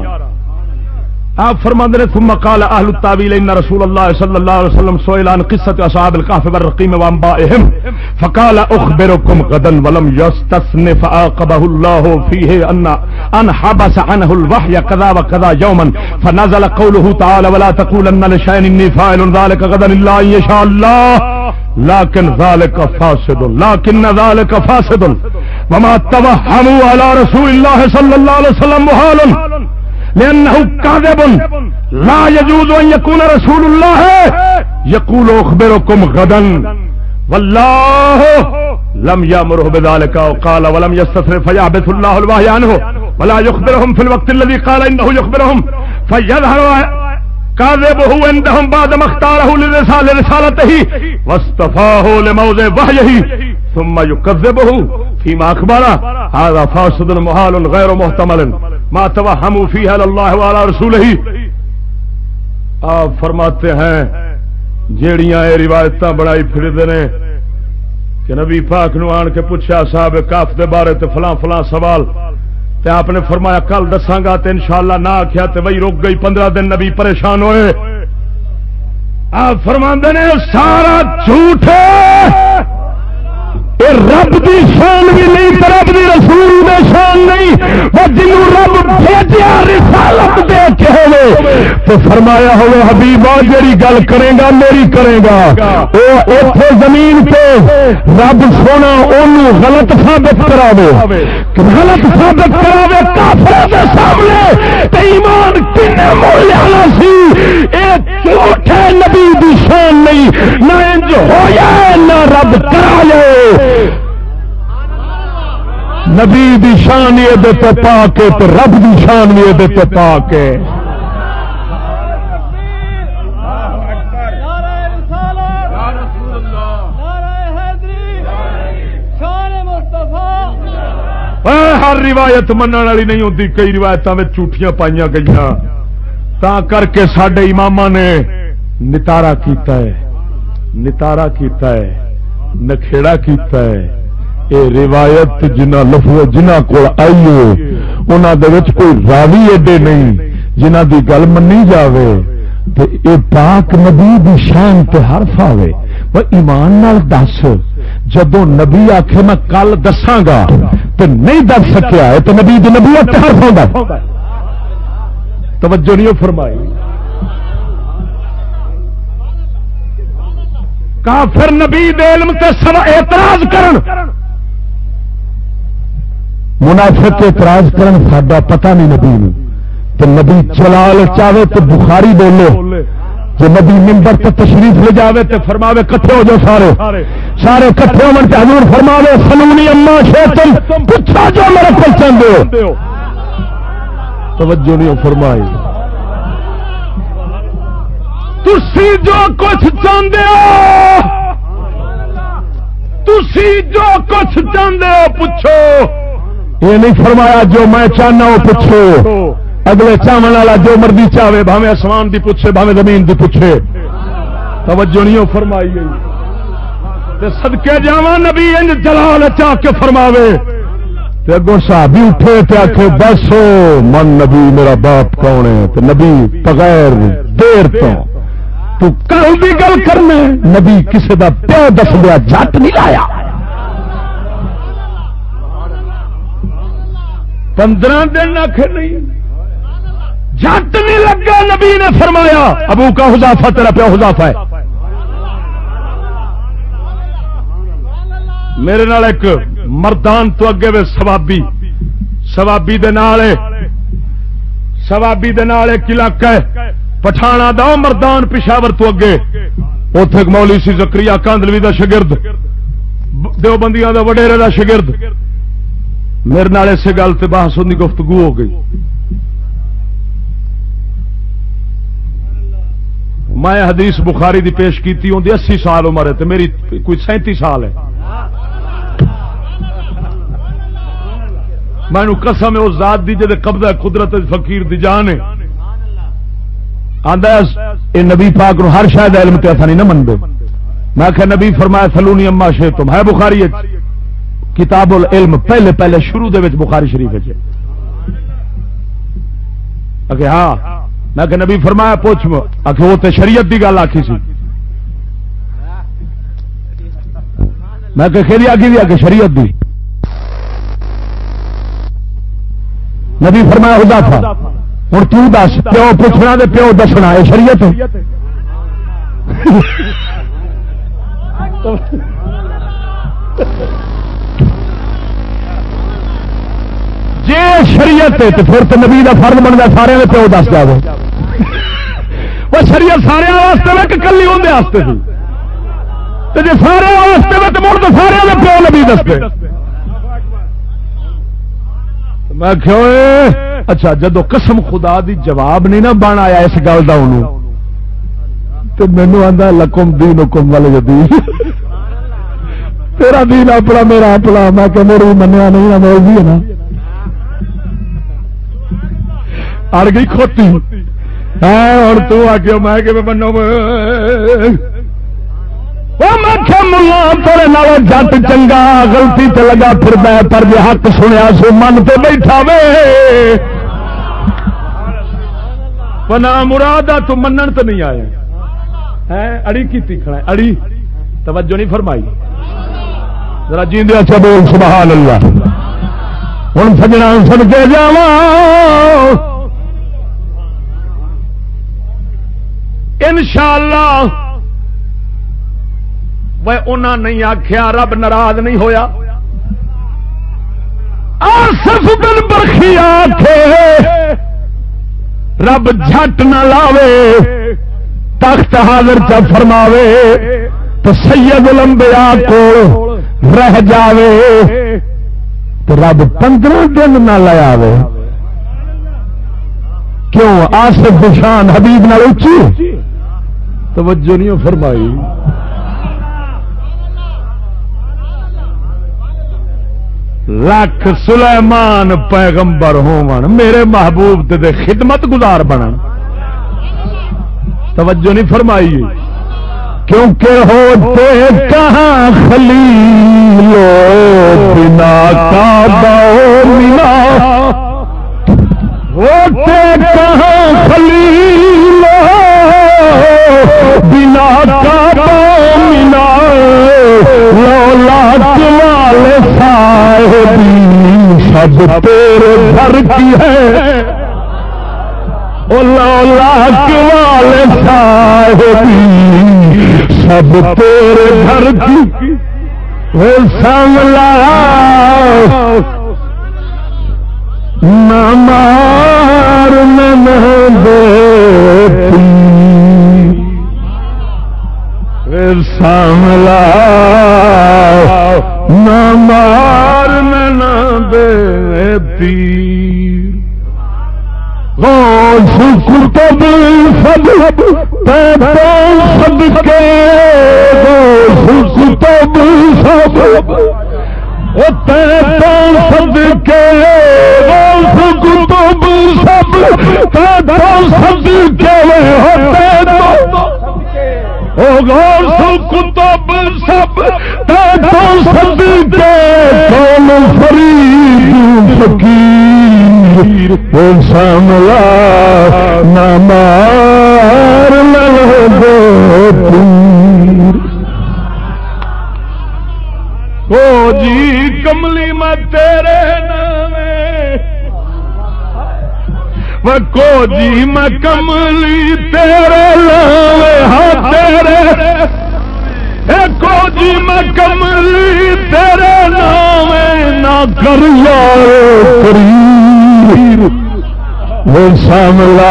Speaker 2: آپ فرماند نے، ثم قال اهل التاويل ان رسول الله صلى الله عليه وسلم سئل عن قصه اصحاب الكهف والرقيم وانبائهم. فقال اخبركم غدا ولم يستثن فعاقبه الله فيه ان ان حبس عنه الوحي كذا وكذا يوما. فنزل قوله تعالى ولا تقولن لشيء اني فاعل ذلك غدا الا ان يشاء الله. لكن ذلك فاسد، لكن ذلك فاسد. وما توهموا على رسول الله صلى الله عليه وسلم محال لأنه كاذب. لا يجوز أن يكون رسول الله يقول أخبركم غدا. والله لم يأمره بذلك وقال ولم يستثر فيعبث الله الوحي عنه. ولا يخبرهم في الوقت الذي قال إنه يخبرهم. فيظهر كاذبه عندهم بعد ما اختاره لرسالته واصطفاه لموضع وحيه. ثم يكذبه فيما أخبر هذا فاسد محال غير محتمل. ما توہموا فیہ اللہ وعلا رسولہ آپ فرماتے ہیں، جیڑیاں اے روایتاں بڑائی پھردے نے کہ نبی پاک نو آن کے پوچھا، صاحب کاف دے بارے تے فلاں فلاں سوال۔ تے آپ نے فرمایا، کل دساں گا تے انشاءاللہ نہ آکھیا تے وہی رک گئی، پندرہ دن نبی پریشان ہوئے۔ آپ فرماندے نے، سارا جھوٹ ہے۔ رب دی شان بھی نہیں رب دی رسول دے شان نہیں، وہ جنوں رب بھیجیا رسالت دے کے ہوے تو فرمایا ہوے حبیبا جڑی گل کرے گا، میری کرے گا۔ او اوتھے زمین تے رب سونا اونوں غلط ثابت کراوے۔ غلط ثابت کراوے کافر دے سامنے، تے ایمان کنے مول سی۔ اے جھوٹ ہے نبی دی شان نہیں نہ انج ہویا نہ رب کرائے نبی دی شان یہ پا کے تو رب دی شان یہ پا کے ہر روایت من والی نہیں ہوتی کئی روایتوں میں جھوٹیاں پائیا گئی تا کر کے سڈے امام نے نتارا کیتا ہے، نتارا کیتا ہے نکھےڑا کیتا ہے۔ اے روایت جنہ لفظ جنہ کو آئیے انہوں کوئی راوی ایڈے نہیں جنہ دی گل منی جاوے۔ تے اے پاک نبی دی شان تے حرف آوے۔ وہ ایمان نال دس جدو نبی آخے میں کل دساں گا تو نہیں دس سکیا ہے تو نبی دی نبوت تے حرف ہوندا ہے۔ توجہ نہیں فرمائی۔ کافر نبی علم تے اعتراض کرن۔ منافق اعتراض کرن، ساڈا پتہ نہیں نبی نو۔ تو نبی چلال چاہے تو بخاری بولو جو نبی ممبر تو تشریف لے جاوے تو فرماوے کٹھے ہو جاؤ سارے۔ سارے کٹھے ہو من حضور فرماوے سلونی اما شیطن پوچھا جو میرے کو چاہتے ہو۔ توجہ نہیں فرمائی۔ تسی جو کچھ چاہتے ہو، تسی جو کچھ چاہتے ہو پوچھو۔ یہ نہیں فرمایا جو میں چاہنا وہ پوچھو۔ اگلے چاون والا جو مرضی چاہے بھاوے آسمان دی پوچھے بھاوے زمین دی پوچھے۔ توجہ نہیں فرمائی۔ گئی سدکے جا نبی انج جلال چاہ کے فرماوے۔ تے اگوں صحابی اٹھے تے آکھے، بس من نبی، میرا باپ کون ہے؟ تے نبی بغیر دیر تو تو بھی گل کرنا نبی کسی کا پیو دس دیا جٹ نہیں لایا۔
Speaker 1: پندرہ دن آخ نہیں. جٹ نہیں لگا، نبی نے فرمایا، ابو کا حضافہ تیرا پیو حضافہ ہے۔ میرے نال ایک مردان تو اگے وے سوابی. سوابی دے نال سوابی دے نال ایک علاقہ ہے پٹھانا دا مردان پشاور تو اگے. اوتھے مولی سی زکریا کاندلوی دا شگرد. دیوبندیاں دا وڈیرے دا شگرد. میرے نال اسے گل تے بحث ہوندی گفتگو ہو گئی. میں حدیث بخاری دی پیش کیتی ہوں اسی سال عمر ہے تے میری کوئی سینتی سال ہے. میں قسم ہے، اس ذات دی جے قبضہ قدرت فقیر دی جان ہے۔ آندا اے نبی پاک نو ہر شاید علم تے نہیں نہ منبے میں کہ نبی فرمایا، سلونی اما شے تم ہے بخاری کتاب العلم، پہلے پہلے شروع دے وچ بخاری شریف وچ اگے ہاں۔ میں کہ نبی فرمایا، پوچھ آخ وہ تے شریعت دی گل آخی سی۔ میں کہ کھیلی آخی دی؟ آ شریعت دی۔ نبی فرمایا، خدا تھا۔ ہوں تو دس، پیو پوچھنا پیو دسنا ہے شریعت جی شریعت تو پھر تو نبی کا فرد بنتا، سارے پیو دس جائے وہ شریعت سارے واسطے میں کلی اندر واسطے جی سارے واسطے میں مڑ تو سارے پیو نبی دستے۔ میں کہو اچھا جدو قسم خدا دی جواب نہیں نا بن آیا اس گل کا انہوں تو مینو آتا لکم دین حکم والے جدی تیرا دین اپنا، میرا اپنا۔ میں کہ میرے منیا نہیں، نہ مول بھی ہے نا۔ اڑ گئی کھوتی۔ ہاں، اور تو آ کے میں کہ منو تیرے جٹ چنگا گلتی تے لگا پھر پر جی حق سنیا سو من تے بیٹھا وے پنا مراد تو منن تو نہیں آیا اڑی کی کھڑا اڑی توجہ نہیں فرمائی ذرا جیندے اچھا بول سبحان اللہ ہوں سجنا سن کے جا ان شاء اللہ نہیں آخیا رب ناراض نہیں ہویا صرف دن برخی آخے رب جھٹ نہ لاوے تخت حاضر چ فرماوے تو سید لمبیا کو رہ جاوے تو رب پندرہ دن نہ لیا کیوں آصف شان حبیب نہ اچھی توجہ نہیں فرمائی لکھ سلیمان پیغمبر ہون میرے محبوب دے خدمت گزار بن توجہ نہیں فرمائی کیونکہ ہوتے کہاں خلیلو بنا کا گھر کی ہے والے صاحبی سب تیرے گھر کی سملا مار سملا نام
Speaker 2: وہ ساملا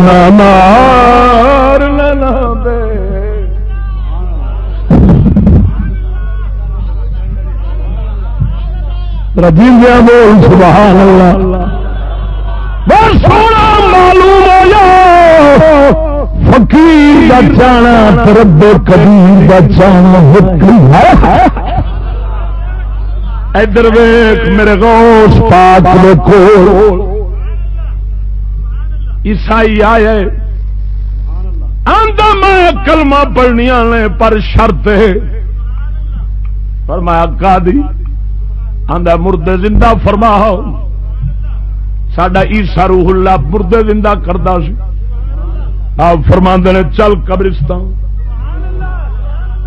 Speaker 2: نہ مار نہ دے۔ بول، سبحان اللہ۔ بس سونا معلوم ہو جاؤ فقیر کا جانا رب کبیر کا جانا ادھر ویک میرے غوث پاک دیکھو عیسائی آئے۔ آندا میں کلمہ پڑھنیا نے پر شرط فرمایا کا دی آندا مردے زندہ فرماؤ سڈا عیسا روح اللہ مردے زندہ کرتا سی۔ آپ فرما نے، چل قبرستان۔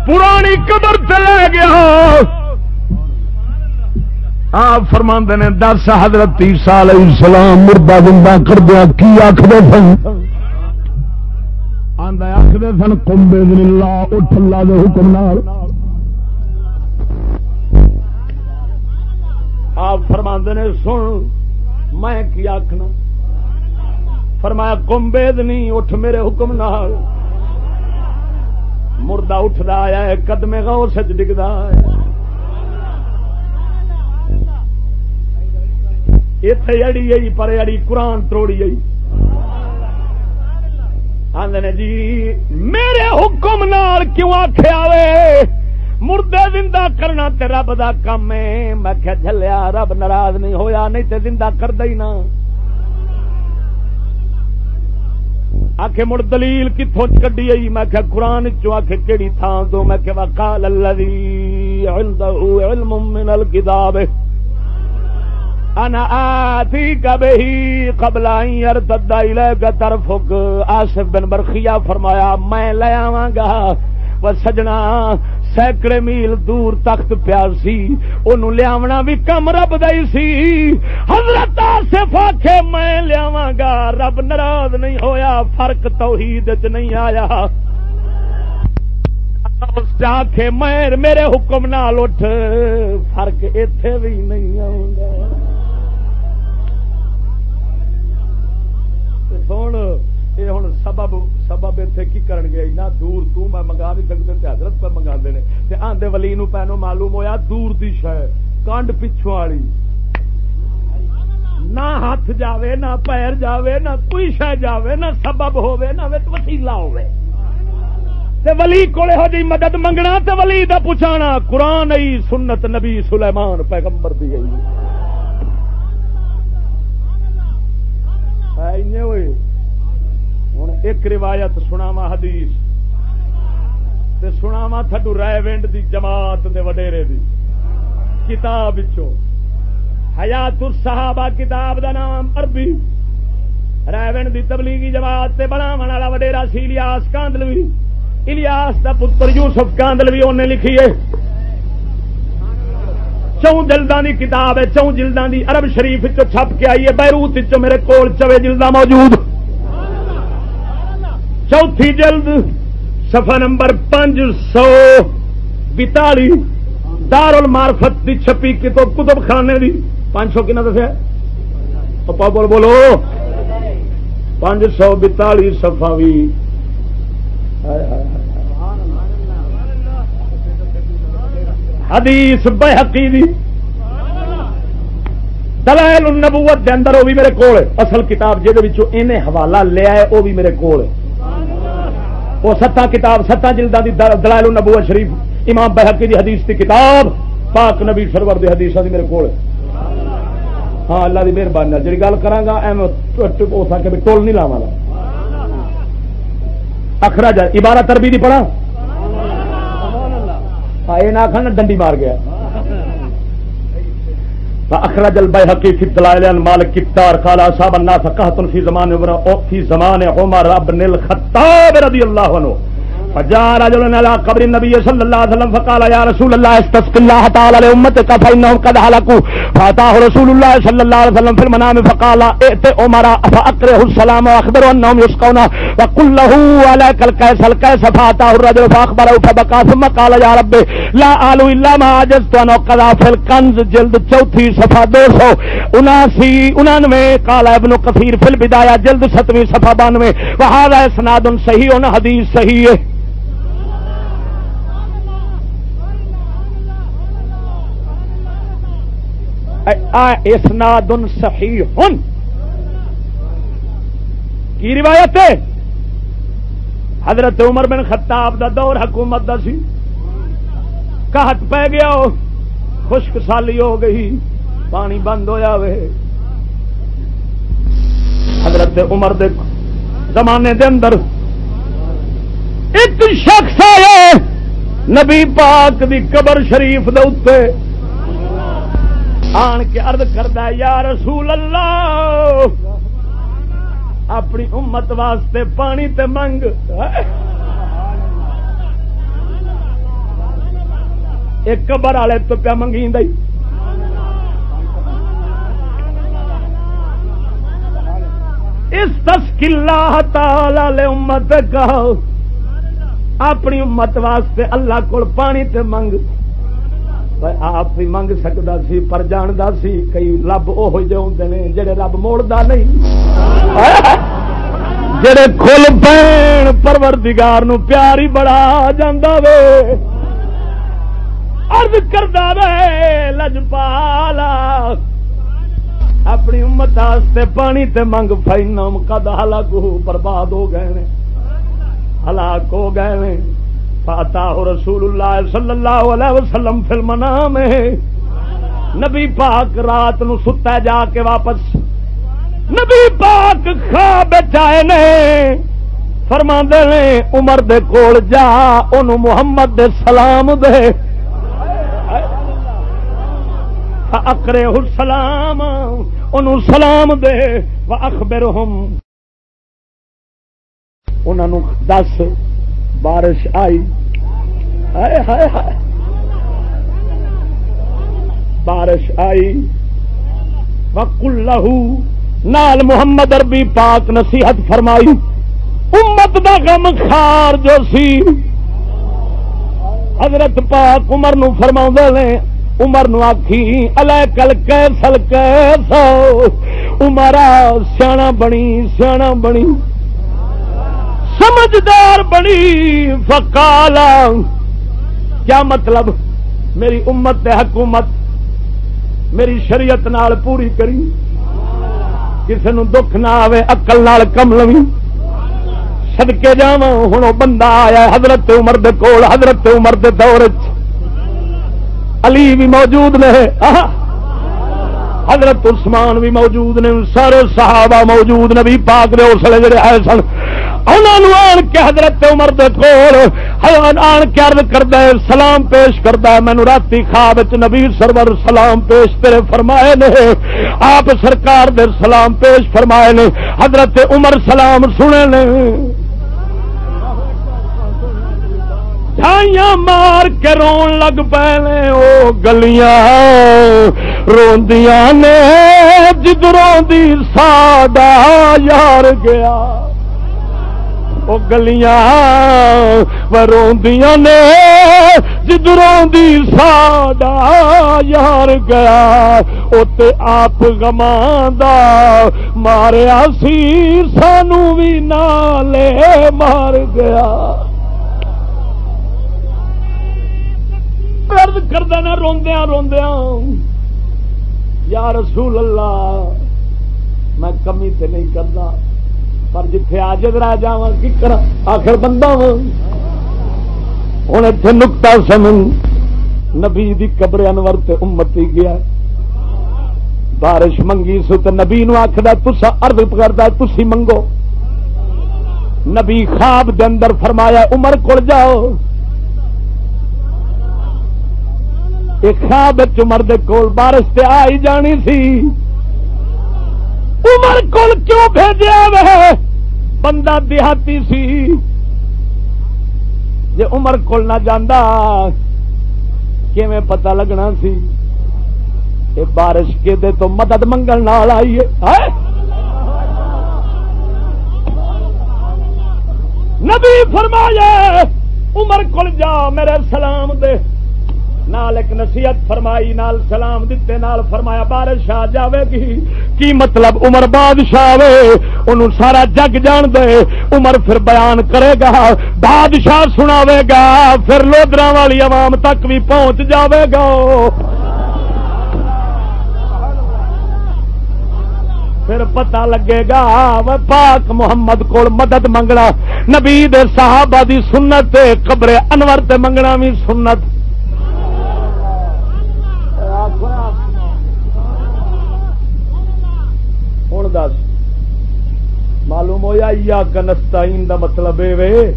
Speaker 2: پرانی قبر تے لے گیا۔ آپ فرما نے، دس حضرت عیسیٰ علیہ السلام مردہ زندہ کر دیا کی آخر سن؟ آخر سن کمبے اللہ، اٹھ اللہ دے حکم نال۔ آپ فرما نے، سن، میں کی آخنا فرمایا کمبید نہیں اٹھ میرے حکم نال۔ مردہ اٹھتا آیا ہے قدمے غور سچ ڈگتا ہے۔ اتے اڑی آئی پر اڑی قرآن توڑی آئی آدھے جی میرے حکم نال کیوں آخیا وے مردے زندہ کرنا تے رب دا کم ہے میں کیا جلیا رب ناراض نہیں ہویا نہیں تے زندہ کر دئی نا آخ مڑ دلیل کتوں کڈی آئی میں کہ قرآن چو آخ کہڑی تھان تو میں کہ وقال الذي عنده علم من الكتاب انا آتيك به قبل ان يرتد اليك طرفك آصف بن برخیا فرمایا، میں لے آواں گا۔ وہ سجنا سینکڑے میل دور تخت پیا سی۔ ان لیا بھی کم رب دئی سی۔ حضرت آصف آخے میں لیا گا۔ رب ناراض نہیں ہویا، فرق توحید چ نہیں آیا۔ آخے میں میرے حکم نال اٹھ، فرق اتے بھی نہیں آ سن، یہ ہوں سبب سبب اتنے کی کرن گیا اینا دور تو میں منگا نہیں سکتے تے حضرت پہ منگا نے۔ تے آندے ولی نو پینو معلوم ہویا دور دی شہ کانڈ پچھوں والی۔ نہ ہاتھ جاوے، نہ پیر جاوے، نہ کوئی شہ جاوے، نہ سبب ہووے، نہ وسیلہ ہووے۔ تے ولی کولے ہو جی مدد منگنا، تے ولی دا پوچھانا، قرآن ای سنت نبی سلیمان پیغمبر دی گئی ہوئے۔ ہوں ایک روایت سناوا حدیث۔ تے سناوا تھڈو رائے ونڈ دی جماعت دے وڈیرے دی۔ کتاب حیات الصحابہ کتاب دا نام عربی۔ رائے دی تبلیغی جماعت تے بناون والا وڈیرا سی الیاس کاندلوی۔ الیاس دا پتر یوسف کاندلوی انہیں لکھی ہے۔ چون جلدان دی کتاب ہے، چون جلدان دی عرب شریف چو چھپ کے آئی ہے، بیروت چو میرے کول چوے جلدہ موجود۔ چوتھی جلد سفا نمبر پانچ سو بتالی دار المارفت دی چھپی کتو کتب خانے دی۔ پانچ سو کنا دسیا؟ بول بولو۔ پانچ سو بتالی سفا بھی حدیث بحقی دی. دلائل النبوت دے اندر وہ بھی میرے کول اصل کتاب جہد حوالہ لیا ہے وہ بھی میرے کول وہ ستا کتاب، ستا جلدا دی دلائل النبوت شریف، امام بحقی دی حدیث دی کتاب، پاک نبی سرور دی حدیث دی میرے کول ہاں اللہ دی مہربانی جی گل کرا ایم ہو سکے ٹول نہیں لاوا اخراج عبارت عربی دی پڑھا یہ نہ آخر ڈنڈی مار گیا۔ اخرج البیحقی فی الدلائل عن مالک کتار قال اصحاب الناس قحط فی زمان عمر او فی زمان عمر ابن الخطاب رضی اللہ عنہ فجاء رجل على قبر النبي صلى الله عليه وسلم فقال، يا رسول الله استسق الله تعالى لامتك فانهم قد هلكوا. فاتاه رسول الله صلى الله عليه وسلم في المنام فقال، ائت عمر فاقره السلام واخبر انهم يسقون. وقل له عليك الكيس الكيس. فاتاه الرجل فاخبره فبكى، ثم قال، يا رب، لا آلو الا ما عجزت ان قضى في الكنز، جلد چوتھی صفحہ دو سو اناسی، انانوے، قال ابن کثیر فی البدایہ جلد ستویں صفحہ بانوے۔ وہذا اسناد صحیح، حدیث صحیح ہے۔ اسناد صحیح کی روایت ہے؟ حضرت عمر بن خطاب دا دور حکومت دا سی۔ کہت پہ گیا خشک سالی ہو گئی، پانی بند ہویا وے۔ حضرت عمر دے زمانے دے اندر ایک شخص آیا، نبی پاک دی قبر شریف دے اتنے آن کے ارد کرتا یا رسول اللہ، اپنی امت واسطے پانی تے منگ۔ ایک قبر والے تو پیا منگی اس تسکلا تعالی امت کہو۔ اپنی امت واسطے اللہ کو پانی تے منگ۔ آپ بھی منگ سکتا سی پر جانتا سی کئی رب وہ ہوتے ہیں جڑے رب موڑتا نہیں جڑے کھل پین پروردگار نو پیار ہی بڑا جاندہ وے عرض کردا وے لجپالا اپنی امت واسطے پانی تے منگ فینم قد ہلاک برباد ہو گئے ہلاک ہو گئے نے فاتا رسول اللہ صلی اللہ علیہ وسلم فلم نام نبی پاک رات نو ستا جا کے واپس. نبی پاک خواب چائے نے. فرما نے عمر دے کول جا ان محمد دے سلام دے. اکرے سلام ان سلام دے. و اخبر انہوں دس بارش آئی۔ ہائے ہائے ہائے۔ بارش آئی۔ وکل لہو نال محمد اربی پاک نصیحت فرمائی۔ امت دا غم خار جو سی۔ حضرت پاک عمر نو فرما نے، عمر نو آخی الے کل کیسل کیسو۔ عمرا سیاح بنی سیاح بنی۔ سمجھدار بنی فکالا کیا مطلب؟ میری امت حکومت میری شریعت نال پوری کری۔ کسی نو دکھ نہ آئے اکل نال کم لوی۔ سدکے جا ہوں بندہ آیا حضرت عمر دے کول، حضرت عمر دے دور علی بھی موجود نے۔ حضرت عثمان بھی موجود نے۔ سارے صحابہ موجود نے بھی پاک دے اسلے جڑے آئے سن۔ انہوں آن کے حضرت عمر دے کول آن کے عرض کرتا ہے، سلام پیش کرتا ہے۔ مینو رات خواب نبی سرور سلام پیش تیرے فرمائے نے، آپ سرکار دے سلام پیش فرمائے نے۔ حضرت عمر سلام سنے نے۔ مار کے رون لگ پے او گلیاں روندیاں نے جدروں دی ساڈا یار گیا۔ وہ گلیاں روندیاں نے جدروں دی ساڈا یار گیا تے آپ گماندا ماریا سی سانو بھی نالے مار گیا درد کردہ نہ روندیا روندیا یا رسول اللہ میں کمی تے نہیں کرتا پر جتھے آجد رہ جا کی کرا آخر بندہ ہوں ہوں اتنے نکتا سمن نبی دی قبر انور تے امتی گیا۔ بارش منگی سو تو نبی نو آخر تسا ارد کرتا تھی منگو۔ نبی خواب دے اندر فرمایا، عمر کڑ جاؤ۔ ایک خواب عمر دے کول بارش تے آئی جانی سی۔ عمر کول کیوں بھیجا وہ بندہ دیہاتی سی۔ جے عمر کول نہ جانا کیویں پتہ لگنا سی؟ یہ بارش کے دے تو مدد منگل نال آئی ہے۔ نبی فرمایا، عمر کول جا میرے سلام دے۔ نال ایک نصیحت فرمائی، نال سلام دیتے نال فرمایا، بارش آ جاوے گی۔ کی مطلب؟ عمر بادشاہ وے انہوں سارا جگ جان دے۔ عمر پھر بیان کرے گا، بادشاہ سناوے گا، پھر لودرا والی عوام تک بھی پہنچ جاوے گا۔ پھر پتہ لگے گا پاک محمد کو مدد منگنا۔ نبی دے صحابہ دی سنت قبر انور تے منگنا بھی سنت۔ دس معلوم ہوا یا کنستا دا مطلب یہ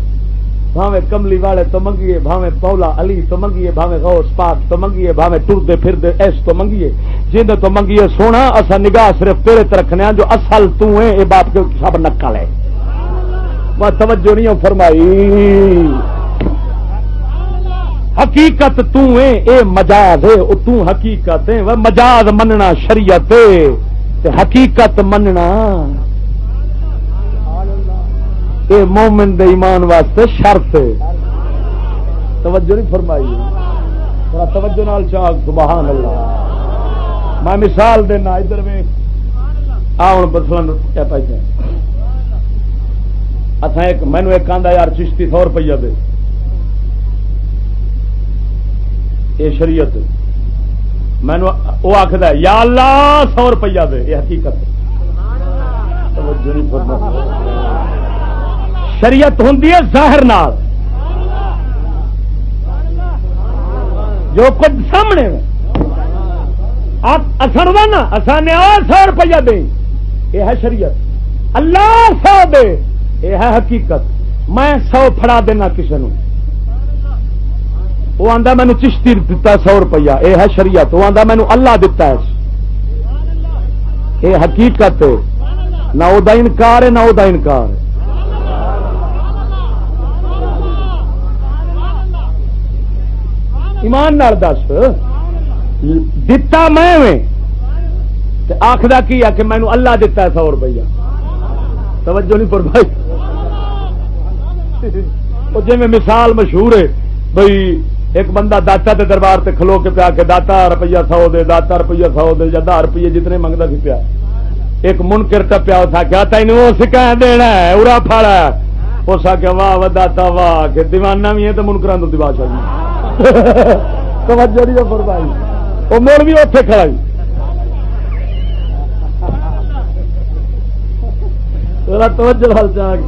Speaker 2: بھاوے کملی والے تو منگیے، بھاوے پولا علی تو منگیے، بھاوے غوث پاک تو منگیے، بھاوے ٹرتے پھرتے ایس تو منگیے۔ جن تو منگیے سونا اصا نگاہ صرف تیرے تے رکھنے جو اصل تو ہے یہ باپ کے سب نقل ہے۔ میں توجہ نہیں ہوں، فرمائی۔ حقیقت تو ہے اے مجاز ہے او تو حقیقت ہے، وہ مجاز مننا شریعت ہے۔ حقیقت مننا۔ اے مومن دے ایمان واسطے شرط توجہ نہیں فرمائی۔ تھوڑا توجہ نال چاہ سبحان اللہ۔ میں مثال دینا، ادھر میں آن بسلن کیا پیسے اچھا ایک مینو ایک آدھا یار چشتی، سو روپیہ دے۔ یہ شریعت۔ مینو وہ آخر یا اللہ، سو روپیہ دے۔ یہ حقیقت شریعت ہوں ظاہر نال۔ جو کچھ سامنے اثر ہوا نا اصل نے سو روپیہ دے۔ یہ ہے شریعت۔ اللہ سو دے۔ یہ ہے حقیقت۔ میں سو فڑا دینا کسی نے وہ آتا مینو چشتی دتا سو روپیہ۔ یہ ہے شریعت، وہ آتا مینو اللہ دتا ہے۔ یہ حقیقت نہ وہ انکار ہے، نہ وہ انکار ہے۔ ایمان نال دس۔ دتا میں آخر کی آ کہ مینو اللہ دتا ہے سو روپیہ۔ توجہ نہیں پر بھائی جی میں مثال مشہور ہے بھائی ایک بندہ داتا دے دربار تے کھلو کے پیا کہ داتا روپیہ سو دے، داتا روپیہ سو دے یا دہ روپیے جتنے منگتا سی پیا۔ ایک منکر ٹپیا اس کیا تین وہ سکا دینا ہے، ارا پھاڑا اس آ واہ واہ داتا واہ، کہ دیوانہ بھی ہے تو منکران تو دیوا چاہیے (laughs) توجہ نہیں فرمائی۔ وہ مڑ بھی اتنے کھڑا توجہ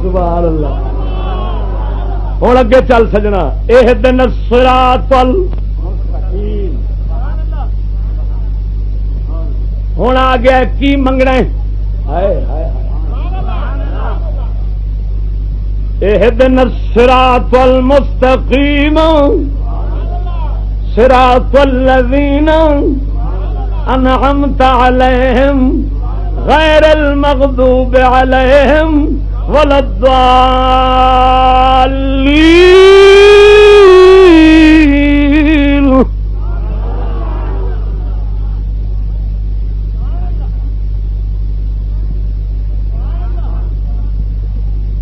Speaker 2: سبحان اللہ۔ ہوں اگے چل سجنا۔ یہ دن سرا تل ہوں آ گیا کی منگنا یہ دن سرا تل مستقیم سرا تلین انعمت علیہم غیر المغضوب علیہم ولدالین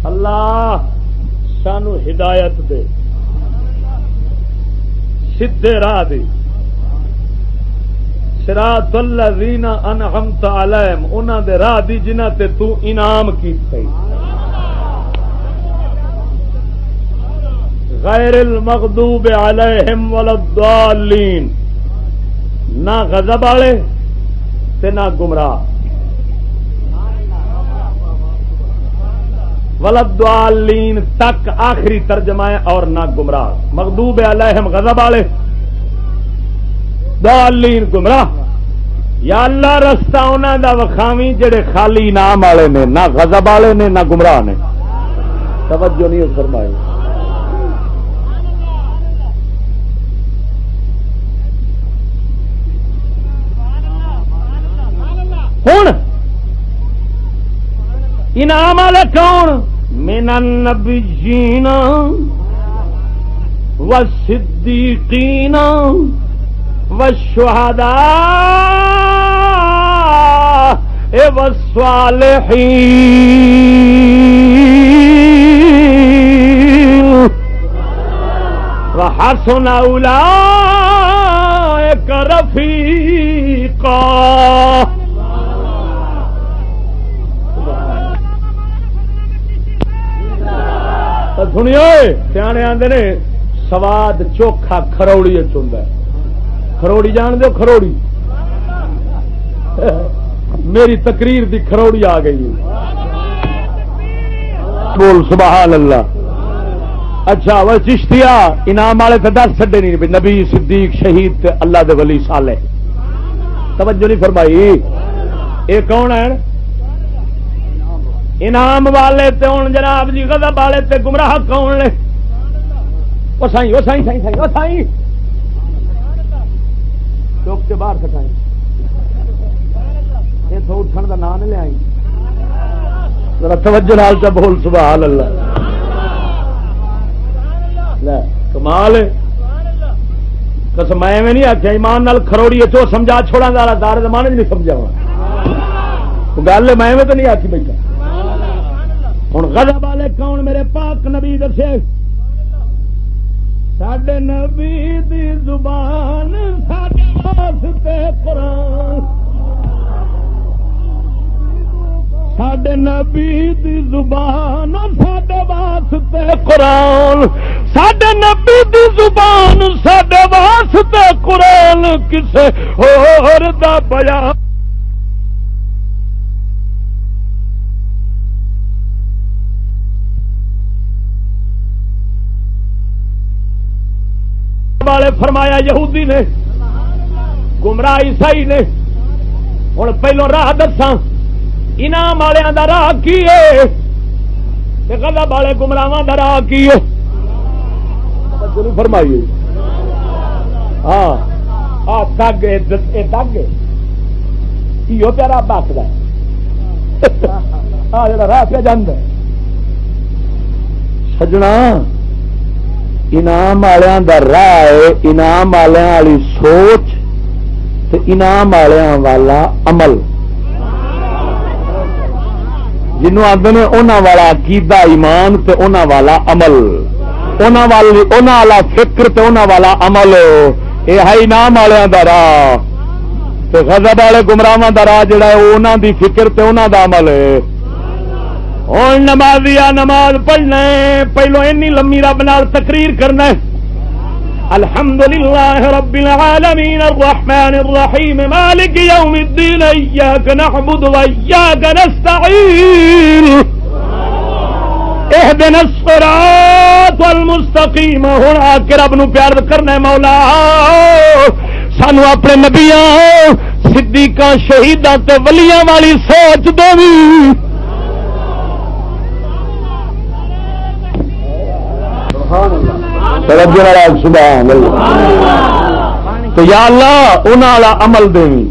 Speaker 2: اللہ سانو ہدایت دے سیدھے راہ دے۔ سرات الذین انعمت علیہم، انہاں دے راہ دی جنہاں تے تو انعام کیتا غیر المغضوب علیہم ولا الضالین۔ نہ غضب والے تے نہ گمراہ۔ ولدالین تک آخری ترجمہ ہے اور نہ گمراہ۔ مغضوب علیہم، غضب والے۔ دالین گمراہ۔ یا اللہ، رستہ انہوں دا وکھاوی جڑے خالی نام والے نے، نہ غضب والے نے، نہ گمراہ نے۔ توجہ نہیں فرمائی۔ ہوں انعام والے کون؟ من النبیین والصديقين والشهداء والصالحين وحسن أولئك رفيقا سنیو سیانے آتے نے سواد چوکھا کروڑی چند ہے۔ کروڑی جان دو کروڑی میری تقریر دی کروڑی آ گئی بول، سبحان اللہ۔ اچھا وہ چشتیا انعام والے تو دس چڈے نہیں نبی، صدیق، شہید اللہ دے ولی سالے توجہ نہیں فرمائی۔ یہ کون ہے انعام والے تے ہوں جناب جی غضب والے تے گمراہ کون نے؟ وہ سائی وہ سائی سائی سائی وہ سائی چوک کے باہر کٹائی یہ اٹھن کا نام نہیں لیا توجہ نال چا بول، سبحان اللہ۔ کمال قسم، میں نہیں آخیا ایمان نال کھروڑی چو سمجھا چھوڑا دار دار زمانے نہیں سمجھا گل میں تو نہیں آخی بیٹھا۔ ہوں غضب والے کون، میرے پاک نبی دسے۔ سڈے نبی دی زبان سڈے واسطے قرآن سڈے نبی دی زبان سڈے واسطے قرآن سڈے نبی دی زبان سڈے واسطے قرآن کسے اور دا بیان والے فرمایا یہودی نے گمراہ عیسائی نے ہوں پہلو راہ دساں، انعام والوں کا راہ کی ہے؟ گلا والے گمراہ کا راہ کی ہے؟ فرمائیے۔ ہاں آ دگ دگ یہ پیارا بس کا آ جا راہ پہ جانا سجنا۔ انعام والوں کا راہ ہے، انعام والوں والی سوچ تے انعام والوں والا عمل۔ جنوں آدھے نے انہوں والا عقیدہ، ایمان تے انہوں والا عمل۔ انہوں والی انہوں والا فکر تے انہوں والا عمل۔ یہ ہے انعام والوں کا راہ۔ تے غضب والے گمراہ کا راہ جڑا ہے وہ انہوں دی فکر تے انہوں دا عمل۔ ہے ہوں نمازیا نماز پڑھنا ہے، پہلو اینی لمبی رب نال تقریر کرنا ہے۔ الحمد لله رب العالمين الرحمن الرحيم مالك يوم الدين إياك نعبد وإياك نستعين اهدنا الصراط المستقيم هنا آکے رب نو پیار کرنا ہے مولا۔ سانو اپنے نبیاں، صدیقاں، شہیداں تے ولیاں والی سوچ دے سبحان جی اللہ تو یا اللہ انہوں والا عمل دیں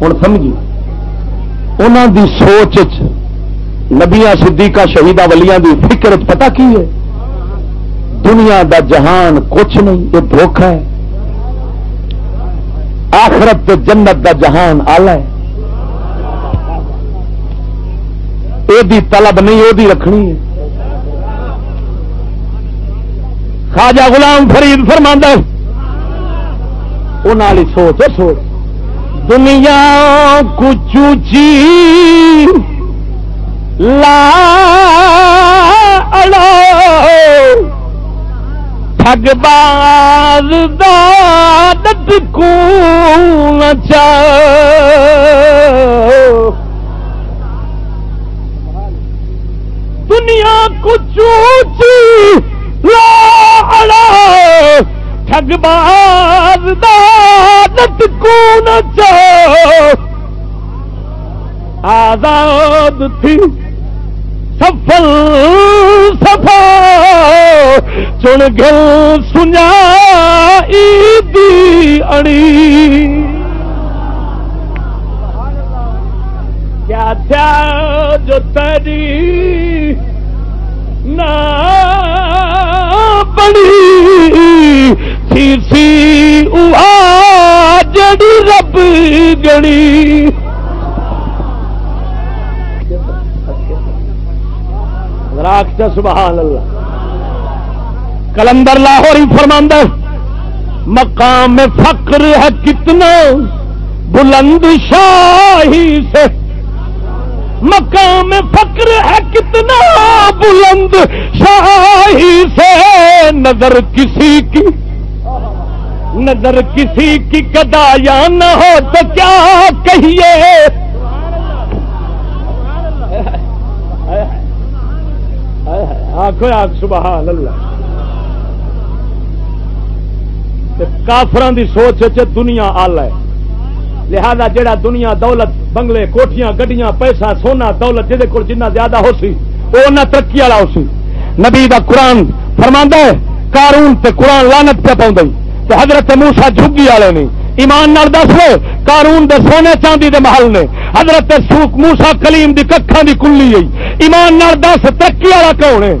Speaker 2: ہوں سمجھی۔ انہوں دی سوچ نبیا صدیقہ شہیدہ ولیاں دی فکر پتہ کی ہے؟ دنیا دا جہان کچھ نہیں، یہ دھوکھا ہے۔ آخرت تے جنت دا جہان آلہ ہے۔ یہ طلب نہیں وہ رکھنی ہے۔ خواجہ غلام فرید فرما انہوں سوچ سوچ۔ دنیا کچو چی لا ٹگ باز دت کو دنیا کچو چی لا ٹگ باز دت کو آزاد تھی، سفل سفا چن گل سنیا دی اڑی۔ کیا تھا جو تیری نہ بڑی
Speaker 1: شاہی سی جڑی رب گڑی راک سبحان اللہ کلندر لاہور فرماندہ مقام فقر ہے کتنا بلند شاہی سے مقام فقر ہے کتنا بلند؟ شاہی سے نظر کسی کی، نظر کسی کی کدا یا نہ ہو تو کیا کہیے؟ آخو آخ سبحان اللہ۔ کافران دی سوچ دنیا آل ہے۔ لہذا جڑا دنیا دولت، بنگلے، کوٹیاں، گڈیاں، پیسہ، سونا، دولت جہد کو جنہ زیادہ ہو سی وہ نہ ترقی والا ہو سی۔ نبی دا قرآن فرما ہے کارون تے قرآن لانت پہ پاؤں تے حضرت موسا جھگی والے نے۔ ایمان نال دس لو کارون دے سونے چاندی دے محل نے۔ حضرت سوک موسا کلیم دی ککھاں دی کلی گئی ایمان نال دس، ترقی والا کون ہے؟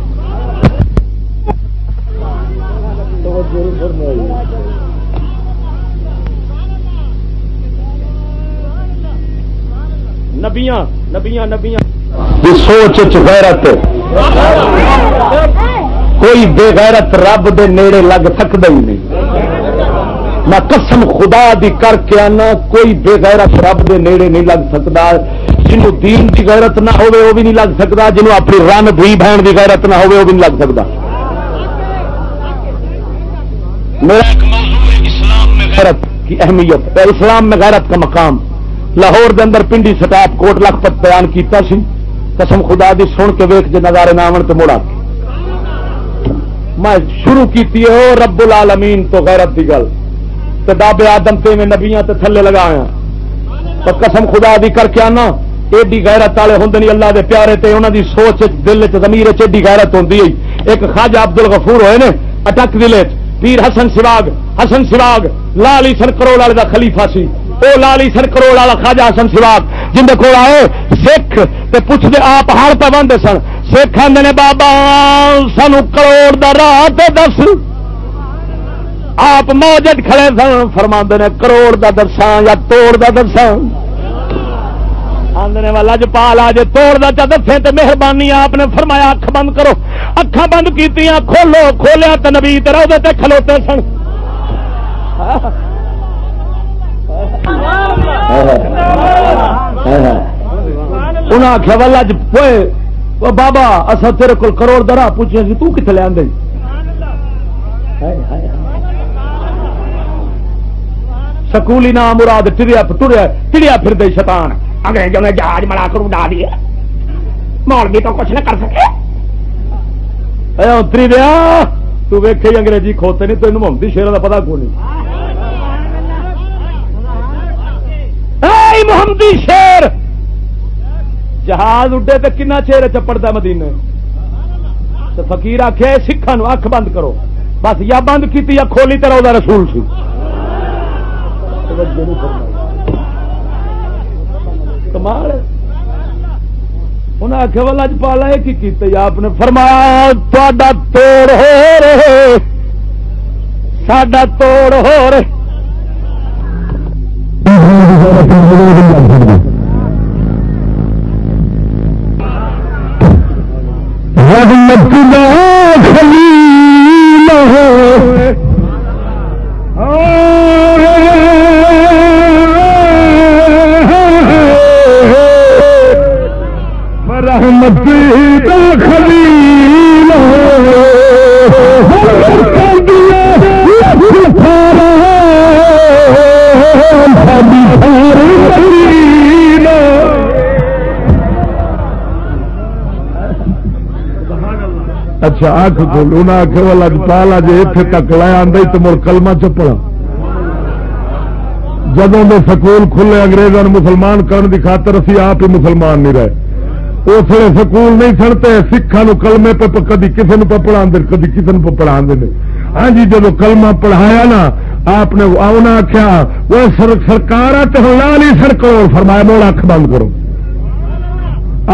Speaker 1: نبیاں نبیاں نبیاں۔
Speaker 2: سوچ غیرت کوئی بے غیرت رب دے نیڑے لگ سکتا ہی نہیں۔ میں قسم خدا دی کر کے آنا، کوئی بے غیرت رب دے نیڑے نہیں لگ سکتا جنوں دین دی غیرت نہ ہوے وہ بھی نہیں لگ سکتا جنوں اپنی رن بھی بہن دی غیرت نہ ہوے وہ بھی نہیں لگ سکتا میرا ایک موضوع ہے، اسلام میں غیرت کی اہمیت۔ اسلام میں غیرت کا مقام۔ لاہور دے اندر پنڈی سٹاپ کوٹ لکھپت بیان کیتا سی۔ قسم خدا دی سن کے ویخ جے نظارے نہ آن تو مڑا میں شروع کی رب العالمین تو غیرت دی گل۔ تو ڈابے آدم تے میں نبیاں تے تھلے لگایا تو قسم خدا دی کر کے آنا، ایڈی غیرت والے ہوں نہیں اللہ دے پیارے تے انہوں دی سوچ دل چ زمیر ایڈی غیرت ہوں ایک خواجہ عبد الغفور ہوئے نے، اٹک دل پیر حسن سواگ حسن سواگ، لال سن کروڑ والے دا خلیفہ سی۔ وہ لالی سن کروڑ والا خاجا حسن سواگ جن کو آئے، سکھ تے پوچھتے آپ ہر پہ بنتے سن۔ سکھ آدھے نے بابا، سانو کروڑ دا راہ دس آپ موجد کھڑے سن فرما نے کروڑ دا درساں یا توڑ دا درساں۔ آدھے والا اج آج توڑ دا چا دسے تو مہربانی آپ نے فرمایا، اکھ بند کرو۔ اکھا بند کی کھولو، کھولیا تو نبی تے کھلوتے سن۔ انہیں آخیا والا پوئے بابا اصا تیرے کو کروڑ درا پوچھے سی تھی لیا سکولی نام مراد ٹریا ٹریا ٹریا پھر دے شیطان انگریزوں نے جہاز بڑا کر اڈا دیا۔ مولوی تو کچھ نہ کر سکے۔ اتری دیا تو ویکھے انگریزی کھوتے نہیں، تو محمدی شیروں کا پتا کون نہیں محمدی شیر! جہاز اڈے تو کنا چیر چپڑتا مدینے تو فکیر آخیا سکھان اکھ بند کرو۔ بس یا بند کی یا کھولی تیرا وہ رسول سی۔ کمال انہیں آخیا والا اج پالا یہ کی آپ نے فرمایا تا توڑ ہو رہے۔ ساڈا توڑ ہو رہے۔
Speaker 1: رحمت اچھا آخ کھول انہیں آخر والا پال اج اتنے تک لایا آدھا تو مڑ کلما چپڑا۔ جدوں دے سکول کھلے انگریزوں نے مسلمان کرنے کی خاطر اسی آپ ہی مسلمان نہیں رہے۔ اس لیے سکول نہیں سنتے سکھان کلمے پہ کدی کسی نے پڑھا کدی کسی نے۔ پڑھا ہاں جی جب کلمہ پڑھایا نا، آپ نے آنا آخیا وہ سرکار لال ہی سر کروڑ۔ فرمایا موڑ اکھ بند کرو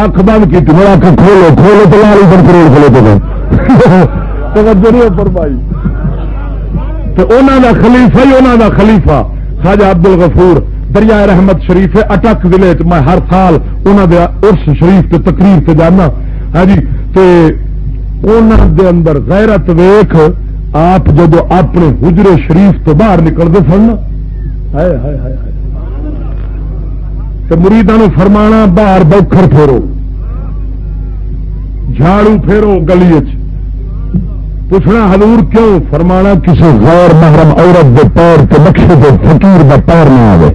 Speaker 1: اکھ بند کی موڑ اکھ کھولو کھولو تو لال ہی سر کروڑ کھولو تو (laughs) توجہ نہیں فرمائی۔
Speaker 2: انہوں دا خلیفہ ہی انہوں دا خلیفہ، خواجہ عبد الغفور دریا رحمت شریف، اٹک ضلع میں ہر سال انہوں دے ارس شریف تے تقریر سے جانا۔ ہاں جی تے انہوں دے اندر غیرت ویخ آپ جب اپنے حجرے شریف تو باہر نکلتے سن تو مریدان فرمانا، باہر بوکھر پھیرو۔ جھاڑو پھیرو گلی پوچھنا حضور کیوں فرمانا
Speaker 1: کسی غیر محرم عورت کے پیر کے نقشے کے فقیر کا پیر نہ آئے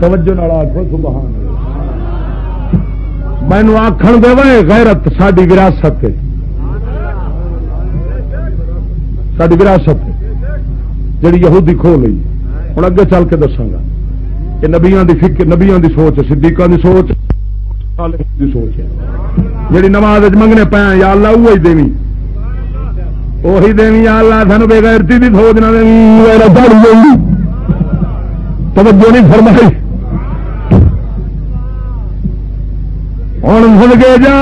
Speaker 2: توجہ آخو سبحان مینو آخر دے غیرت ساری وراثت ساری وراثت جڑی یہودی کھو لی ہوں اگے چل کے دساگا یہ نبیا کی فکر نبیا کی سوچ صدیقہ کی سوچ کی سوچ ہے۔ جی نماز منگنے پے یا اللہ وہی دینی۔ وہی دینی، یا اللہ سانو بے گرتی کی سوچ نہ دینی۔ توجہ نہیں فرمائی۔ ہوں سن کے جا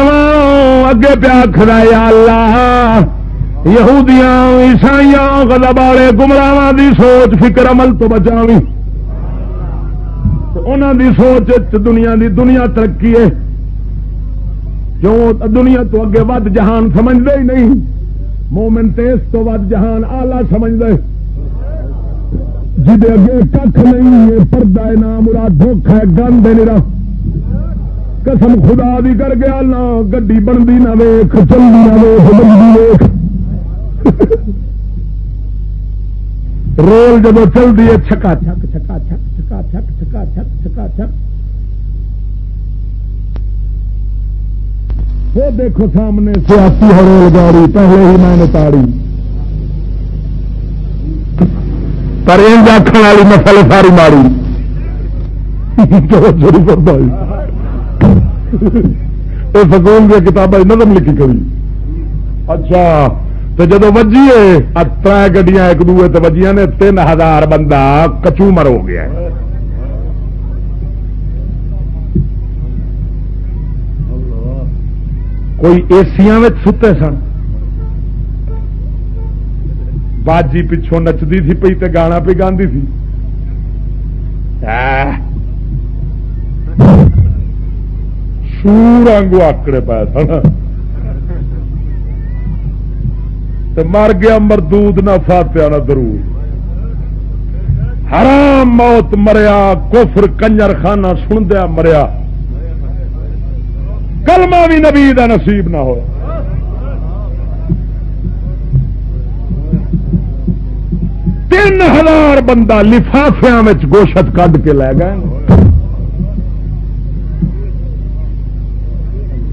Speaker 2: اگے پیا کھڑا یا اللہ۔ یہودیاں، عیسائیاں گلب والے گمراہ دی سوچ، فکر عمل تو بچاوی انہوں دی سوچ دنیا دی دنیا ترقی ہے۔ کیوں؟ دنیا تو اگے ود جہان سمجھتے ہی نہیں۔ مومن تیس تو ود جہان آلہ سمجھتے جی اگے کھ نہیں ہے پردہ نام مراد دکھ ہے، گند ہے قسم خدا بھی کر گیا نہ گڈی بنتی نہ ویخ چلتی نہ ویخ بنتی ویخ رول جب چلتی ہے چھکا چھک چھکا چھک چھکا چھک چھکا چھک چھکا چھک وہ دیکھو سامنے سیاسی ہے ریل گاڑی پہلے ہی میں نے تاڑی پر ان آخر والی نسل ساری ماری سکون دیا کتابیں نظم لکھی کری اچھا تو جدو وجیے تر گڈیاں ایک دوے تو وجیاں نے تین ہزار بندہ کچومر ہو گیا کوئی ایسیا ستے سن باجی پچھوں نچتی تھی پی تے گانا پہ گاندی تھی سور آنگو آکڑے پایا سن مر گیا مردود نہ فاتیا نہ درود۔ حرام موت مریا، کفر کنجر خانہ سندیا مریا۔ کلمہ بھی نبی دا نصیب نہ ہو تین ہزار بندہ لفافیا گوشت کھ کے لے گئے۔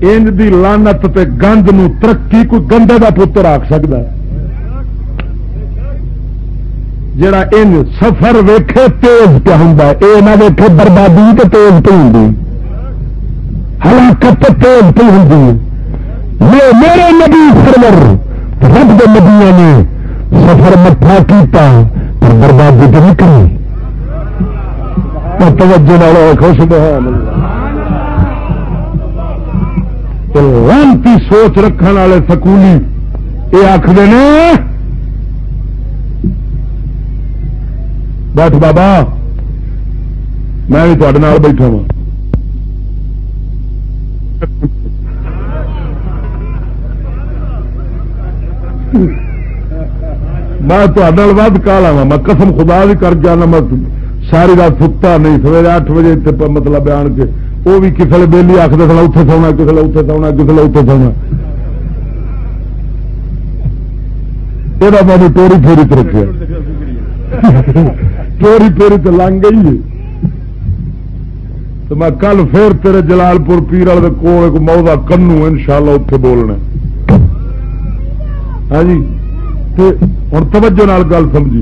Speaker 2: انج دی لانت تے گند نو ترقی کوئی گندے کا پتر آخ سکتا ہے جڑا ان سفر ویکھے تیز پہ ہوں یہ نہ ویکھے بربادی تو تیز پہ ہوں ہلاکت تیز پہ ہوں میرے نبی سرور رب دے نبیا نے سفر مٹھا کیتا پر بربادی تو نہیں کری توجہ خوش بہان لانتی سوچ رکھنے والے سکولی۔ یہ آخر نے، بیٹھ بابا، میں بھی تھوڑے بیٹھا وا میں ود کا لا میں قسم خدا بھی کر جانا، میں ساری رات ستا نہیں، سویرے اٹھ بجے مطلب بیان کے وہ بھی کسی بہلی آخر سنا اتنے سونا کسی اتنے سونا کسی اتنے سونا یہ میں ٹوری پھیری رکھا چوری پیری تو لنگ گئی ہے تو میں کل پھر تیرے جلال پور پیر والے کول موضا کنو ان شاء اللہ اتنے بولنا ہاں جی ہوں توجہ نال گل سمجھی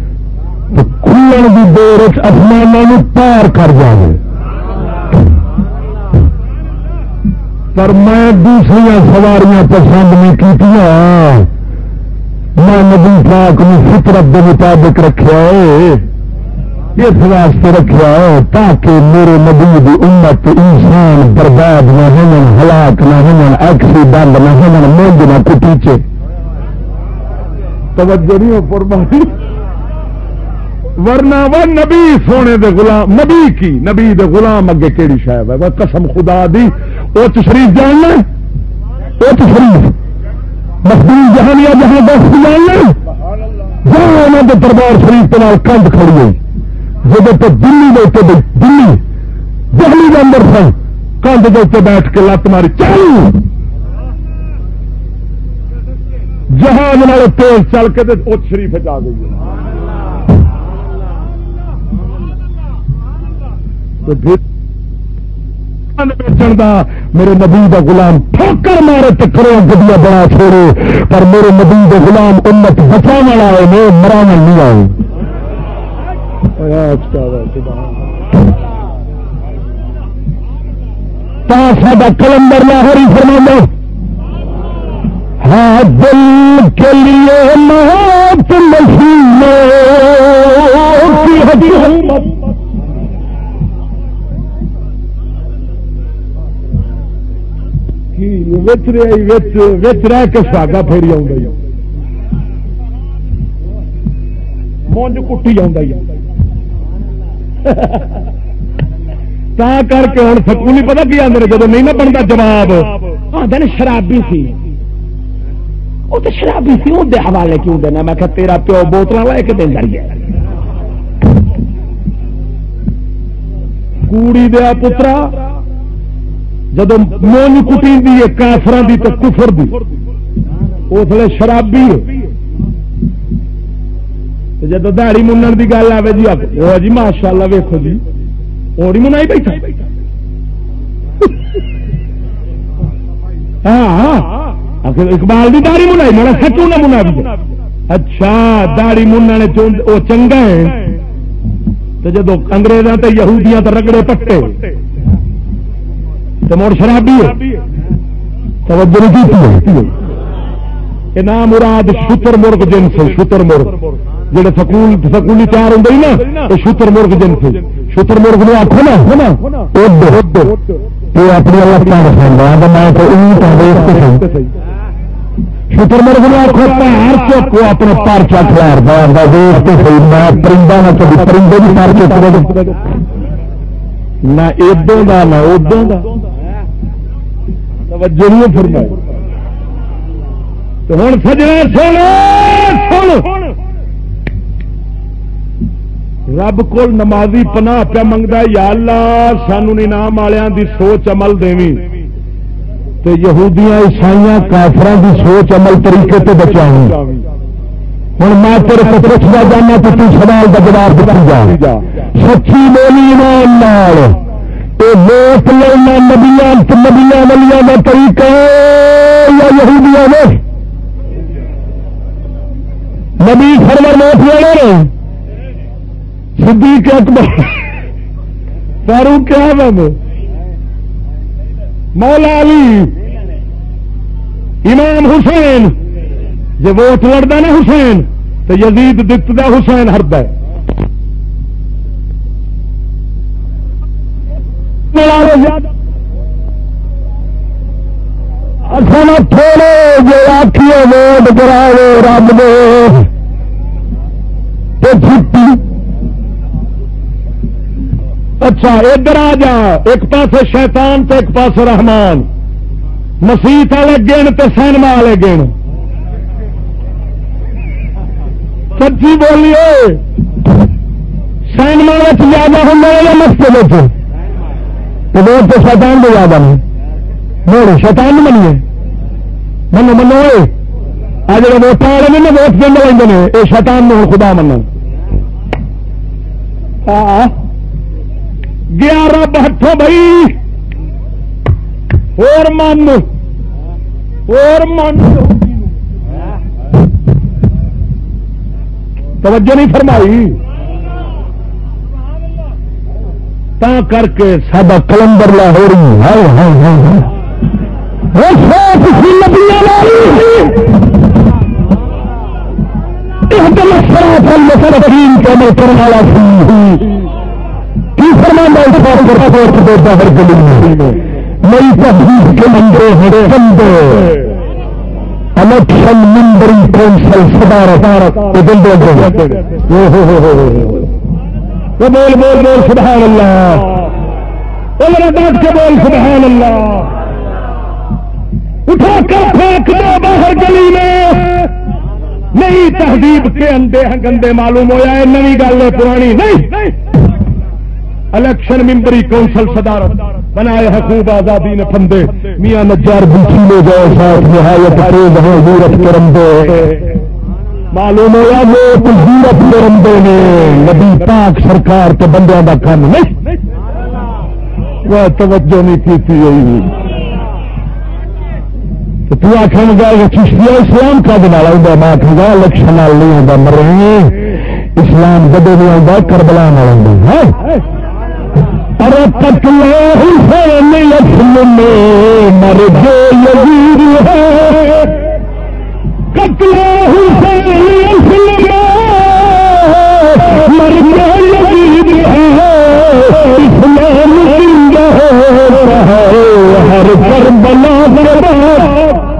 Speaker 1: تو کھلن کی دیر آسمان پار کر جائے۔ پر میں دوسری سواریاں پسند نہیں کی میں نبی پاک نے فطرت کے مطابق رکھا ہے۔ اس واسطے رکھا ہے تاکہ میرے نبی دی امت انسان برباد نہ ہون، ہلاک نہ ہون ایکسیڈنٹ نہ ہون مونج نہ کٹیچے۔ توجہ نہیں ہو قربانی
Speaker 2: ورنہ وہ نبی سونے دے غلام، نبی کی؟ نبی دے غلام اگے کیڑی شاید ہے؟ وہ قسم خدا دی، او شریف جان لے۔
Speaker 1: او شریف مخدوم جہانیہ جہاں دست جان لے۔ جہاں انہوں نے دربار شریف کے نال کند کھڑی ہوئی۔ جب تو دلی دے دلی دہلی کے اندر سن کندھ کے اتنے بیٹھ کے لت ماری چل۔ جہاز والے تیز چل کے اس شریف آ گئی بیچن میرے نبی کا غلام ٹھوکر مارے ٹکرے گڈیا بنا چھوڑے۔ پر میرے نبی کا غلام امت بچا والا آئے مرا نہیں آئے سا کلندر لاہور ہی فرما ہاں دل کے لیے موت مشین رہ کے ساگا پھیری آئی مونج کٹی آئی (laughs) کر کے ہوں سکول پتا کی آدھے جب نہیں نہ بنتا جواب۔ آدھے شرابی سی۔ وہ تو شرابی سی وہ حوالے کیوں دینا؟ میں تیرا پیو بوتل لے کے دن جائیے کوڑی دیا پترا جب مونج کٹی دی ہے کافر دی تو کفر دی۔ اس لیے شرابی جب دہڑی منن کی گل آئے جی وہ جی ماشاء اللہ ویکو جی اور ہی منائی بیٹھا۔ ہاں, ہاں۔ آخر اقبال کی داڑی منائی میرا سچو نہ منا بھی اچھا داڑی منہ وہ چنگا ہے۔ تو جب انگریزاں تے یہودیاں تے رگڑے پٹے۔ تو مڑ شرابی توجہ نہیں کی نام مراد شتر مرغ جنس شتر مرغ۔ جڑے سکول سکولی تیار ہوں نا وہ شتر مرغ جن سے۔ شتر مرغ نے آخو نا اپنی شتر مرغ نے آخو پار چوکو اپنے پار چک لیا ویستے سی میں پرندہ نہ کبھی پرندے بھی پار چوک نہ ادو کا نہ ادو کا توجہ نہیں فرمایا ہوں سجنا سن۔ رب کو نمازی پناہ پیا منگتا یا اللہ، سانو انعام والوں دی سوچ عمل دیوی تو یہودیاں عیسائی کافر دی سوچ عمل طریقے سے بچا ہوں میں تیرے کو پوچھنا جانا تو تم سوال کا جواب دیتا جا۔ سچی بولی ایمان نال۔ اے ووٹ لینا نبیا نبیا ملیا کا طریقہ یا یہودیاں نے نبی سرور ووٹ لے صدیق اکبر۔ فاروق احمد مولا علی۔ امام حسین۔ جب ووٹ لڑتا نا حسین تو یزید دت دا حسین ہرد تھوڑے جو آخیے ووٹ کرا رب دے۔ چھٹی اچھا ادھر آ جا۔ ایک پاس شیطان تو ایک پاس رحمان۔ مسیت والے گن تو سینما والے گن۔ سچی بولیے، سینما زیادہ ہوں یا مسجد تو شیطان بھی زیادہ نہیں موڑ شیطان نہیں منیے۔ منو منو اے۔ آ جڑے ووٹ والے نے ووٹ دینا لگے یہ شیطان میں خدا من گیا رب ہاتھوں بھائی۔
Speaker 2: اور من اور من توجہ نہیں فرمائی۔ تا کر کے سڈا کلندر لاہور نئی تحریر کے مندرے بندے الیکشن ممبری کونسل صدارت بول بول بول سبحان اللہ۔ میرا ڈانٹ کے بول سبحان اللہ۔ اٹھا کر پھینک دو باہر گلی میں۔ نئی تہذیب کے اندے گندے معلوم ہوا ہے نئی گل ہے، پرانی نہیں۔ الیکشن ممبری کونسل صدارت بنائے حقوق آزادی نے پندے میاں نجار بچی لے گئے ساتھ، نہایت تیز ہیں، حضورت کرم دے معلوم ہوا وہ حضورت کرم نے نبی پاک سرکار کے بندیاں دا کام نہیں۔ وہ توجہ نہیں کی تھی تو آخر گا چشتیا اسلام کا دن آؤں میں آخر گا الیکشن نہیں آتا مرے اسلام جدو نہیں آتا کربلا والا ارے کتلا مر جو یزید ہے۔ حسین مر جو ہے اسلام زندہ ہے ہر کربلا بنا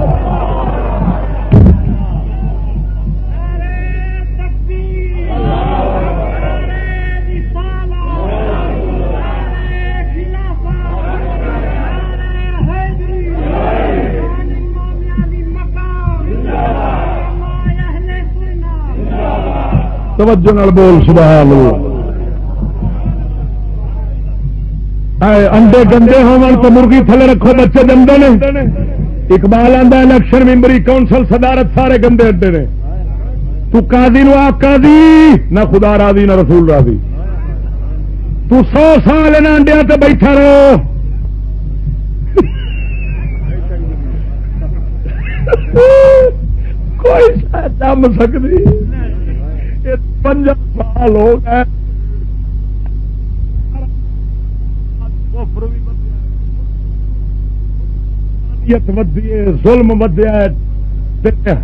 Speaker 2: توجہ نال بول، سبحان اللہ۔ اے انڈے گندے ہون تو مرغی تھلے رکھو، بچے جمدے نے۔ اقبال آدھا الیکشن ممبری کونسل صدارت سارے گندے اڈے نے۔ تو قاضی نو آ، قاضی! نہ خدا راضی، نہ رسول راضی۔ تو سو سال ان انڈیا تے بیٹھا رہو۔ کوئی جم سکتی۔ پنج سال ہو گئے۔ ظلم ودیا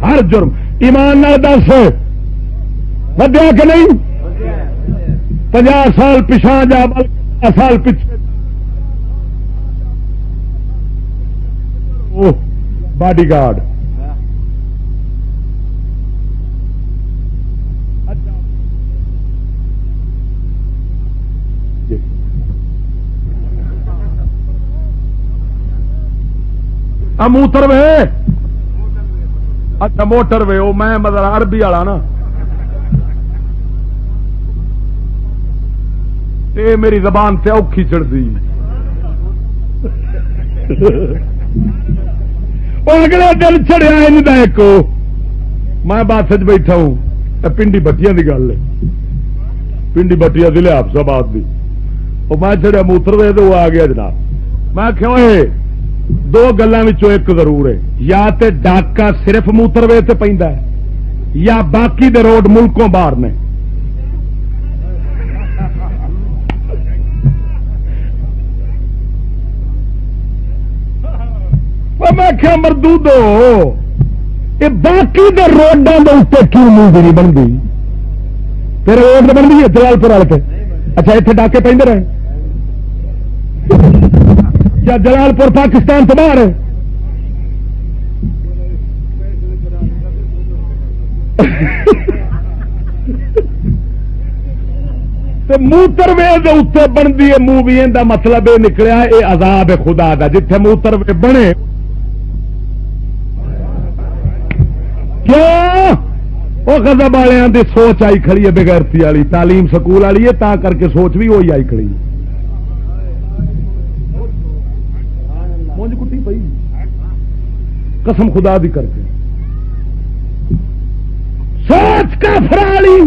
Speaker 2: ہر جرم۔ ایمان دس، ودیا کہ نہیں؟ پناہ سال پچھا جا سال پچھے باڈی گارڈ۔ موتر وے۔ اچھا موٹر وے وہ میں مطلب عربی والا نا۔ یہ میری زبان سے اوکھی چڑھتی اگلا دل چڑیا ایک۔ میں بس بیٹھا ہوں۔ پنڈی بٹیا کی گل ہے۔ پنڈی بٹیا ضلع حفظآباد کی وہ میں چڑیا موتر وے تو وہ آ گیا جناب۔ میں کیوں دو گلوں ایک ضرور ہے۔ یا تے ڈاکا صرف موتر وے پہ یا باقی دے روڈ ملکوں باہر نے۔ میں کیا مردو دو یہ باقی دے روڈوں کے اتنے کیوں مووی نہیں بنتی؟ پھر روڈ بن گئی ہے جلال پور والے اچھا اتنے ڈاکے پہ رہے۔ جلال پور پاکستان تو باہر (laughs) موتر وے اتنے بنتی ہے مووی کا مطلب یہ نکلیا یہ عذاب ہے خدا کا جتھے موتر وے بنے۔ کیوں؟ وہ گزب والوں کی سوچ آئی کھڑی ہے، بغیرتی والی تعلیم سکول والی ہے، تا کر کے سوچ بھی وہی آئی کھڑی ہے۔ قسم خدا دی کر کے سوچ کافر والی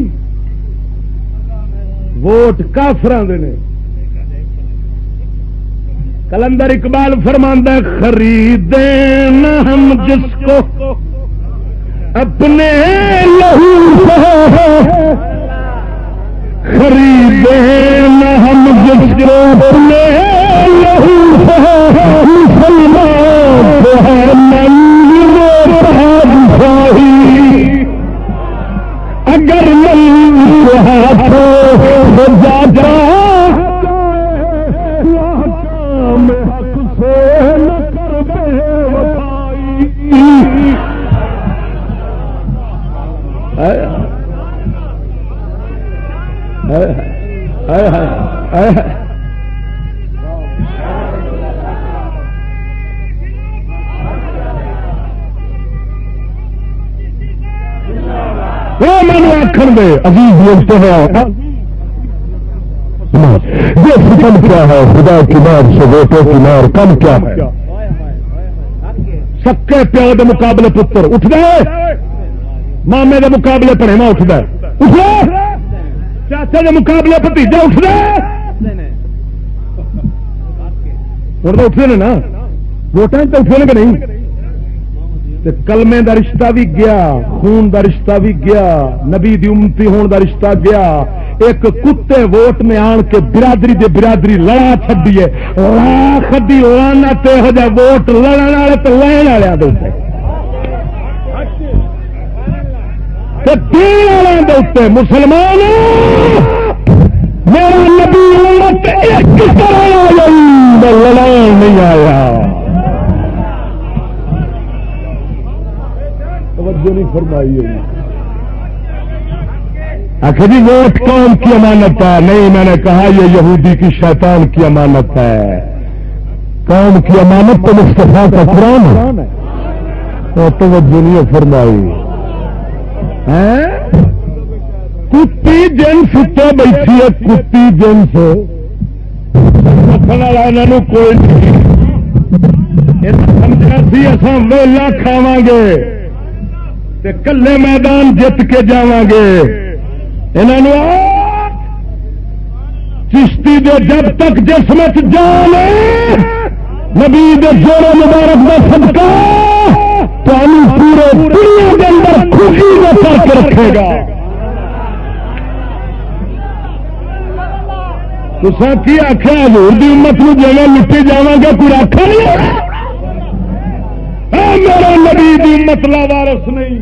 Speaker 2: ووٹ کافر کلندر اقبال فرماندہ خریدے نہ ہم جس کو اپنے لہو خریدے نہ ہم جس کے اپنے لہو مسلمان اگر جا مینو آخر دے عزیز بولتے ہیں۔ یہ سکم کیا ہے؟ خدا کی مار سے بیٹے کی مار کم کیا ہے؟ سکے پیو کے مقابلے پتر، اٹھ گئے مامے کے مقابلے پڑھے اٹھ گئے اٹھ گئے چاچے کے مقابلے بتیجا اٹھ ہوں تو اٹھے نا۔ ووٹان تو اٹھے کہ نہیں؟ کلمے دا رشتہ بھی گیا، خون دا رشتہ بھی گیا، نبی دی امتی ہون دا رشتہ گیا۔ ایک کتے ووٹ میں آن کے برادری دے برادری لڑا چڈیے لڑا کدی لانا ووٹ لڑن والے تو لین والے اتنے مسلمان میرا نبی ایک طرح لڑائی نہیں آیا۔ توجہ نہیں فرمائی ہوئی۔ آخر جی ووٹ قوم کی امانت ہے؟ نہیں، میں نے کہا یہ یہودی کی شیطان کی امانت ہے۔ قوم کی امانت تو مستفا کا قرآن ہے۔ توجہ نہیں فرمائی۔ کتی جنس تو بیٹھی ہے، کتی جنس رکھنے والا یہاں کوئی نہیں۔ سمجھا سی اصل ویلا کھاوا گے۔ کلے میدان جت کے جا گے۔ چشتی دے جب تک جسم جان نبی جوڑے مبارک کا صدقہ، تو پورے دنیا کے اندر خوشی میں کر رکھے گا۔ تو سر کی آخیا ہزور کی امت میں جگہ لٹی جا گے، کوئی آخر نہیں میرا نبی دی مطلب وارس نہیں۔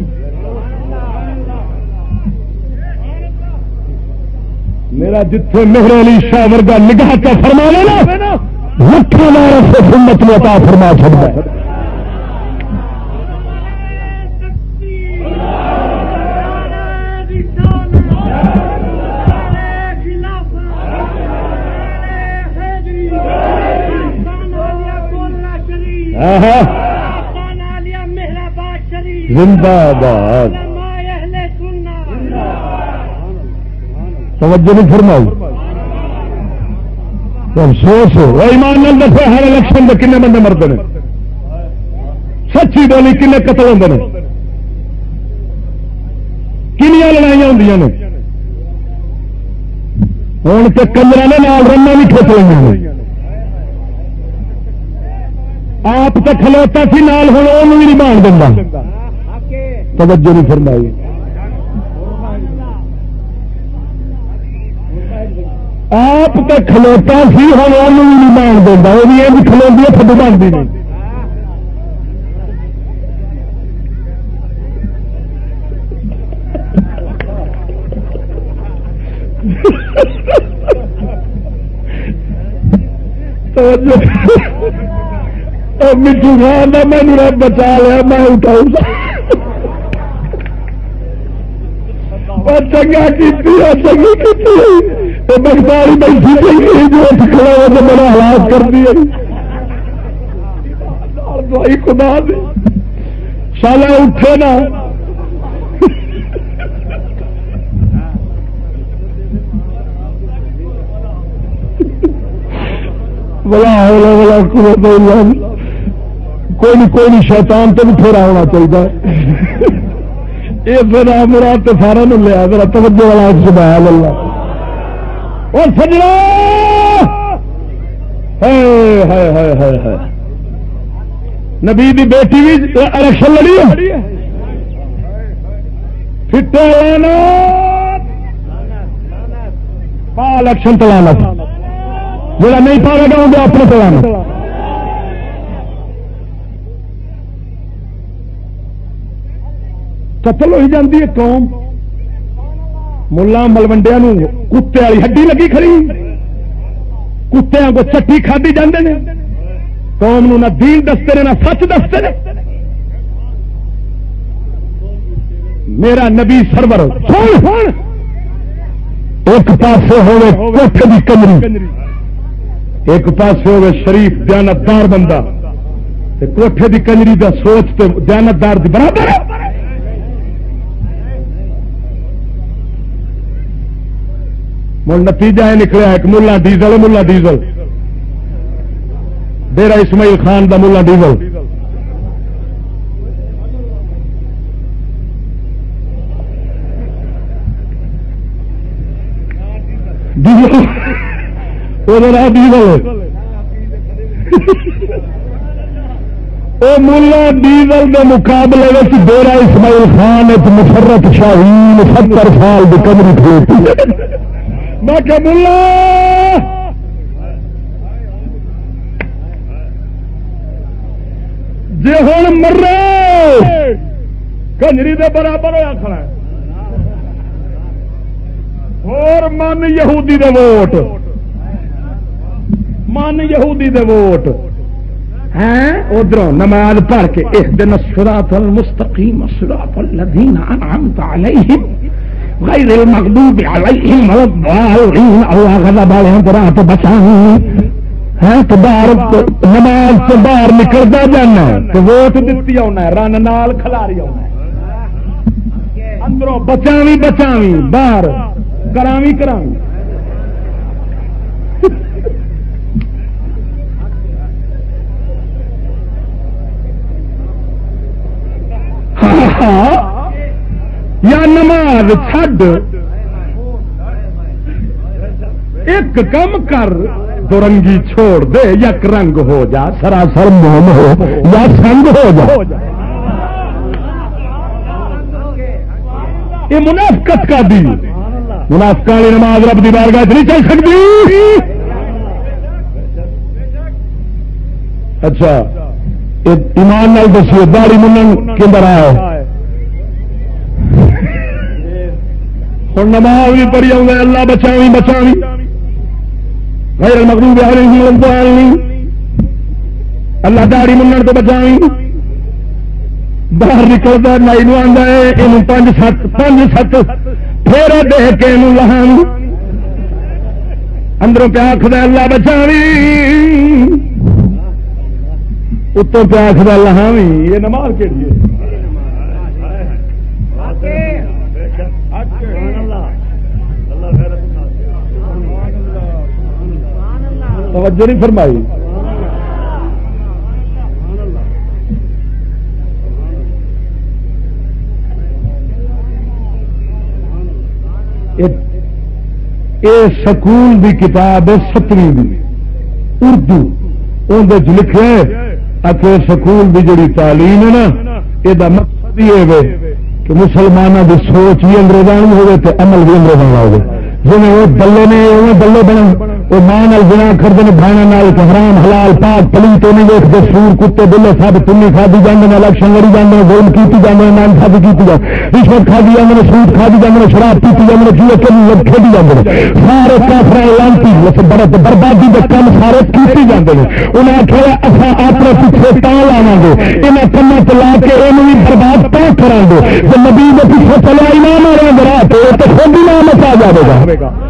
Speaker 2: میرا جتھے مہر علی شاہ ورگا نگاہ کا فرما لینا لکھا وارس ہمت میں عطا فرما چڑھتا زندہ باد توجہ نہیں فرمائی. افسوس ایمان دفعہ ہر الیکشن میں کنے بندے مرد نے؟ سچی بولی کنے قتل ہوتے ہیں کنیا لڑائیاں ہوں ہوں تو کمرہ نے نال رنگ بھی کھیت لیں آپ تو کھلوتا سی نال ہوں وہ بھی نہیں مان دینا توجہ نہیں فرمائی۔ آپ تو کھلوتا سی ہوں وہ نہیں مان دینا وہ بھی یہ کھلوتی ہے تھوڑی بنتی نہیں۔ میٹھو خان کا میں بچا لیا، میں اٹھاؤں چنگا کی چنگی کی بگتاری بیٹھی چاہیے جو کھڑا ہو تو بڑا حالات کر دیا خدا دے سالا اٹھے نا۔ بڑا ہولا بڑا کوئی نہیں کوئی نہیں، شیطان تو بھی تھوڑا ہونا چاہیے۔ یہ پھر مراد تو سارا نو لیا میرا توجہ والا سبحان اللہ اور سجنا۔ نبی دی بیٹی بھی الیکشن لڑی فٹے پا الیکشن چلانا جا نہیں پا گا انہیں اپنے چلانا قتل ہوئی جاتی ہے قوم ملا ملوڈیا کتے والی ہڈی لگی کھڑی کتیا کو چٹی کھدی جاندے قوم نہ دین دستے نہ سچ دستے میرا نبی سرور ایک پاس ہوئے کوٹھے کی کمری ایک پاس ہوئے شریف دیانتدار بندہ کوٹھے کی کنجری کا سوچ تو دیانتدار دی برابر مل نتیجہ یہ نکلیا ایک ملا ڈیزل ملا ڈیزل۔ ڈیرا اسماعیل خان دا ملا ڈیزل۔ وہ ملا ڈیزل کے مقابلے میں ڈیرا اسماعیل خان ایک مسرت شاہین ستر سال کی کمری کھلوتی میں کہ ملا جی ہوں مرے کنجری دے برابر ہوا کھڑا اور من یہودی دے ووٹ۔ من یہودی دے ووٹ۔ ادھر نماز پڑھ کے اس دن سراط المستقیم سراط الذین انعمت علیہم۔ غیر المغضوب علیہم ولا الضالین اللہ غضب علیہم تو رات بچانی ہے تو باہر نماز تو باہر نکلتا جانا ہے. تو ووٹ دیتی آنا ہے، رن نال کھلاری آنا ہے. اندروں بچاوی بچاوی باہر. کراوی کراوی ہاں، ہاں. یا نماز چھڈ، ایک کم کر، دورنگی چھوڑ دے یا رنگ ہو جا، سراسر موم ہو یا سنگ ہو جا۔ یہ منافقت کا دی منافق والی نماز رب دی بارگاہ نہیں چل سکتی۔ اچھا ایمان نال دسیے داڑی منن کدھر آئے ہوں۔ نماز بھی پڑھی آؤں اللہ بچاوی بچاوی غیر المغضوب علیہم الضالین۔ اللہ داڑی منن تو بچاوی باہر نکلتا نائی نو آندا ہے یہ پانچ سات پانچ سات پھر دے کے لہان اندروں پہ آخر اللہ بچاوی اتوں پہ آخر لہاوی یہ نماز کے لیے توجہ نہیں فرمائی۔ سکول دی کتاب ہے ستویں اردو اندر لکھے کہ سکول دی جڑی تعلیم ہے نا یہ مقصد یہ ہے کہ مسلمانوں کی سوچ بھی انگریزان ہوگی عمل بھی انگریزان ہوگی جی وہ بلے نے بلے بنے وہ ماں گنا کرتے ہیں بھائی نال حرام، حلال، پاک پلی تو نہیں دیکھتے سور کتے، بلے، سب پنی کھادی جانے الیکشن لڑی جانے گول کی جانے نان کھادی کی جائے رشوت کھادی جانے سوٹ کھادی جانے شراب پیتی جانے جیو چلی کھیلی جاتے ہیں۔ سارے کافر لانتی بربادی کے کام سارے کیتی جاتے ہیں۔ انہیں آخر اصا اپنے پیچھے تا لاوا گے۔ یہاں کما چلا کے یہ بھی برباد تا کرا گے۔ تو نبی کے پیچھے چلے نام آ رہا گرا تو خود ہی نام اچھا مچا جائے گا۔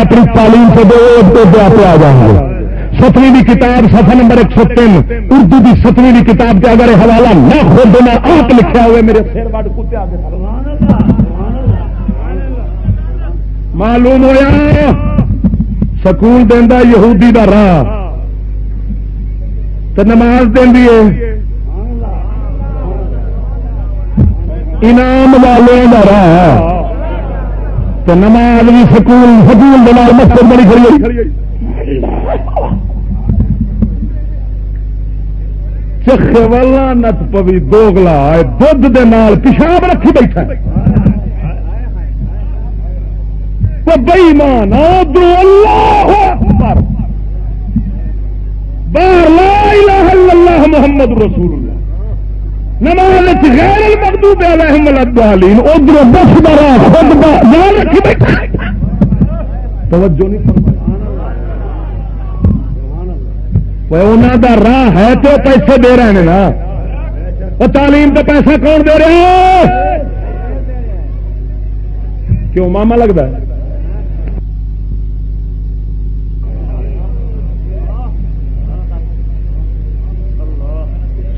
Speaker 2: اپنی تعلیم سے آ جائیں گے ستویں کی کتاب سفر نمبر ایک سو تین اردو کی ستویں کی کتاب کے اگر حوالہ نہ خود دینا آپ لکھا ہوئے میرے معلوم ہوا سکول دینا یہودی کا راہ نماز دینی ہے۔ انعام والے کا راہ نماز بھی سکول سکول دلال مسجد بڑی کھڑی چکھے والا نت پوی دوگلا دھد دے نال پیشاب رکھی بیٹھا بئی مان اللہ باہر لا الہ الا اللہ محمد رسول نماز غیر المغضوب علیہم الضالین، ادھر بس برا، خود با، یاد رکھی بیٹھا۔ توجہ نہیں فرمائی۔ انہوں دا راہ ہے تو پیسے دے رہے ہیں نا۔ وہ تعلیم تو پیسہ کون دے رہے ہیں؟ کیوں ماما لگتا ہے؟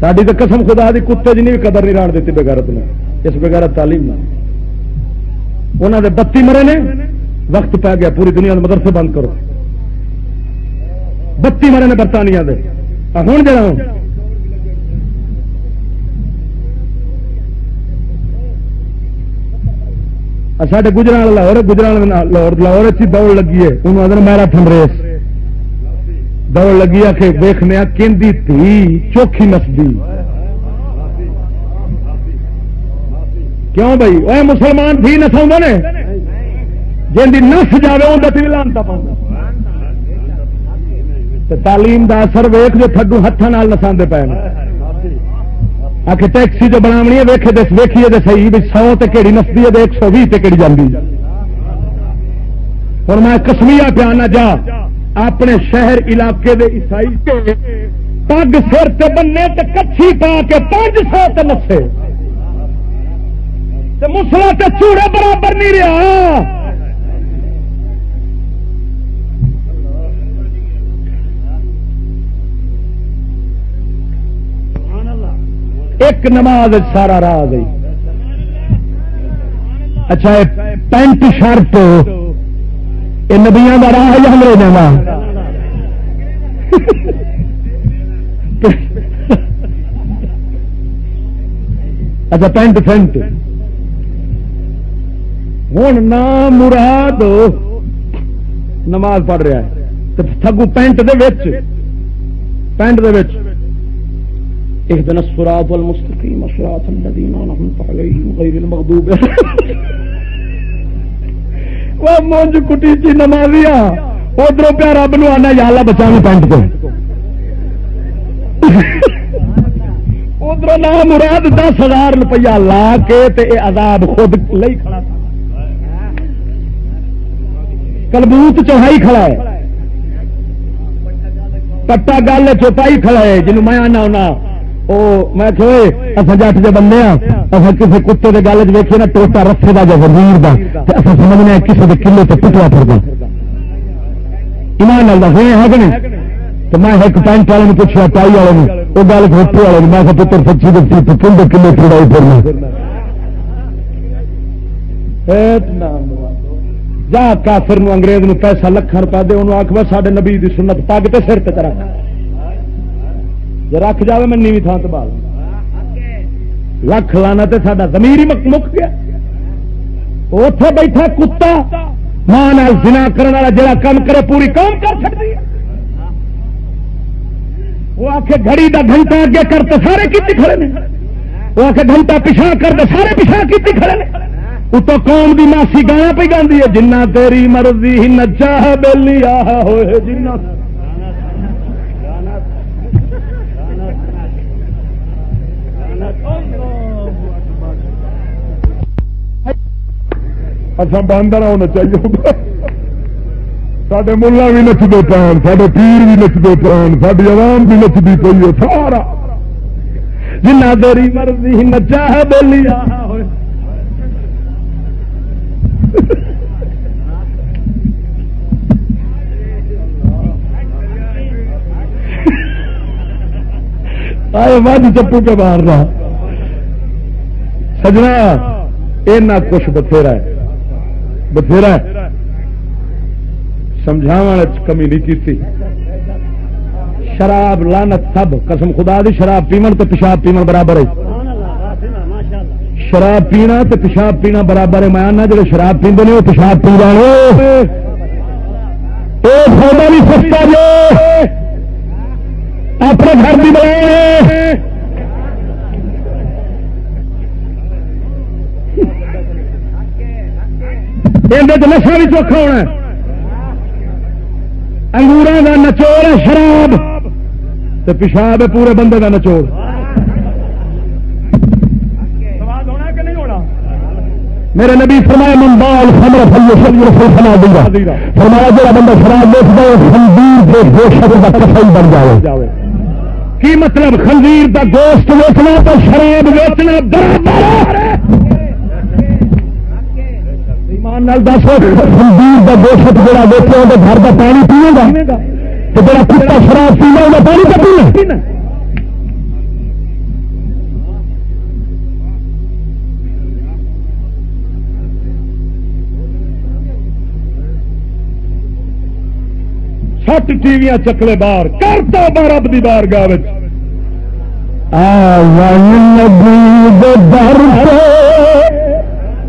Speaker 2: ساری تو قسم خدا دی کتے جی بھی قدر نہیں ران دیتی بغیرت نے، اس بغیرت تعلیم نہ۔ انہوں نے بتی مرے نے، وقت پی گیا، پوری دنیا میں مدرسے بند کرو۔ بتی مرے نے برطانیہ دے۔ ہوں۔ جا ساڈے گجران لاہور گجران لاہور لاہور چی دوڑ لگی ہے انہوں آدھے میراتھن ریس۔ دوڑ لگی آ کے ویخنے کہ تھی، چوکھی نسدی کیوں بھائی؟ وہ مسلمان تھی نسا نے؟ جن کی نس جائے ان کا لانتا پاؤں تعلیم دا اثر ویخ جو تھڈو ہاتھوں نسا پے آ کے ٹیکسی جو بناونی ہے، ویکھے دس ویکھیے تو صحیح بھی سو تے کہڑی نسدی ہے ایک سو بھی کہڑی جاندی۔ ہوں میں کسمیا پیا نہ جا اپنے شہر علاقے دے عیسائی کے پگ سر تے بننے تے کچھی پا کے پانچ سو تے نسے۔ مسلا تے چوڑے برابر نہیں رہا۔ ایک نماز سارا راہ گئی اچھا پینٹ شرٹ۔ یہ نبیا کا راہ ہے انگریزوں کا اچھا پینٹ فینٹ ہوں نہ مراد نماز پڑھ رہا ہے۔ تھگو پینٹ دے پینٹ دے اهدنا الصراط المستقيم صراط الذين انعمت عليهم غير المغضوب وہ مونج کٹی چی نمازیا ادھر پیا رب نو آنا یا اللہ بچا پینٹ کو ادھر نہ مراد دس ہزار روپیہ لا کے تے عذاب خود لئی کھڑا کلبوت چوہائی کھڑا ہے پٹا گل چوپائی کھڑا ہے جنوب میں آنا ہونا میں اصل جٹ جو بندے ہاں کسی کتے کے گل چیکے نا، ٹوٹا رسے کا جو وزیر کا اصل سمجھنے کسی کے کلے سے پٹوا پھر ایمان لال دس ہے کہ نہیں؟ تو میں ایک پینٹ والے نے پوچھا ٹائی والے نے وہ گل گھوٹے والے نے میں پتر، سچی دسی تو کلے کلے پڑائی پھرنا جا کافر انگریز نو پیسہ لکھن روپئے دے، انہوں آخ بس سارے نبی دی سنت پگ تے سر تے رکھ جی رکھ جائے میں نیوی تھان سبال لکھ لانا تو سا زمیر ہی مک گیا۔ اتے بیٹھا کتا، ماں جنا کرنے والا جڑا کام کرے پوری کام کر سکتی وہ آ کے گھڑی کا گھنٹہ اگے کرتے سارے کیتی کھڑے نے۔ وہ آ کے گھنٹہ پیچھا کرتے سارے پیچھا کیتی کھڑے نے۔ اتو قوم دی ماسی گانا پہ گاندی ہے، جنہ تیری مرضی نچا ہے بہلی آ ہوئے، جنہ اچھا باندر ہونا چاہیے سڈے ملا بھی نچتے پان سڈے پیر بھی نچتے پان ساری عوام بھی نچتی پی ہے، سارا۔ جنا دری مرضی نچا ہے بولی ہاں، آئے مجھ چپو کے مارنا سجنا یہ کچھ بتھیرا ہے۔ بتھیرا سمجھاو کمی نہیں کی شراب لانت سب، قسم خدا دی شراب پیمن تو پیشاب پیمن برابر ہے۔
Speaker 1: شراب پینا تے پیشاب پینا برابر ہے۔ میں آنا جڑے شراب پیندے نے، وہ پیشاب پی جانے سودا بھی سستا جو اپنے گھر بھی بنائے اندر نشا بھی چوکھا ہونا انگور کا نچوڑ ہے شراب۔ تو پیشاب ہے پورے بندے کا نچوڑ۔ میرے نبی فرمایا ممبال خمر فرما دوں گا فرمایا جا بندہ شراب دیکھ دے خنزیر کے گوشت کا کسائی بن جائے کی مطلب؟ خنزیر کا گوشت ویچنا تو شراب ویچنا برابر ایمان نال دس خنزیر کا گوشت جڑا ویچے تو گھر کا پانی پیے گا تو جڑا کتا شراب پینا وہ پانی کا پینا سٹ ٹی وی چکلے باہر، کرتا بار رب کی بار گاہ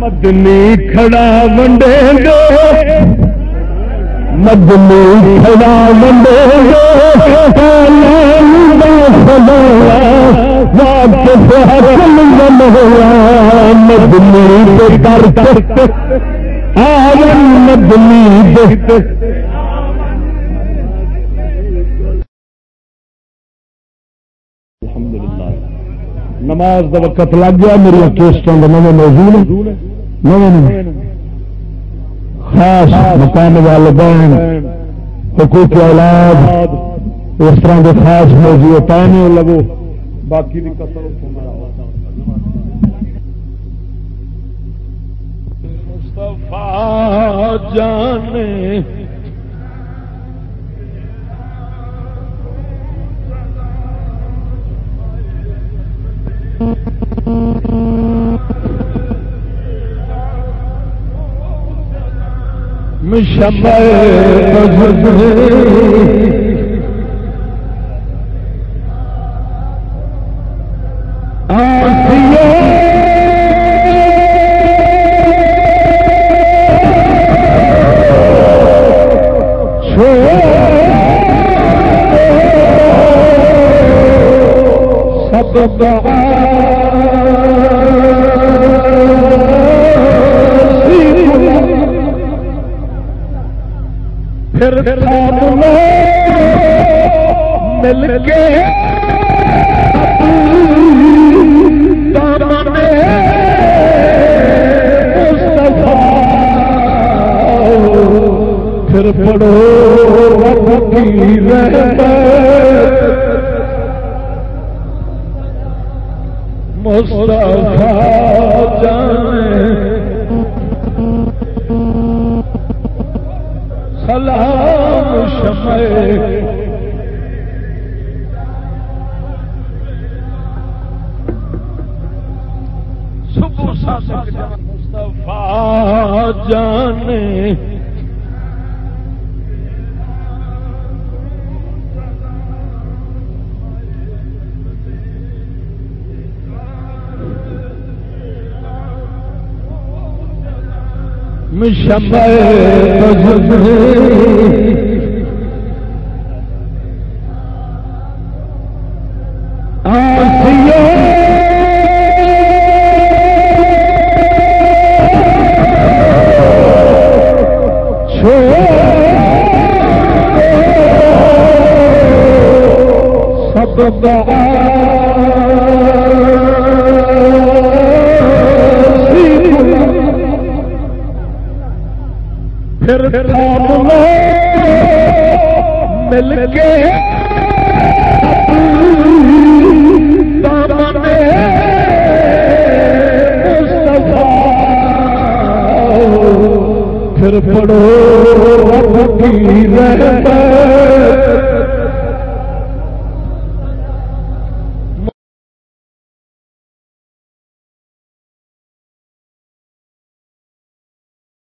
Speaker 1: مدنی کھڑا ونڈے گے مدنی کھڑا ونڈے مدنی کر مدنی نماز کا وقت لگ گیا، میری کیسٹوں کا نئے موضوع نئے خاص مقام والدین، حقوق اولاد، اس طرح کے خاص موضوع پانے لگو، باقی جانے پھر شمع